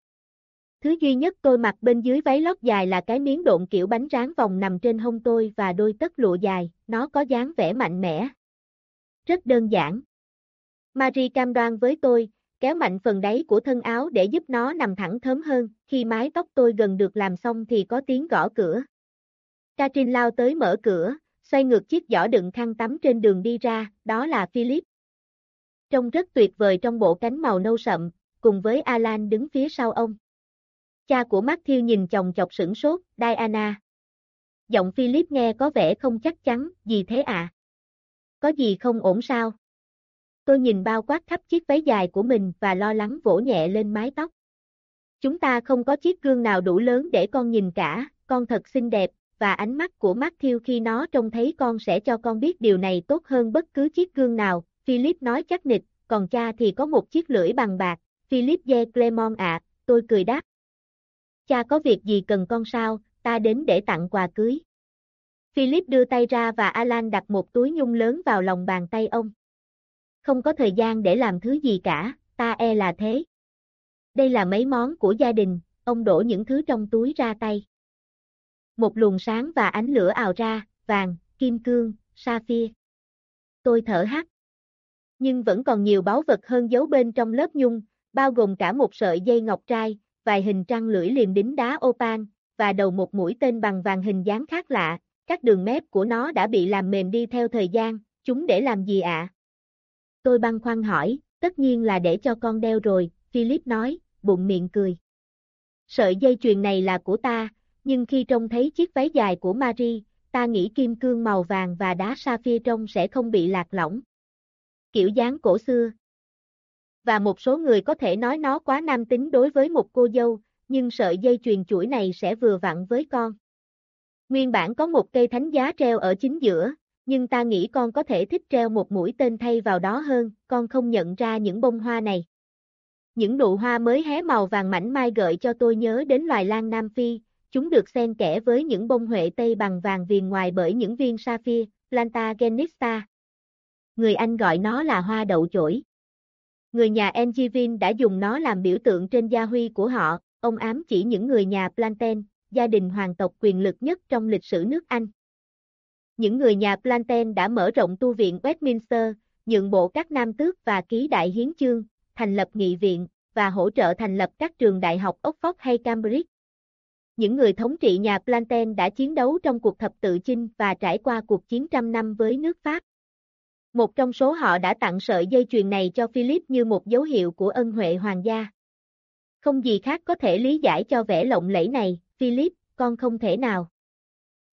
Thứ duy nhất tôi mặc bên dưới váy lót dài là cái miếng độn kiểu bánh rán vòng nằm trên hông tôi và đôi tất lụa dài, nó có dáng vẻ mạnh mẽ. Rất đơn giản. Marie cam đoan với tôi, kéo mạnh phần đáy của thân áo để giúp nó nằm thẳng thớm hơn, khi mái tóc tôi gần được làm xong thì có tiếng gõ cửa. Katrin lao tới mở cửa, xoay ngược chiếc giỏ đựng khăn tắm trên đường đi ra, đó là Philip. Trông rất tuyệt vời trong bộ cánh màu nâu sậm, cùng với Alan đứng phía sau ông. Cha của Matthew nhìn chồng chọc sửng sốt, Diana. Giọng Philip nghe có vẻ không chắc chắn, gì thế ạ? À? Có gì không ổn sao? Tôi nhìn bao quát khắp chiếc váy dài của mình và lo lắng vỗ nhẹ lên mái tóc. Chúng ta không có chiếc gương nào đủ lớn để con nhìn cả, con thật xinh đẹp, và ánh mắt của Matthew khi nó trông thấy con sẽ cho con biết điều này tốt hơn bất cứ chiếc gương nào, Philip nói chắc nịch, còn cha thì có một chiếc lưỡi bằng bạc, Philip de Clermont ạ, tôi cười đáp. Cha có việc gì cần con sao, ta đến để tặng quà cưới. Philip đưa tay ra và Alan đặt một túi nhung lớn vào lòng bàn tay ông không có thời gian để làm thứ gì cả, ta e là thế. Đây là mấy món của gia đình, ông đổ những thứ trong túi ra tay. Một luồng sáng và ánh lửa ào ra, vàng, kim cương, sapphire. Tôi thở hắt. Nhưng vẫn còn nhiều báu vật hơn giấu bên trong lớp nhung, bao gồm cả một sợi dây ngọc trai, vài hình trăng lưỡi liềm đính đá opal, và đầu một mũi tên bằng vàng hình dáng khác lạ, các đường mép của nó đã bị làm mềm đi theo thời gian, chúng để làm gì ạ? Tôi băn khoăn hỏi, tất nhiên là để cho con đeo rồi, Philip nói, bụng miệng cười. Sợi dây chuyền này là của ta, nhưng khi trông thấy chiếc váy dài của Marie, ta nghĩ kim cương màu vàng và đá sapphire trong sẽ không bị lạc lõng. Kiểu dáng cổ xưa. Và một số người có thể nói nó quá nam tính đối với một cô dâu, nhưng sợi dây chuyền chuỗi này sẽ vừa vặn với con. Nguyên bản có một cây thánh giá treo ở chính giữa, nhưng ta nghĩ con có thể thích treo một mũi tên thay vào đó hơn, con không nhận ra những bông hoa này. Những nụ hoa mới hé màu vàng mảnh mai gợi cho tôi nhớ đến loài lan Nam Phi, chúng được xen kẽ với những bông huệ tây bằng vàng viền ngoài bởi những viên sapphire, Planta genista. Người Anh gọi nó là hoa đậu chổi. Người nhà Angevin đã dùng nó làm biểu tượng trên gia huy của họ, ông ám chỉ những người nhà Planten, gia đình hoàng tộc quyền lực nhất trong lịch sử nước Anh. Những người nhà Planten đã mở rộng tu viện Westminster, nhượng bộ các nam tước và ký đại hiến chương, thành lập nghị viện, và hỗ trợ thành lập các trường đại học Oxford hay Cambridge. Những người thống trị nhà Planten đã chiến đấu trong cuộc thập tự chinh và trải qua cuộc chiến trăm năm với nước Pháp. Một trong số họ đã tặng sợi dây chuyền này cho Philip như một dấu hiệu của ân huệ hoàng gia. Không gì khác có thể lý giải cho vẻ lộng lẫy này, Philip, con không thể nào.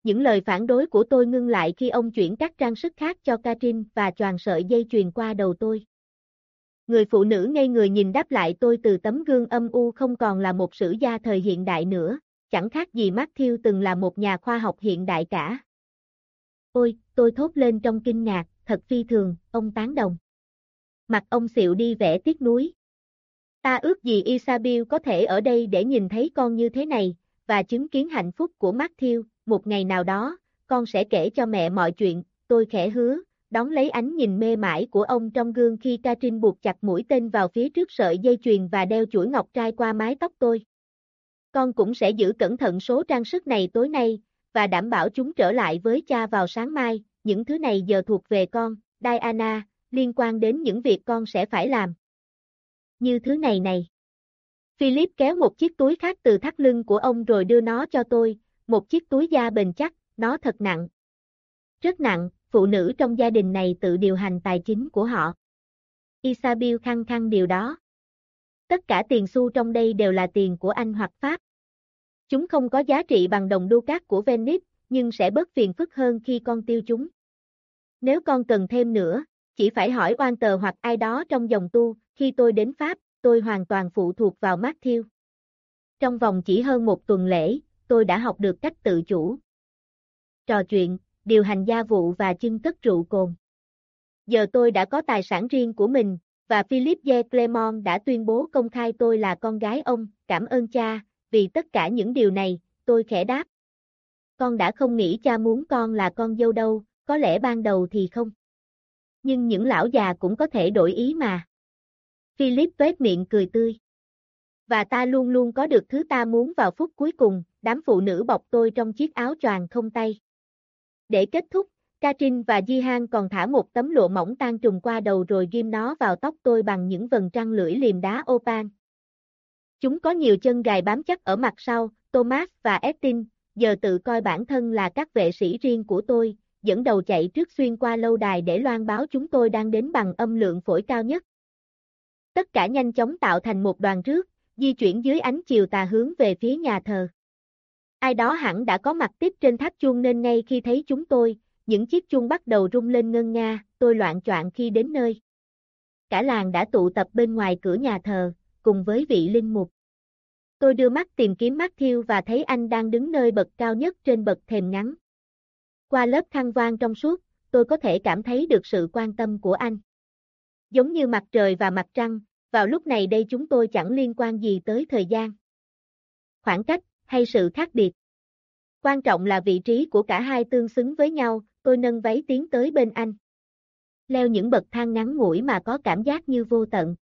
Những lời phản đối của tôi ngưng lại khi ông chuyển các trang sức khác cho Katrin và choàng sợi dây chuyền qua đầu tôi. Người phụ nữ ngây người nhìn đáp lại tôi từ tấm gương âm u không còn là một sử gia thời hiện đại nữa, chẳng khác gì Matthew từng là một nhà khoa học hiện đại cả. Ôi, tôi thốt lên trong kinh ngạc, thật phi thường, ông tán đồng. Mặt ông xịu đi vẻ tiếc nuối. Ta ước gì Isabel có thể ở đây để nhìn thấy con như thế này, và chứng kiến hạnh phúc của Matthew, một ngày nào đó, con sẽ kể cho mẹ mọi chuyện, tôi khẽ hứa, đón lấy ánh nhìn mê mải của ông trong gương khi Katrin buộc chặt mũi tên vào phía trước sợi dây chuyền và đeo chuỗi ngọc trai qua mái tóc tôi. Con cũng sẽ giữ cẩn thận số trang sức này tối nay, và đảm bảo chúng trở lại với cha vào sáng mai, những thứ này giờ thuộc về con, Diana, liên quan đến những việc con sẽ phải làm. Như thứ này này. Philip kéo một chiếc túi khác từ thắt lưng của ông rồi đưa nó cho tôi, một chiếc túi da bền chắc, nó thật nặng. Rất nặng, phụ nữ trong gia đình này tự điều hành tài chính của họ. Isabel khăng khăng điều đó. Tất cả tiền xu trong đây đều là tiền của Anh hoặc Pháp. Chúng không có giá trị bằng đồng đô cát của Venice, nhưng sẽ bớt phiền phức hơn khi con tiêu chúng. Nếu con cần thêm nữa, chỉ phải hỏi oan tờ hoặc ai đó trong dòng tu, khi tôi đến Pháp, tôi hoàn toàn phụ thuộc vào Matthew. Trong vòng chỉ hơn một tuần lễ, tôi đã học được cách tự chủ. Trò chuyện, điều hành gia vụ và chưng cất rượu cồn. Giờ tôi đã có tài sản riêng của mình, và Philip J. Clermont đã tuyên bố công khai tôi là con gái ông, cảm ơn cha, vì tất cả những điều này, tôi khẽ đáp. Con đã không nghĩ cha muốn con là con dâu đâu, có lẽ ban đầu thì không. Nhưng những lão già cũng có thể đổi ý mà. Philip tuét miệng cười tươi. Và ta luôn luôn có được thứ ta muốn vào phút cuối cùng, đám phụ nữ bọc tôi trong chiếc áo choàng không tay. Để kết thúc, Katrin và Jihan còn thả một tấm lụa mỏng tan trùng qua đầu rồi ghim nó vào tóc tôi bằng những vần trăng lưỡi liềm đá opal. Chúng có nhiều chân gài bám chắc ở mặt sau, Thomas và Estin, giờ tự coi bản thân là các vệ sĩ riêng của tôi, dẫn đầu chạy trước xuyên qua lâu đài để loan báo chúng tôi đang đến bằng âm lượng phổi cao nhất. Tất cả nhanh chóng tạo thành một đoàn rước, di chuyển dưới ánh chiều tà hướng về phía nhà thờ. Ai đó hẳn đã có mặt tiếp trên tháp chuông nên ngay khi thấy chúng tôi, những chiếc chuông bắt đầu rung lên ngân nga, tôi loạn choạng khi đến nơi. Cả làng đã tụ tập bên ngoài cửa nhà thờ, cùng với vị linh mục. Tôi đưa mắt tìm kiếm Matthew và thấy anh đang đứng nơi bậc cao nhất trên bậc thềm ngắn. Qua lớp khăn voan trong suốt, tôi có thể cảm thấy được sự quan tâm của anh. Giống như mặt trời và mặt trăng, vào lúc này đây chúng tôi chẳng liên quan gì tới thời gian. Khoảng cách, hay sự khác biệt. Quan trọng là vị trí của cả hai tương xứng với nhau, tôi nâng váy tiến tới bên anh. Leo những bậc thang ngắn ngủi mà có cảm giác như vô tận.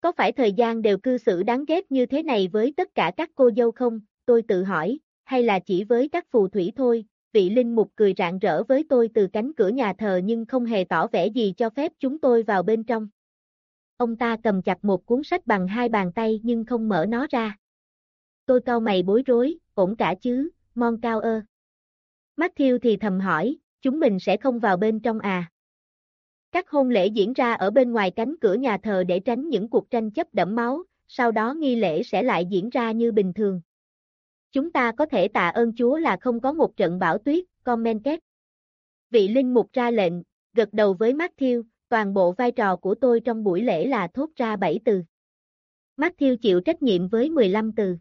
Có phải thời gian đều cư xử đáng ghét như thế này với tất cả các cô dâu không, tôi tự hỏi, hay là chỉ với các phù thủy thôi, vị linh mục cười rạng rỡ với tôi từ cánh cửa nhà thờ nhưng không hề tỏ vẻ gì cho phép chúng tôi vào bên trong. Ông ta cầm chặt một cuốn sách bằng hai bàn tay nhưng không mở nó ra. Tôi cau mày bối rối, ổn cả chứ, Mon cao ơ. Matthew thì thầm hỏi, chúng mình sẽ không vào bên trong à. Các hôn lễ diễn ra ở bên ngoài cánh cửa nhà thờ để tránh những cuộc tranh chấp đẫm máu, sau đó nghi lễ sẽ lại diễn ra như bình thường. Chúng ta có thể tạ ơn Chúa là không có một trận bão tuyết, comment kết. Vị linh mục ra lệnh, gật đầu với Matthew, toàn bộ vai trò của tôi trong buổi lễ là thốt ra 7 từ. Matthew chịu trách nhiệm với 15 từ.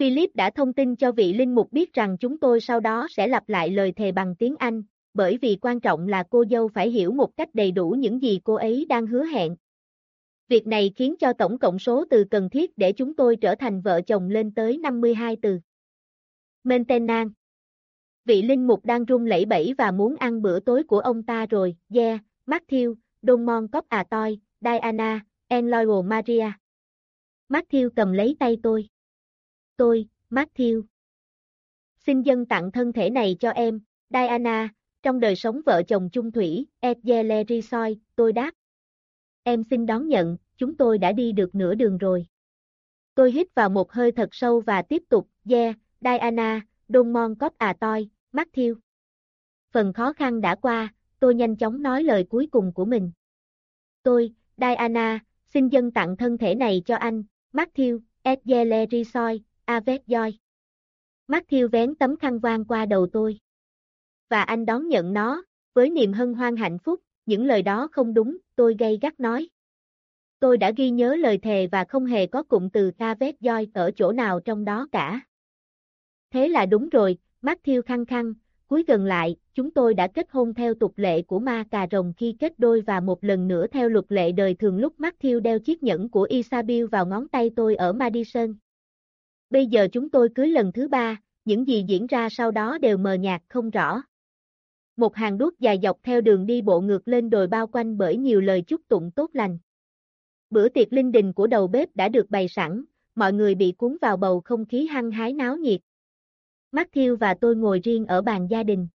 Philip đã thông tin cho vị linh mục biết rằng chúng tôi sau đó sẽ lặp lại lời thề bằng tiếng Anh, bởi vì quan trọng là cô dâu phải hiểu một cách đầy đủ những gì cô ấy đang hứa hẹn. Việc này khiến cho tổng cộng số từ cần thiết để chúng tôi trở thành vợ chồng lên tới 52 từ. Maintenance Vị linh mục đang run lẩy bẩy và muốn ăn bữa tối của ông ta rồi, yeah, Matthew, Don Mon Cop à Toi, Diana, Enloyal Maria. Matthew cầm lấy tay tôi. Tôi, Matthew, xin dân tặng thân thể này cho em, Diana, trong đời sống vợ chồng chung thủy, Edgele Risoy, tôi đáp. Em xin đón nhận, chúng tôi đã đi được nửa đường rồi. Tôi hít vào một hơi thật sâu và tiếp tục, yeah, Diana, Don Mon Cop à toi, Matthew. Phần khó khăn đã qua, tôi nhanh chóng nói lời cuối cùng của mình. Tôi, Diana, xin dân tặng thân thể này cho anh, Matthew, Edgele Risoy, Avet Joy. Matthew vén tấm khăn vang qua đầu tôi. Và anh đón nhận nó, với niềm hân hoan hạnh phúc, những lời đó không đúng, tôi gây gắt nói. Tôi đã ghi nhớ lời thề và không hề có cụm từ Avet Joy ở chỗ nào trong đó cả. Thế là đúng rồi, Matthew khăng khăng, cuối gần lại, chúng tôi đã kết hôn theo tục lệ của ma cà rồng khi kết đôi và một lần nữa theo luật lệ đời thường lúc Matthew đeo chiếc nhẫn của Isabel vào ngón tay tôi ở Madison. Bây giờ chúng tôi cưới lần thứ ba, những gì diễn ra sau đó đều mờ nhạt không rõ. Một hàng đuốc dài dọc theo đường đi bộ ngược lên đồi bao quanh bởi nhiều lời chúc tụng tốt lành. Bữa tiệc linh đình của đầu bếp đã được bày sẵn, mọi người bị cuốn vào bầu không khí hăng hái náo nhiệt. Matthew và tôi ngồi riêng ở bàn gia đình.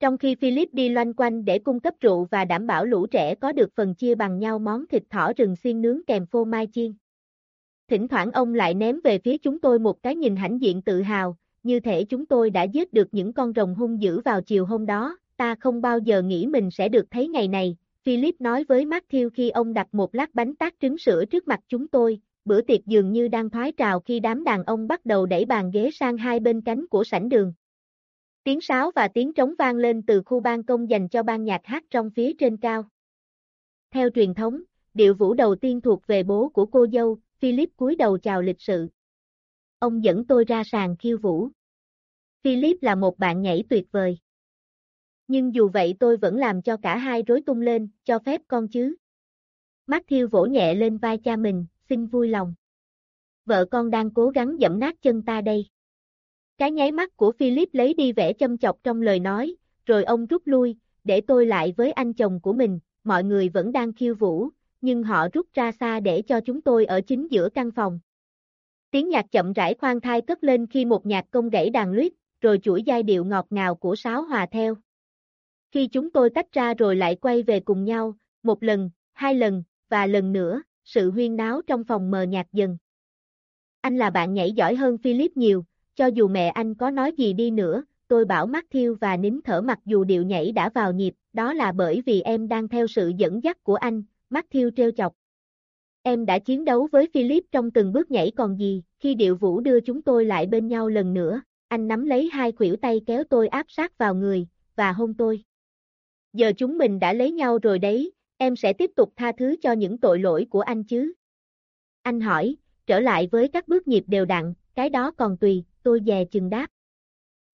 Trong khi Philip đi loanh quanh để cung cấp rượu và đảm bảo lũ trẻ có được phần chia bằng nhau món thịt thỏ rừng xiên nướng kèm phô mai chiên. Thỉnh thoảng ông lại ném về phía chúng tôi một cái nhìn hãnh diện tự hào, như thể chúng tôi đã giết được những con rồng hung dữ vào chiều hôm đó, ta không bao giờ nghĩ mình sẽ được thấy ngày này, Philip nói với Matthew khi ông đặt một lát bánh tát trứng sữa trước mặt chúng tôi, bữa tiệc dường như đang thoái trào khi đám đàn ông bắt đầu đẩy bàn ghế sang hai bên cánh của sảnh đường. Tiếng sáo và tiếng trống vang lên từ khu ban công dành cho ban nhạc hát trong phía trên cao. Theo truyền thống, điệu vũ đầu tiên thuộc về bố của cô dâu, Philip cúi đầu chào lịch sự. Ông dẫn tôi ra sàn khiêu vũ. Philip là một bạn nhảy tuyệt vời. Nhưng dù vậy tôi vẫn làm cho cả hai rối tung lên, cho phép con chứ. Matthew vỗ nhẹ lên vai cha mình, xin vui lòng. Vợ con đang cố gắng dẫm nát chân ta đây. Cái nháy mắt của Philip lấy đi vẻ châm chọc trong lời nói, rồi ông rút lui, để tôi lại với anh chồng của mình, mọi người vẫn đang khiêu vũ, nhưng họ rút ra xa để cho chúng tôi ở chính giữa căn phòng. Tiếng nhạc chậm rãi khoan thai cất lên khi một nhạc công gãy đàn luyết, rồi chuỗi giai điệu ngọt ngào của sáo hòa theo. Khi chúng tôi tách ra rồi lại quay về cùng nhau, một lần, hai lần, và lần nữa, sự huyên náo trong phòng mờ nhạt dần. Anh là bạn nhảy giỏi hơn Philip nhiều, cho dù mẹ anh có nói gì đi nữa, tôi bảo mắt thiêu và nín thở mặc dù điệu nhảy đã vào nhịp, đó là bởi vì em đang theo sự dẫn dắt của anh, Matthew treo chọc. Em đã chiến đấu với Philip trong từng bước nhảy còn gì, khi điệu vũ đưa chúng tôi lại bên nhau lần nữa, anh nắm lấy hai khuỷu tay kéo tôi áp sát vào người, và hôn tôi. Giờ chúng mình đã lấy nhau rồi đấy, em sẽ tiếp tục tha thứ cho những tội lỗi của anh chứ? Anh hỏi, trở lại với các bước nhịp đều đặn, cái đó còn tùy, tôi dè chừng đáp.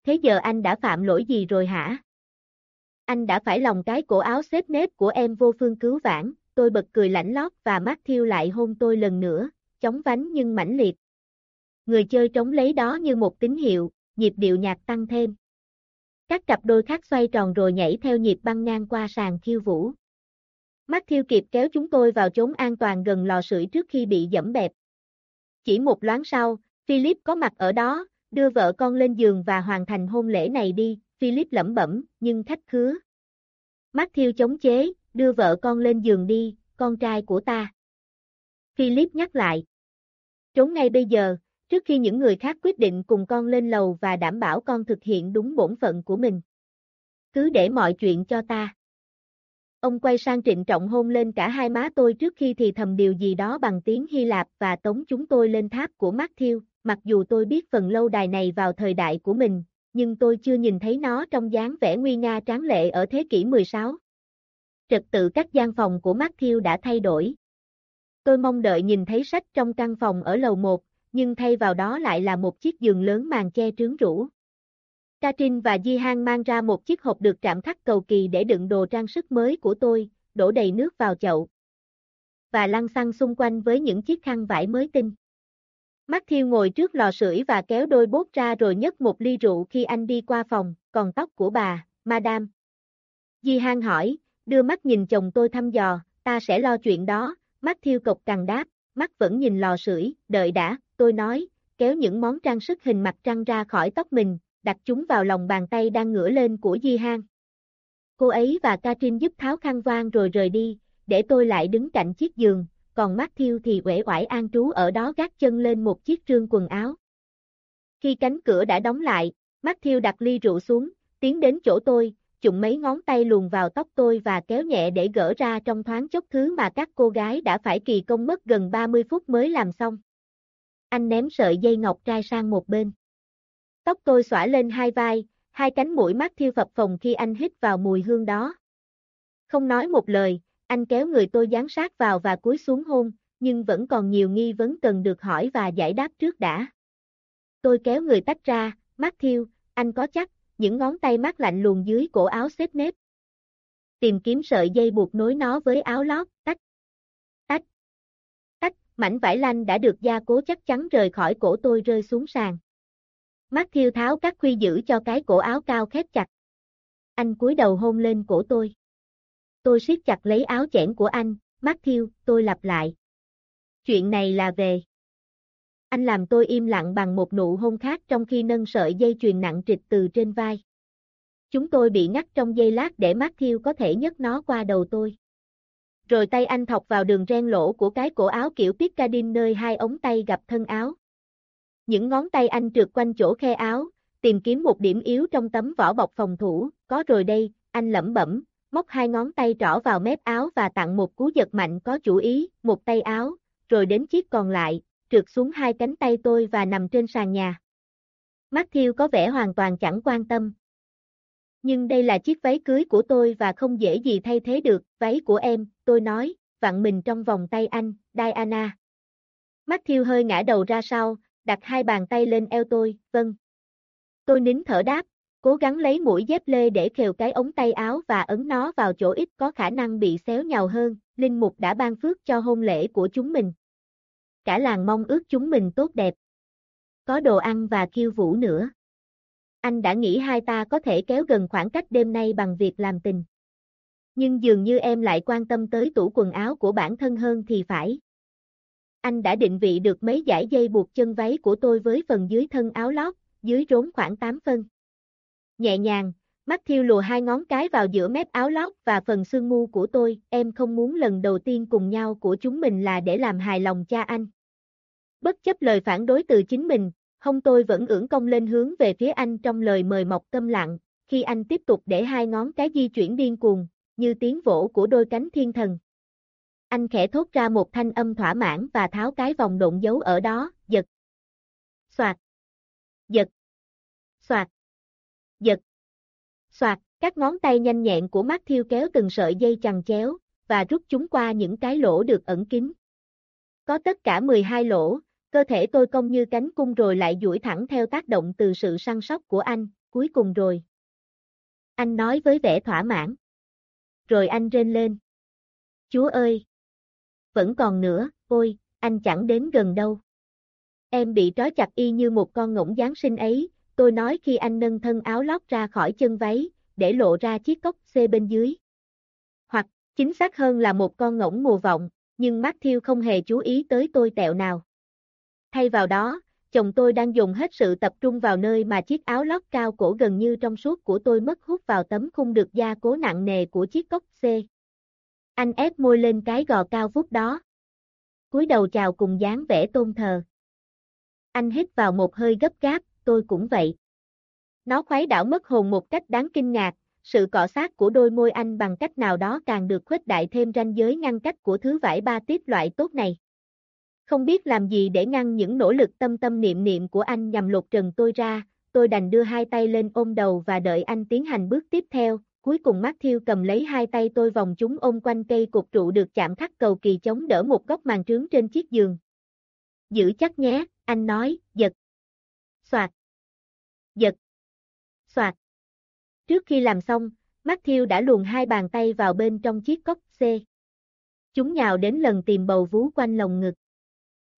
Thế giờ anh đã phạm lỗi gì rồi hả? Anh đã phải lòng cái cổ áo xếp nếp của em vô phương cứu vãn, tôi bật cười lãnh lót và Matthew lại hôn tôi lần nữa, chóng vánh nhưng mãnh liệt. Người chơi trống lấy đó như một tín hiệu, nhịp điệu nhạc tăng thêm. Các cặp đôi khác xoay tròn rồi nhảy theo nhịp băng ngang qua sàn khiêu vũ. Matthew kịp kéo chúng tôi vào chốn an toàn gần lò sưởi trước khi bị dẫm bẹp. Chỉ một loáng sau, Philip có mặt ở đó, đưa vợ con lên giường và hoàn thành hôn lễ này đi, Philip lẩm bẩm, nhưng khách khứa. Matthew chống chế, đưa vợ con lên giường đi, con trai của ta. Philip nhắc lại. Trốn ngay bây giờ, trước khi những người khác quyết định cùng con lên lầu và đảm bảo con thực hiện đúng bổn phận của mình. Cứ để mọi chuyện cho ta. Ông quay sang trịnh trọng hôn lên cả hai má tôi trước khi thì thầm điều gì đó bằng tiếng Hy Lạp và tống chúng tôi lên tháp của Matthew, mặc dù tôi biết phần lâu đài này vào thời đại của mình, nhưng tôi chưa nhìn thấy nó trong dáng vẻ nguy nga tráng lệ ở thế kỷ 16. Trật tự các gian phòng của Matthew đã thay đổi. Tôi mong đợi nhìn thấy sách trong căn phòng ở lầu 1, nhưng thay vào đó lại là một chiếc giường lớn màn che trướng rũ. Katrin và Di Han mang ra một chiếc hộp được trạm khắc cầu kỳ để đựng đồ trang sức mới của tôi, đổ đầy nước vào chậu. Và lăn xăng xung quanh với những chiếc khăn vải mới tinh. Matthew ngồi trước lò sưởi và kéo đôi bốt ra rồi nhấc một ly rượu khi anh đi qua phòng, còn tóc của bà, Madame. Di Han hỏi, đưa mắt nhìn chồng tôi thăm dò, ta sẽ lo chuyện đó, Mắt Thiêu cộc cằn đáp, mắt vẫn nhìn lò sưởi, đợi đã, tôi nói, kéo những món trang sức hình mặt trăng ra khỏi tóc mình, đặt chúng vào lòng bàn tay đang ngửa lên của Di Hang. Cô ấy và Katrin giúp tháo khăn voan rồi rời đi, để tôi lại đứng cạnh chiếc giường, còn Mắt Thiêu thì quể oải an trú ở đó gác chân lên một chiếc trương quần áo. Khi cánh cửa đã đóng lại, Mắt Thiêu đặt ly rượu xuống, tiến đến chỗ tôi, chụng mấy ngón tay luồn vào tóc tôi và kéo nhẹ để gỡ ra trong thoáng chốc thứ mà các cô gái đã phải kỳ công mất gần 30 phút mới làm xong. Anh ném sợi dây ngọc trai sang một bên. Tóc tôi xõa lên hai vai, hai cánh mũi mắt thiêu phập phồng khi anh hít vào mùi hương đó. Không nói một lời, anh kéo người tôi dán sát vào và cúi xuống hôn, nhưng vẫn còn nhiều nghi vấn cần được hỏi và giải đáp trước đã. Tôi kéo người tách ra, mắt thiêu, anh có chắc, những ngón tay mát lạnh luồn dưới cổ áo xếp nếp. Tìm kiếm sợi dây buộc nối nó với áo lót, tách, tách, tách, mảnh vải lanh đã được gia cố chắc chắn rời khỏi cổ tôi rơi xuống sàn. Mắt thiêu tháo các khuy giữ cho cái cổ áo cao khép chặt. Anh cúi đầu hôn lên cổ tôi. Tôi siết chặt lấy áo chẽn của anh, mắt thiêu, tôi lặp lại. Chuyện này là về. Anh làm tôi im lặng bằng một nụ hôn khác trong khi nâng sợi dây chuyền nặng trịch từ trên vai. Chúng tôi bị ngắt trong giây lát để Matthew có thể nhấc nó qua đầu tôi. Rồi tay anh thọc vào đường ren lỗ của cái cổ áo kiểu Piccadin nơi hai ống tay gặp thân áo. Những ngón tay anh trượt quanh chỗ khe áo, tìm kiếm một điểm yếu trong tấm vỏ bọc phòng thủ, có rồi đây, anh lẩm bẩm, móc hai ngón tay trỏ vào mép áo và tặng một cú giật mạnh có chủ ý, một tay áo, rồi đến chiếc còn lại, trượt xuống hai cánh tay tôi và nằm trên sàn nhà. Matthew có vẻ hoàn toàn chẳng quan tâm. Nhưng đây là chiếc váy cưới của tôi và không dễ gì thay thế được, váy của em, tôi nói, vặn mình trong vòng tay anh, Diana. Matthew hơi ngã đầu ra sau, đặt hai bàn tay lên eo tôi, vâng. Tôi nín thở đáp, cố gắng lấy mũi dép lê để khều cái ống tay áo và ấn nó vào chỗ ít có khả năng bị xéo nhào hơn, Linh Mục đã ban phước cho hôn lễ của chúng mình. Cả làng mong ước chúng mình tốt đẹp. Có đồ ăn và khiêu vũ nữa. Anh đã nghĩ hai ta có thể kéo gần khoảng cách đêm nay bằng việc làm tình. Nhưng dường như em lại quan tâm tới tủ quần áo của bản thân hơn thì phải. Anh đã định vị được mấy dải dây buộc chân váy của tôi với phần dưới thân áo lót, dưới rốn khoảng 8 phân. Nhẹ nhàng, mắt thiêu lùa hai ngón cái vào giữa mép áo lót và phần xương mu của tôi, em không muốn lần đầu tiên cùng nhau của chúng mình là để làm hài lòng cha anh. Bất chấp lời phản đối từ chính mình, hông tôi vẫn ưỡn cong lên hướng về phía anh trong lời mời mọc câm lặng, khi anh tiếp tục để hai ngón cái di chuyển điên cuồng, như tiếng vỗ của đôi cánh thiên thần. Anh khẽ thốt ra một thanh âm thỏa mãn và tháo cái vòng độn dấu ở đó, giật. Soạt. Giật. Soạt. Giật. Soạt, các ngón tay nhanh nhẹn của mắt thiêu kéo từng sợi dây chằng chéo, và rút chúng qua những cái lỗ được ẩn kín. Có tất cả 12 lỗ, cơ thể tôi cong như cánh cung rồi lại duỗi thẳng theo tác động từ sự săn sóc của anh, cuối cùng rồi. Anh nói với vẻ thỏa mãn. Rồi anh rên lên. Chúa ơi! Vẫn còn nữa, ôi, anh chẳng đến gần đâu. Em bị trói chặt y như một con ngỗng Giáng sinh ấy, tôi nói khi anh nâng thân áo lót ra khỏi chân váy, để lộ ra chiếc cốc C bên dưới. Hoặc, chính xác hơn là một con ngỗng mùa vọng, nhưng Matthew không hề chú ý tới tôi tẹo nào. Thay vào đó, chồng tôi đang dùng hết sự tập trung vào nơi mà chiếc áo lót cao cổ gần như trong suốt của tôi mất hút vào tấm khung được gia cố nặng nề của chiếc cốc C. Anh ép môi lên cái gò cao vút đó. cúi đầu chào cùng dáng vẻ tôn thờ. Anh hít vào một hơi gấp gáp, tôi cũng vậy. Nó khoái đảo mất hồn một cách đáng kinh ngạc, sự cọ sát của đôi môi anh bằng cách nào đó càng được khuếch đại thêm ranh giới ngăn cách của thứ vải ba tiếp loại tốt này. Không biết làm gì để ngăn những nỗ lực tâm tâm niệm niệm của anh nhằm lột trần tôi ra, tôi đành đưa hai tay lên ôm đầu và đợi anh tiến hành bước tiếp theo, cuối cùng Matthew cầm lấy hai tay tôi vòng chúng ôm quanh cây cột trụ được chạm khắc cầu kỳ chống đỡ một góc màn trướng trên chiếc giường. Giữ chắc nhé, anh nói, giật. Soạt. Giật. Soạt. Trước khi làm xong, Matthew đã luồn hai bàn tay vào bên trong chiếc cốc C. Chúng nhào đến lần tìm bầu vú quanh lồng ngực.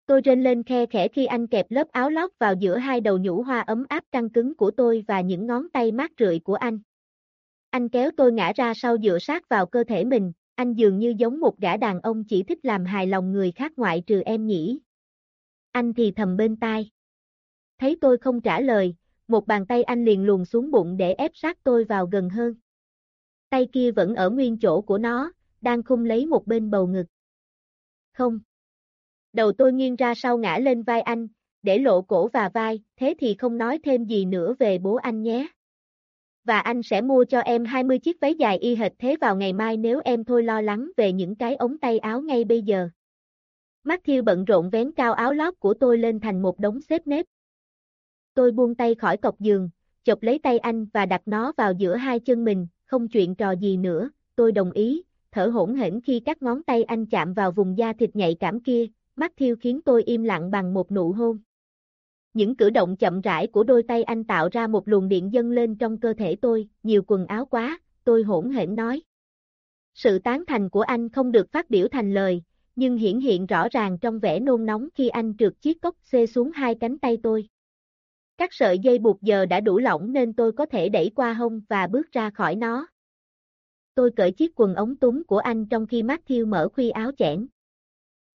Tôi rên lên khe khẽ khi anh kẹp lớp áo lót vào giữa hai đầu nhũ hoa ấm áp căng cứng của tôi và những ngón tay mát rượi của anh. Anh kéo tôi ngã ra sau dựa sát vào cơ thể mình, anh dường như giống một gã đàn ông chỉ thích làm hài lòng người khác ngoại trừ em nhỉ. Anh thì thầm bên tai. Thấy tôi không trả lời, một bàn tay anh liền luồn xuống bụng để ép sát tôi vào gần hơn. Tay kia vẫn ở nguyên chỗ của nó, đang khung lấy một bên bầu ngực. Không. Đầu tôi nghiêng ra sau ngã lên vai anh, để lộ cổ và vai, thế thì không nói thêm gì nữa về bố anh nhé. Và anh sẽ mua cho em 20 chiếc váy dài y hệt thế vào ngày mai nếu em thôi lo lắng về những cái ống tay áo ngay bây giờ. Matthew bận rộn vén cao áo lót của tôi lên thành một đống xếp nếp. Tôi buông tay khỏi cọc giường, chộp lấy tay anh và đặt nó vào giữa hai chân mình, không chuyện trò gì nữa, tôi đồng ý, thở hỗn hển khi các ngón tay anh chạm vào vùng da thịt nhạy cảm kia, mắt thiêu khiến tôi im lặng bằng một nụ hôn. Những cử động chậm rãi của đôi tay anh tạo ra một luồng điện dâng lên trong cơ thể tôi, nhiều quần áo quá, tôi hỗn hển nói. Sự tán thành của anh không được phát biểu thành lời, nhưng hiển hiện rõ ràng trong vẻ nôn nóng khi anh trượt chiếc cốc xê xuống hai cánh tay tôi. Các sợi dây buộc giờ đã đủ lỏng nên tôi có thể đẩy qua hông và bước ra khỏi nó. Tôi cởi chiếc quần ống túng của anh trong khi Matthew mở khuy áo chẽn.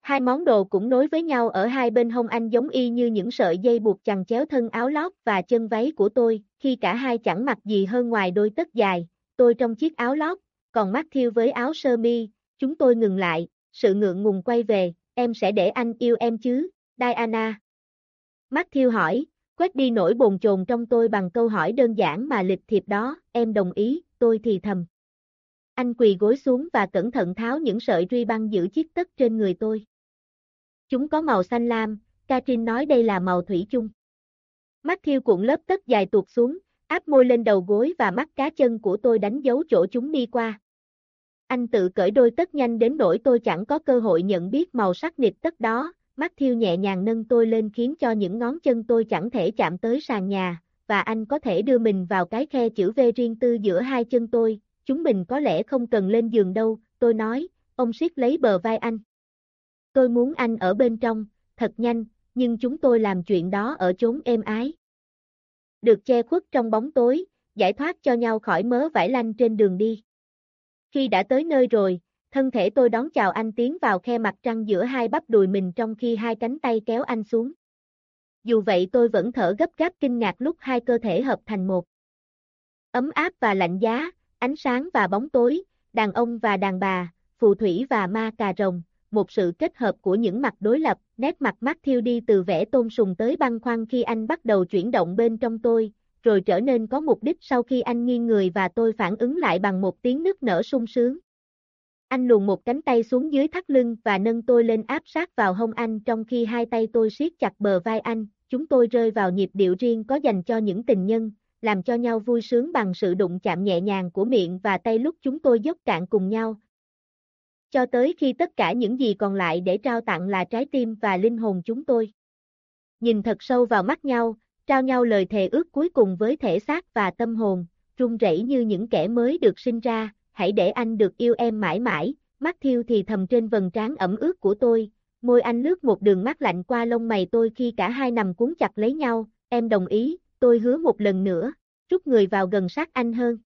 Hai món đồ cũng nối với nhau ở hai bên hông anh giống y như những sợi dây buộc chằng chéo thân áo lót và chân váy của tôi, khi cả hai chẳng mặc gì hơn ngoài đôi tất dài, tôi trong chiếc áo lót, còn Matthew với áo sơ mi, chúng tôi ngừng lại, sự ngượng ngùng quay về, em sẽ để anh yêu em chứ, Diana. Matthew hỏi, quét đi nỗi bồn chồn trong tôi bằng câu hỏi đơn giản mà lịch thiệp đó, em đồng ý, tôi thì thầm. Anh quỳ gối xuống và cẩn thận tháo những sợi ruy băng giữ chiếc tất trên người tôi. Chúng có màu xanh lam, Katrin nói đây là màu thủy chung. Matthew cuộn lớp tất dài tuột xuống, áp môi lên đầu gối và mắt cá chân của tôi đánh dấu chỗ chúng đi qua. Anh tự cởi đôi tất nhanh đến nỗi tôi chẳng có cơ hội nhận biết màu sắc nịt tất đó, Matthew nhẹ nhàng nâng tôi lên khiến cho những ngón chân tôi chẳng thể chạm tới sàn nhà, và anh có thể đưa mình vào cái khe chữ V riêng tư giữa hai chân tôi, chúng mình có lẽ không cần lên giường đâu, tôi nói, ông siết lấy bờ vai anh. Tôi muốn anh ở bên trong, thật nhanh, nhưng chúng tôi làm chuyện đó ở chốn êm ái. Được che khuất trong bóng tối, giải thoát cho nhau khỏi mớ vải lanh trên đường đi. Khi đã tới nơi rồi, thân thể tôi đón chào anh tiến vào khe mặt trăng giữa hai bắp đùi mình trong khi hai cánh tay kéo anh xuống. Dù vậy tôi vẫn thở gấp gáp kinh ngạc lúc hai cơ thể hợp thành một. Ấm áp và lạnh giá, ánh sáng và bóng tối, đàn ông và đàn bà, phù thủy và ma cà rồng, một sự kết hợp của những mặt đối lập, nét mặt mắt thiêu đi từ vẻ tôn sùng tới băng khoăn khi anh bắt đầu chuyển động bên trong tôi, rồi trở nên có mục đích sau khi anh nghiêng người và tôi phản ứng lại bằng một tiếng nức nở sung sướng. Anh luồn một cánh tay xuống dưới thắt lưng và nâng tôi lên áp sát vào hông anh trong khi hai tay tôi siết chặt bờ vai anh, chúng tôi rơi vào nhịp điệu riêng có dành cho những tình nhân, làm cho nhau vui sướng bằng sự đụng chạm nhẹ nhàng của miệng và tay lúc chúng tôi dốc cạn cùng nhau. Cho tới khi tất cả những gì còn lại để trao tặng là trái tim và linh hồn chúng tôi. Nhìn thật sâu vào mắt nhau, trao nhau lời thề ước cuối cùng với thể xác và tâm hồn, run rẩy như những kẻ mới được sinh ra, hãy để anh được yêu em mãi mãi, mắt thiêu thì thầm trên vầng trán ẩm ướt của tôi, môi anh lướt một đường mắt lạnh qua lông mày tôi khi cả hai nằm cuốn chặt lấy nhau, em đồng ý, tôi hứa một lần nữa, rút người vào gần sát anh hơn.